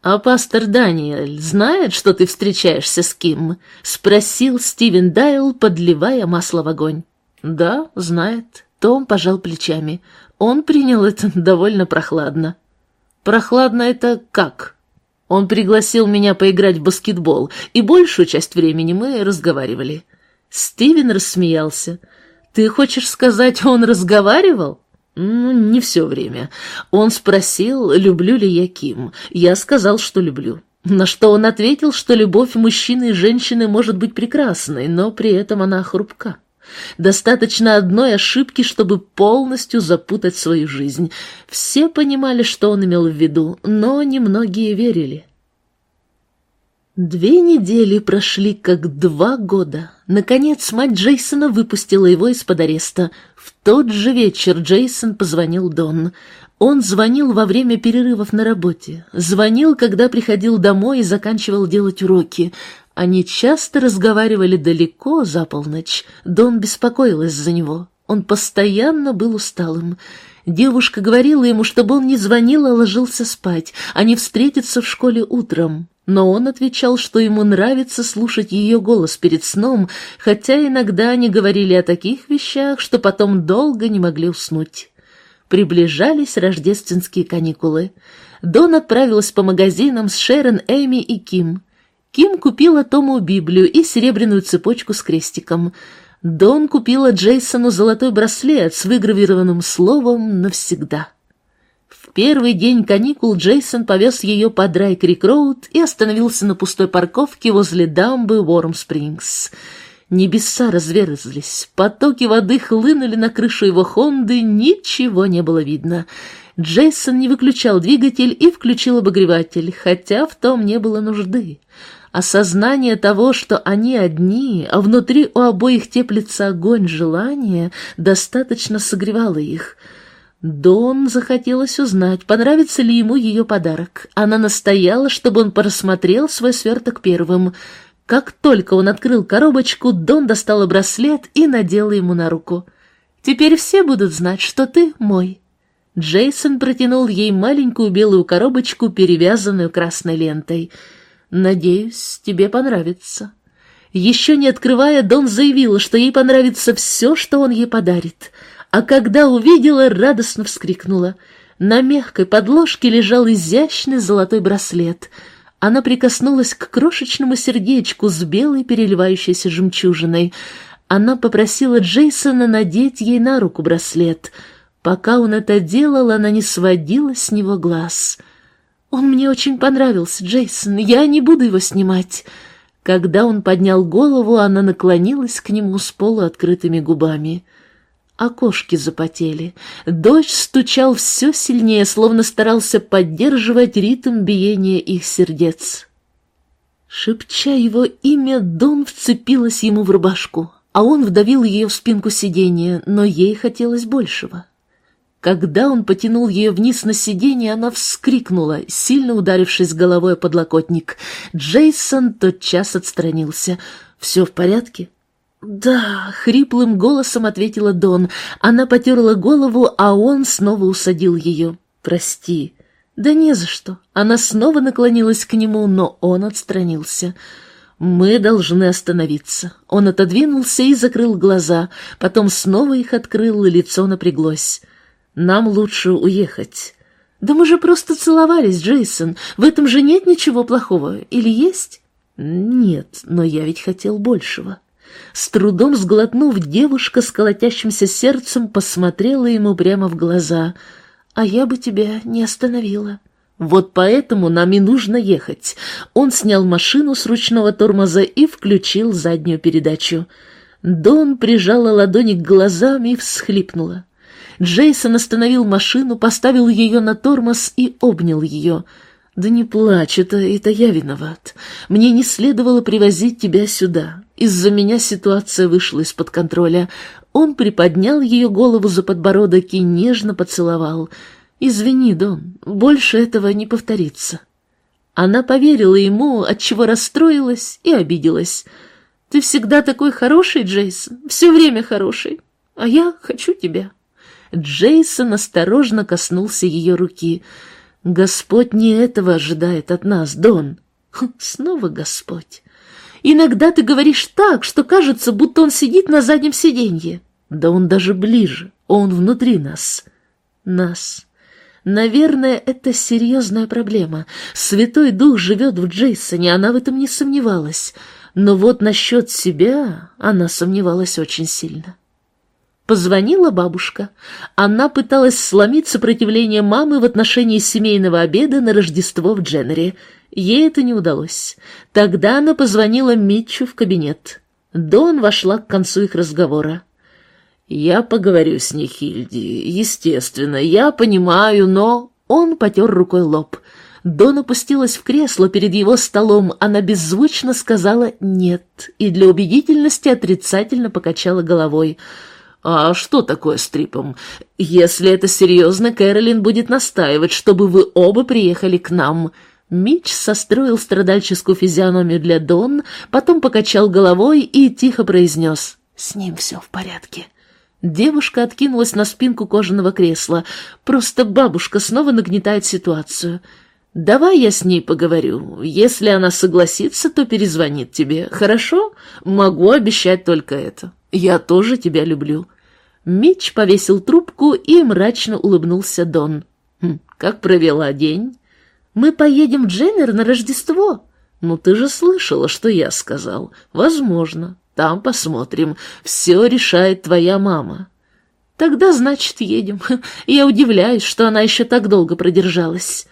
«А пастор Даниэль знает, что ты встречаешься с Ким?» — спросил СтивенДайл, подливая масло в огонь. «Да, знает». Том пожал плечами. Он принял это довольно прохладно. «Прохладно это как?» Он пригласил меня поиграть в баскетбол, и большую часть времени мы разговаривали. Стивен рассмеялся. «Ты хочешь сказать, он разговаривал?» Ну, не все время. Он спросил, люблю ли я Ким. Я сказал, что люблю. На что он ответил, что любовь мужчины и женщины может быть прекрасной, но при этом она хрупка. Достаточно одной ошибки, чтобы полностью запутать свою жизнь. Все понимали, что он имел в виду, но немногие верили. Две недели прошли как два года. Наконец, мать Джейсона выпустила его из-под ареста. В тот же вечер Джейсон позвонил Дон. Он звонил во время перерывов на работе. Звонил, когда приходил домой и заканчивал делать уроки. Они часто разговаривали далеко за полночь. Дон беспокоилась за него. Он постоянно был усталым. Девушка говорила ему, чтобы он не звонил, а ложился спать, не встретиться в школе утром. Но он отвечал, что ему нравится слушать ее голос перед сном, хотя иногда они говорили о таких вещах, что потом долго не могли уснуть. Приближались рождественские каникулы. Дон отправилась по магазинам с Шерон, Эми и Ким. Ким купила Тому Библию и серебряную цепочку с крестиком. Дон купила Джейсону золотой браслет с выгравированным словом «навсегда». В первый день каникул Джейсон повез ее по Драй-Крик-Роуд и остановился на пустой парковке возле дамбы Уорм-Спрингс. Небеса разверзлись, потоки воды хлынули на крышу его Хонды, ничего не было видно. Джейсон не выключал двигатель и включил обогреватель, хотя в том не было нужды. Осознание того, что они одни, а внутри у обоих теплится огонь желания, достаточно согревало их. Дон захотелось узнать, понравится ли ему ее подарок. Она настояла, чтобы он просмотрел свой сверток первым — как только он открыл коробочку, Дон достала браслет и надела ему на руку. «Теперь все будут знать, что ты мой». Джейсон протянул ей маленькую белую коробочку, перевязанную красной лентой. «Надеюсь, тебе понравится». Еще не открывая, Дон заявила, что ей понравится все, что он ей подарит. А когда увидела, радостно вскрикнула. На мягкой подложке лежал изящный золотой браслет — она прикоснулась к крошечному сердечку с белой переливающейся жемчужиной. Она попросила Джейсона надеть ей на руку браслет. Пока он это делал, она не сводила с него глаз. «Он мне очень понравился, Джейсон, я не буду его снимать». Когда он поднял голову, она наклонилась к нему с полуоткрытыми губами окошки запотели. Дождь стучал все сильнее, словно старался поддерживать ритм биения их сердец. Шепча его имя, Дон вцепилась ему в рубашку, а он вдавил ее в спинку сиденья, но ей хотелось большего. Когда он потянул ее вниз на сиденье, она вскрикнула, сильно ударившись головой о подлокотник. Джейсон тотчас отстранился. «Все в порядке?» «Да», — хриплым голосом ответила Дон. Она потерла голову, а он снова усадил ее. «Прости». «Да не за что». Она снова наклонилась к нему, но он отстранился. «Мы должны остановиться». Он отодвинулся и закрыл глаза, потом снова их открыл, и лицо напряглось. «Нам лучше уехать». «Да мы же просто целовались, Джейсон. В этом же нет ничего плохого. Или есть?» «Нет, но я ведь хотел большего». С трудом сглотнув, девушка с колотящимся сердцем посмотрела ему прямо в глаза. «А я бы тебя не остановила». «Вот поэтому нам и нужно ехать». Он снял машину с ручного тормоза и включил заднюю передачу. Дон прижала ладони к глазам и всхлипнула. Джейсон остановил машину, поставил ее на тормоз и обнял ее — «Да не плачь, это, это я виноват. Мне не следовало привозить тебя сюда. Из-за меня ситуация вышла из-под контроля». Он приподнял ее голову за подбородок и нежно поцеловал. «Извини, Дон, больше этого не повторится». Она поверила ему, отчего расстроилась и обиделась. «Ты всегда такой хороший, Джейсон, все время хороший, а я хочу тебя». Джейсон осторожно коснулся ее руки — Господь не этого ожидает от нас, Дон. Снова Господь. Иногда ты говоришь так, что кажется, будто он сидит на заднем сиденье. Да он даже ближе, он внутри нас. Нас. Наверное, это серьезная проблема. Святой Дух живет в Джейсоне, она в этом не сомневалась. Но вот насчет себя она сомневалась очень сильно. Позвонила бабушка. Она пыталась сломить сопротивление мамы в отношении семейного обеда на Рождество в Дженнере. Ей это не удалось. Тогда она позвонила Митчу в кабинет. Дон вошла к концу их разговора. «Я поговорю с ней, Хильди. Естественно, я понимаю, но...» Он потер рукой лоб. Дон опустилась в кресло перед его столом. Она беззвучно сказала «нет» и для убедительности отрицательно покачала головой. «А что такое с Трипом? Если это серьезно, Кэролин будет настаивать, чтобы вы оба приехали к нам». Митч состроил страдальческую физиономию для Дон, потом покачал головой и тихо произнес «С ним все в порядке». Девушка откинулась на спинку кожаного кресла. Просто бабушка снова нагнетает ситуацию. «Давай я с ней поговорю. Если она согласится, то перезвонит тебе. Хорошо? Могу обещать только это. Я тоже тебя люблю». Мич повесил трубку и мрачно улыбнулся Дон. «Хм, «Как провела день?» «Мы поедем в Дженнер на Рождество». «Ну ты же слышала, что я сказал. Возможно. Там посмотрим. Все решает твоя мама». «Тогда, значит, едем. Я удивляюсь, что она еще так долго продержалась».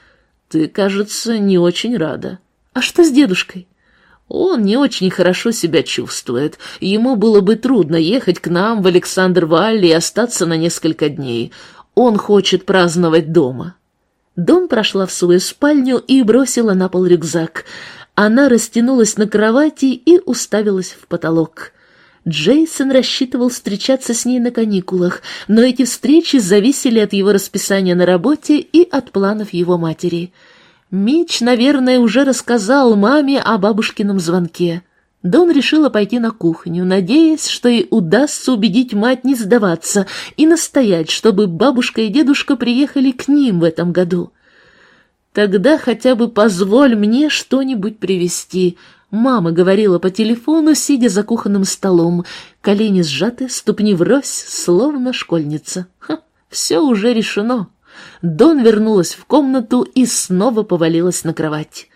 «Ты, кажется, не очень рада». «А что с дедушкой?» Он не очень хорошо себя чувствует. Ему было бы трудно ехать к нам в Александр-Валли и остаться на несколько дней. Он хочет праздновать дома. Дон прошла в свою спальню и бросила на пол рюкзак. Она растянулась на кровати и уставилась в потолок. Джейсон рассчитывал встречаться с ней на каникулах, но эти встречи зависели от его расписания на работе и от планов его матери — Мич, наверное, уже рассказал маме о бабушкином звонке. Дон решила пойти на кухню, надеясь, что ей удастся убедить мать не сдаваться и настоять, чтобы бабушка и дедушка приехали к ним в этом году. «Тогда хотя бы позволь мне что-нибудь привезти», — мама говорила по телефону, сидя за кухонным столом, колени сжаты, ступни врозь, словно школьница. Ха, все уже решено. Дон вернулась в комнату и снова повалилась на кровать.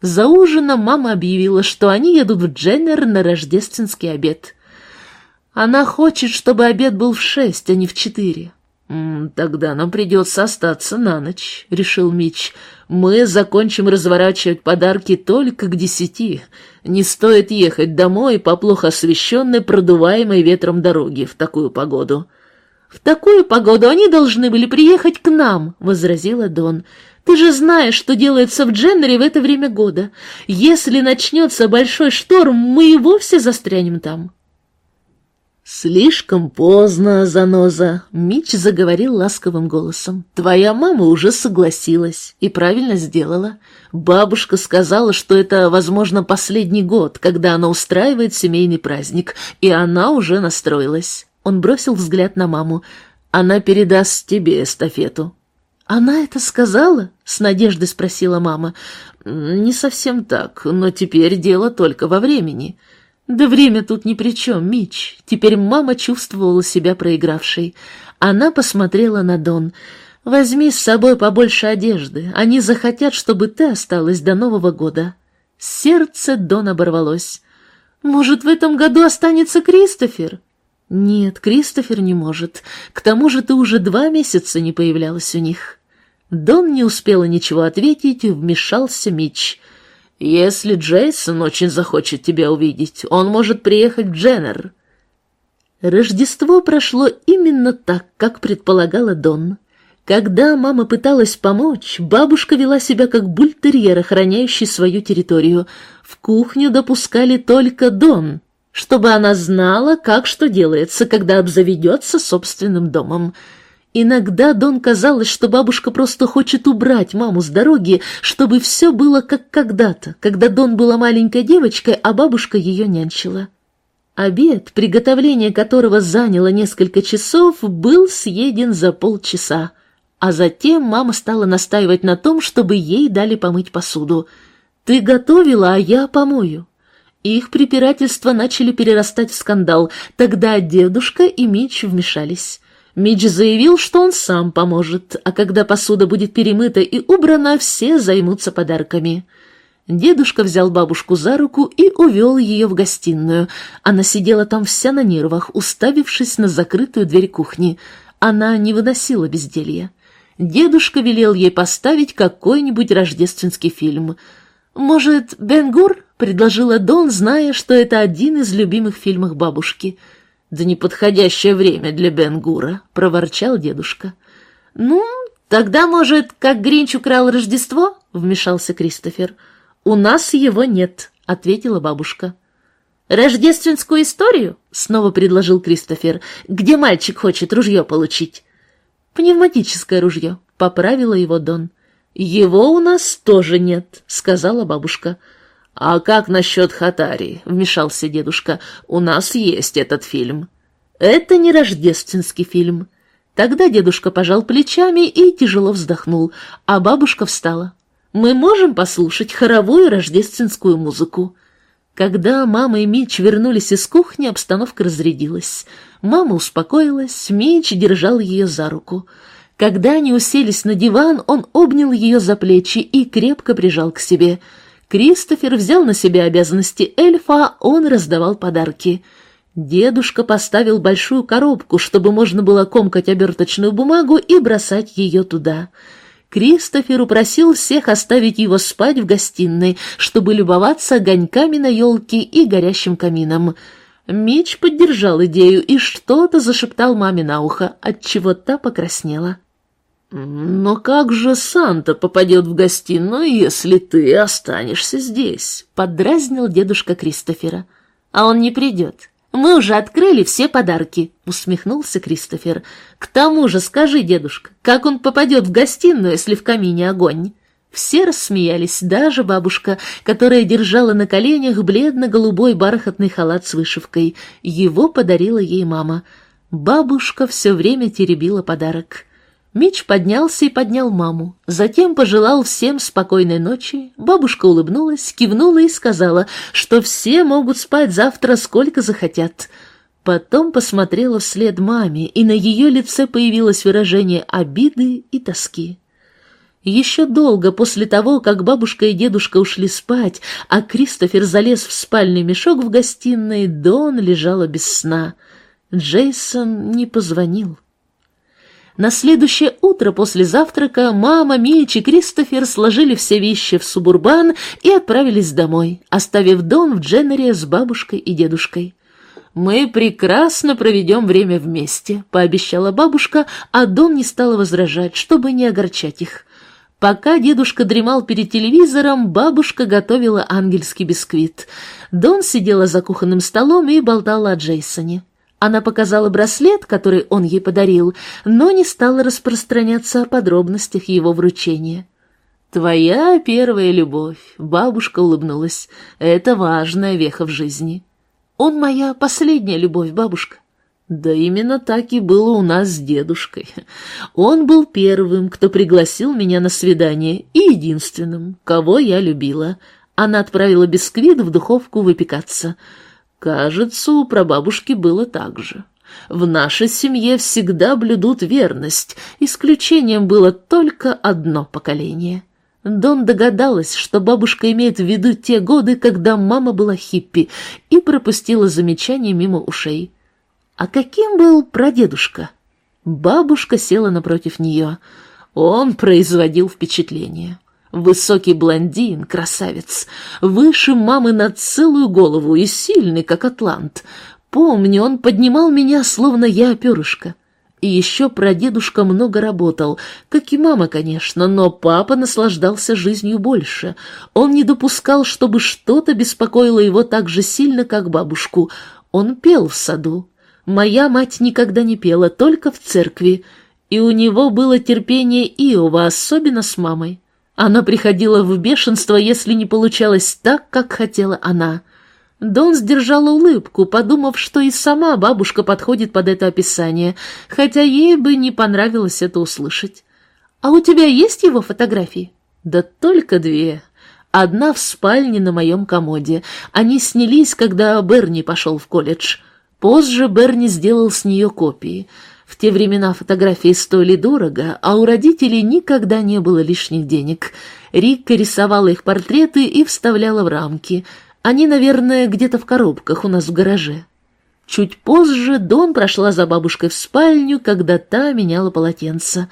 За ужином мама объявила, что они едут в Дженнер на рождественский обед. Она хочет, чтобы обед был в шесть, а не в четыре. «Тогда нам придется остаться на ночь», — решил Мич. «Мы закончим разворачивать подарки только к десяти. Не стоит ехать домой по плохо освещенной, продуваемой ветром дороге в такую погоду». «В такую погоду они должны были приехать к нам», — возразила Дон. «Ты же знаешь, что делается в Дженнере в это время года. Если начнется большой шторм, мы и вовсе застрянем там». «Слишком поздно, заноза», — Мич заговорил ласковым голосом. «Твоя мама уже согласилась и правильно сделала. Бабушка сказала, что это, возможно, последний год, когда она устраивает семейный праздник, и она уже настроилась. Он бросил взгляд на маму. «Она передаст тебе эстафету». «Она это сказала?» — с надеждой спросила мама. «Не совсем так, но теперь дело только во времени». «Да время тут ни при чем, Мич». Теперь мама чувствовала себя проигравшей. Она посмотрела на Дон. «Возьми с собой побольше одежды. Они захотят, чтобы ты осталась до Нового года». Сердце Дон оборвалось. «Может, в этом году останется Кристофер?» «Нет, Кристофер не может. К тому же ты уже два месяца не появлялась у них». Дон не успела ничего ответить, вмешался Мич. «Если Джейсон очень захочет тебя увидеть, он может приехать в Дженнер». Рождество прошло именно так, как предполагала Дон. Когда мама пыталась помочь, бабушка вела себя как бультерьер, охраняющий свою территорию. В кухню допускали только Дон, чтобы она знала, как что делается, когда обзаведется собственным домом. Иногда Дон казалось, что бабушка просто хочет убрать маму с дороги, чтобы все было как когда-то, когда Дон была маленькой девочкой, а бабушка ее нянчила. Обед, приготовление которого заняло несколько часов, был съеден за полчаса. А затем мама стала настаивать на том, чтобы ей дали помыть посуду. «Ты готовила, а я помою. Их препирательства начали перерастать в скандал. Тогда дедушка и Мич вмешались. Мич заявил, что он сам поможет, а когда посуда будет перемыта и убрана, все займутся подарками. Дедушка взял бабушку за руку и увел ее в гостиную. Она сидела там вся на нервах, уставившись на закрытую дверь кухни. Она не выносила безделья. Дедушка велел ей поставить какой-нибудь рождественский фильм. «Может, Бенгур?» — предложила Дон, зная, что это один из любимых фильмов бабушки. «Да неподходящее время для Бенгура», — проворчал дедушка. «Ну, тогда, может, как Гринч украл Рождество?» — вмешался Кристофер. «У нас его нет», — ответила бабушка. «Рождественскую историю?» — снова предложил Кристофер. «Где мальчик хочет ружье получить?» «Пневматическое ружье», — поправила его Дон. «Его у нас тоже нет», — сказала бабушка. «А как насчет Хатари?» — вмешался дедушка. «У нас есть этот фильм». «Это не рождественский фильм». Тогда дедушка пожал плечами и тяжело вздохнул, а бабушка встала. «Мы можем послушать хоровую рождественскую музыку». Когда мама и Мич вернулись из кухни, обстановка разрядилась. Мама успокоилась, Мич держал ее за руку. Когда они уселись на диван, он обнял ее за плечи и крепко прижал к себе. Кристофер взял на себя обязанности эльфа, он раздавал подарки. Дедушка поставил большую коробку, чтобы можно было комкать оберточную бумагу и бросать ее туда. Кристофер упросил всех оставить его спать в гостиной, чтобы любоваться огоньками на елке и горящим камином. Мич поддержал идею и что-то зашептал маме на ухо, отчего та покраснела. «Но как же Санта попадет в гостиную, если ты останешься здесь?» — подразнил дедушка Кристофера. «А он не придет. Мы уже открыли все подарки», — усмехнулся Кристофер. «К тому же скажи, дедушка, как он попадет в гостиную, если в камине огонь?» Все рассмеялись, даже бабушка, которая держала на коленях бледно-голубой бархатный халат с вышивкой. Его подарила ей мама. Бабушка все время теребила подарок. Мич поднялся и поднял маму. Затем пожелал всем спокойной ночи. Бабушка улыбнулась, кивнула и сказала, что все могут спать завтра сколько захотят. Потом посмотрела вслед маме, и на ее лице появилось выражение обиды и тоски. Еще долго после того, как бабушка и дедушка ушли спать, а Кристофер залез в спальный мешок в гостиной, Дон лежала без сна. Джейсон не позвонил. На следующее утро после завтрака мама, Мич и Кристофер сложили все вещи в субурбан и отправились домой, оставив дом в Дженнере с бабушкой и дедушкой. «Мы прекрасно проведем время вместе», — пообещала бабушка, а Дон не стала возражать, чтобы не огорчать их. Пока дедушка дремал перед телевизором, бабушка готовила ангельский бисквит. Дон сидела за кухонным столом и болтала о Джейсоне. Она показала браслет, который он ей подарил, но не стала распространяться о подробностях его вручения. «Твоя первая любовь», — бабушка улыбнулась, — «это важная веха в жизни». «Он моя последняя любовь, бабушка». Да именно так и было у нас с дедушкой. Он был первым, кто пригласил меня на свидание, и единственным, кого я любила. Она отправила бисквит в духовку выпекаться — Кажется, у прабабушки было так же. В нашей семье всегда блюдут верность, исключением было только одно поколение. Дон догадалась, что бабушка имеет в виду те годы, когда мама была хиппи, и пропустила замечание мимо ушей. А каким был прадедушка? Бабушка села напротив нее. Он производил впечатление. Высокий блондин, красавец, выше мамы на целую голову и сильный, как атлант. Помню, он поднимал меня, словно я перышко. И еще прадедушка много работал, как и мама, конечно, но папа наслаждался жизнью больше. Он не допускал, чтобы что-то беспокоило его так же сильно, как бабушку. Он пел в саду. Моя мать никогда не пела, только в церкви. И у него было терпение Иова, особенно с мамой. Она приходила в бешенство, если не получалось так, как хотела она. Дон сдержала улыбку, подумав, что и сама бабушка подходит под это описание, хотя ей бы не понравилось это услышать. «А у тебя есть его фотографии?» «Да только две. Одна в спальне на моем комоде. Они снялись, когда Берни пошел в колледж. Позже Берни сделал с нее копии». В те времена фотографии стоили дорого, а у родителей никогда не было лишних денег. Рикка рисовала их портреты и вставляла в рамки. Они, наверное, где-то в коробках у нас в гараже. Чуть позже Дон прошла за бабушкой в спальню, когда та меняла полотенце.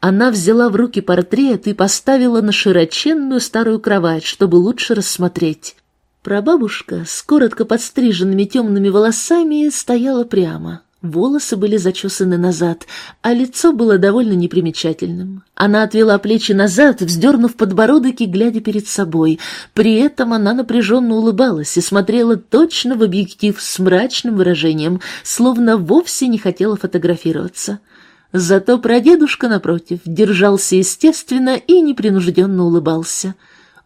Она взяла в руки портрет и поставила на широченную старую кровать, чтобы лучше рассмотреть. Прабабушка с коротко подстриженными темными волосами стояла прямо. Волосы были зачесаны назад, а лицо было довольно непримечательным. Она отвела плечи назад, вздернув подбородок и глядя перед собой. При этом она напряженно улыбалась и смотрела точно в объектив с мрачным выражением, словно вовсе не хотела фотографироваться. Зато прадедушка, напротив, держался естественно и непринужденно улыбался.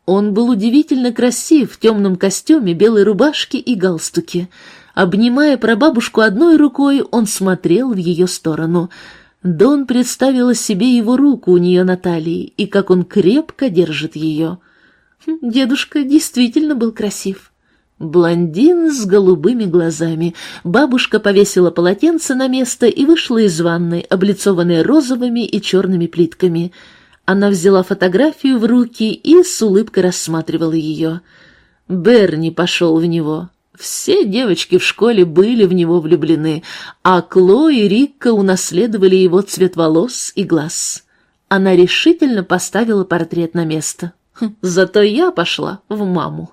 Он был удивительно красив в темном костюме, белой рубашке и галстуке. Обнимая прабабушку одной рукой, он смотрел в ее сторону. Дон представила себе его руку у нее на талии и как он крепко держит ее. Хм, дедушка действительно был красив. Блондин с голубыми глазами. Бабушка повесила полотенце на место и вышла из ванной, облицованной розовыми и черными плитками. Она взяла фотографию в руки и с улыбкой рассматривала ее. Берни пошел в него. Все девочки в школе были в него влюблены, а Кло и Рикка унаследовали его цвет волос и глаз. Она решительно поставила портрет на место. Хм, зато я пошла в маму.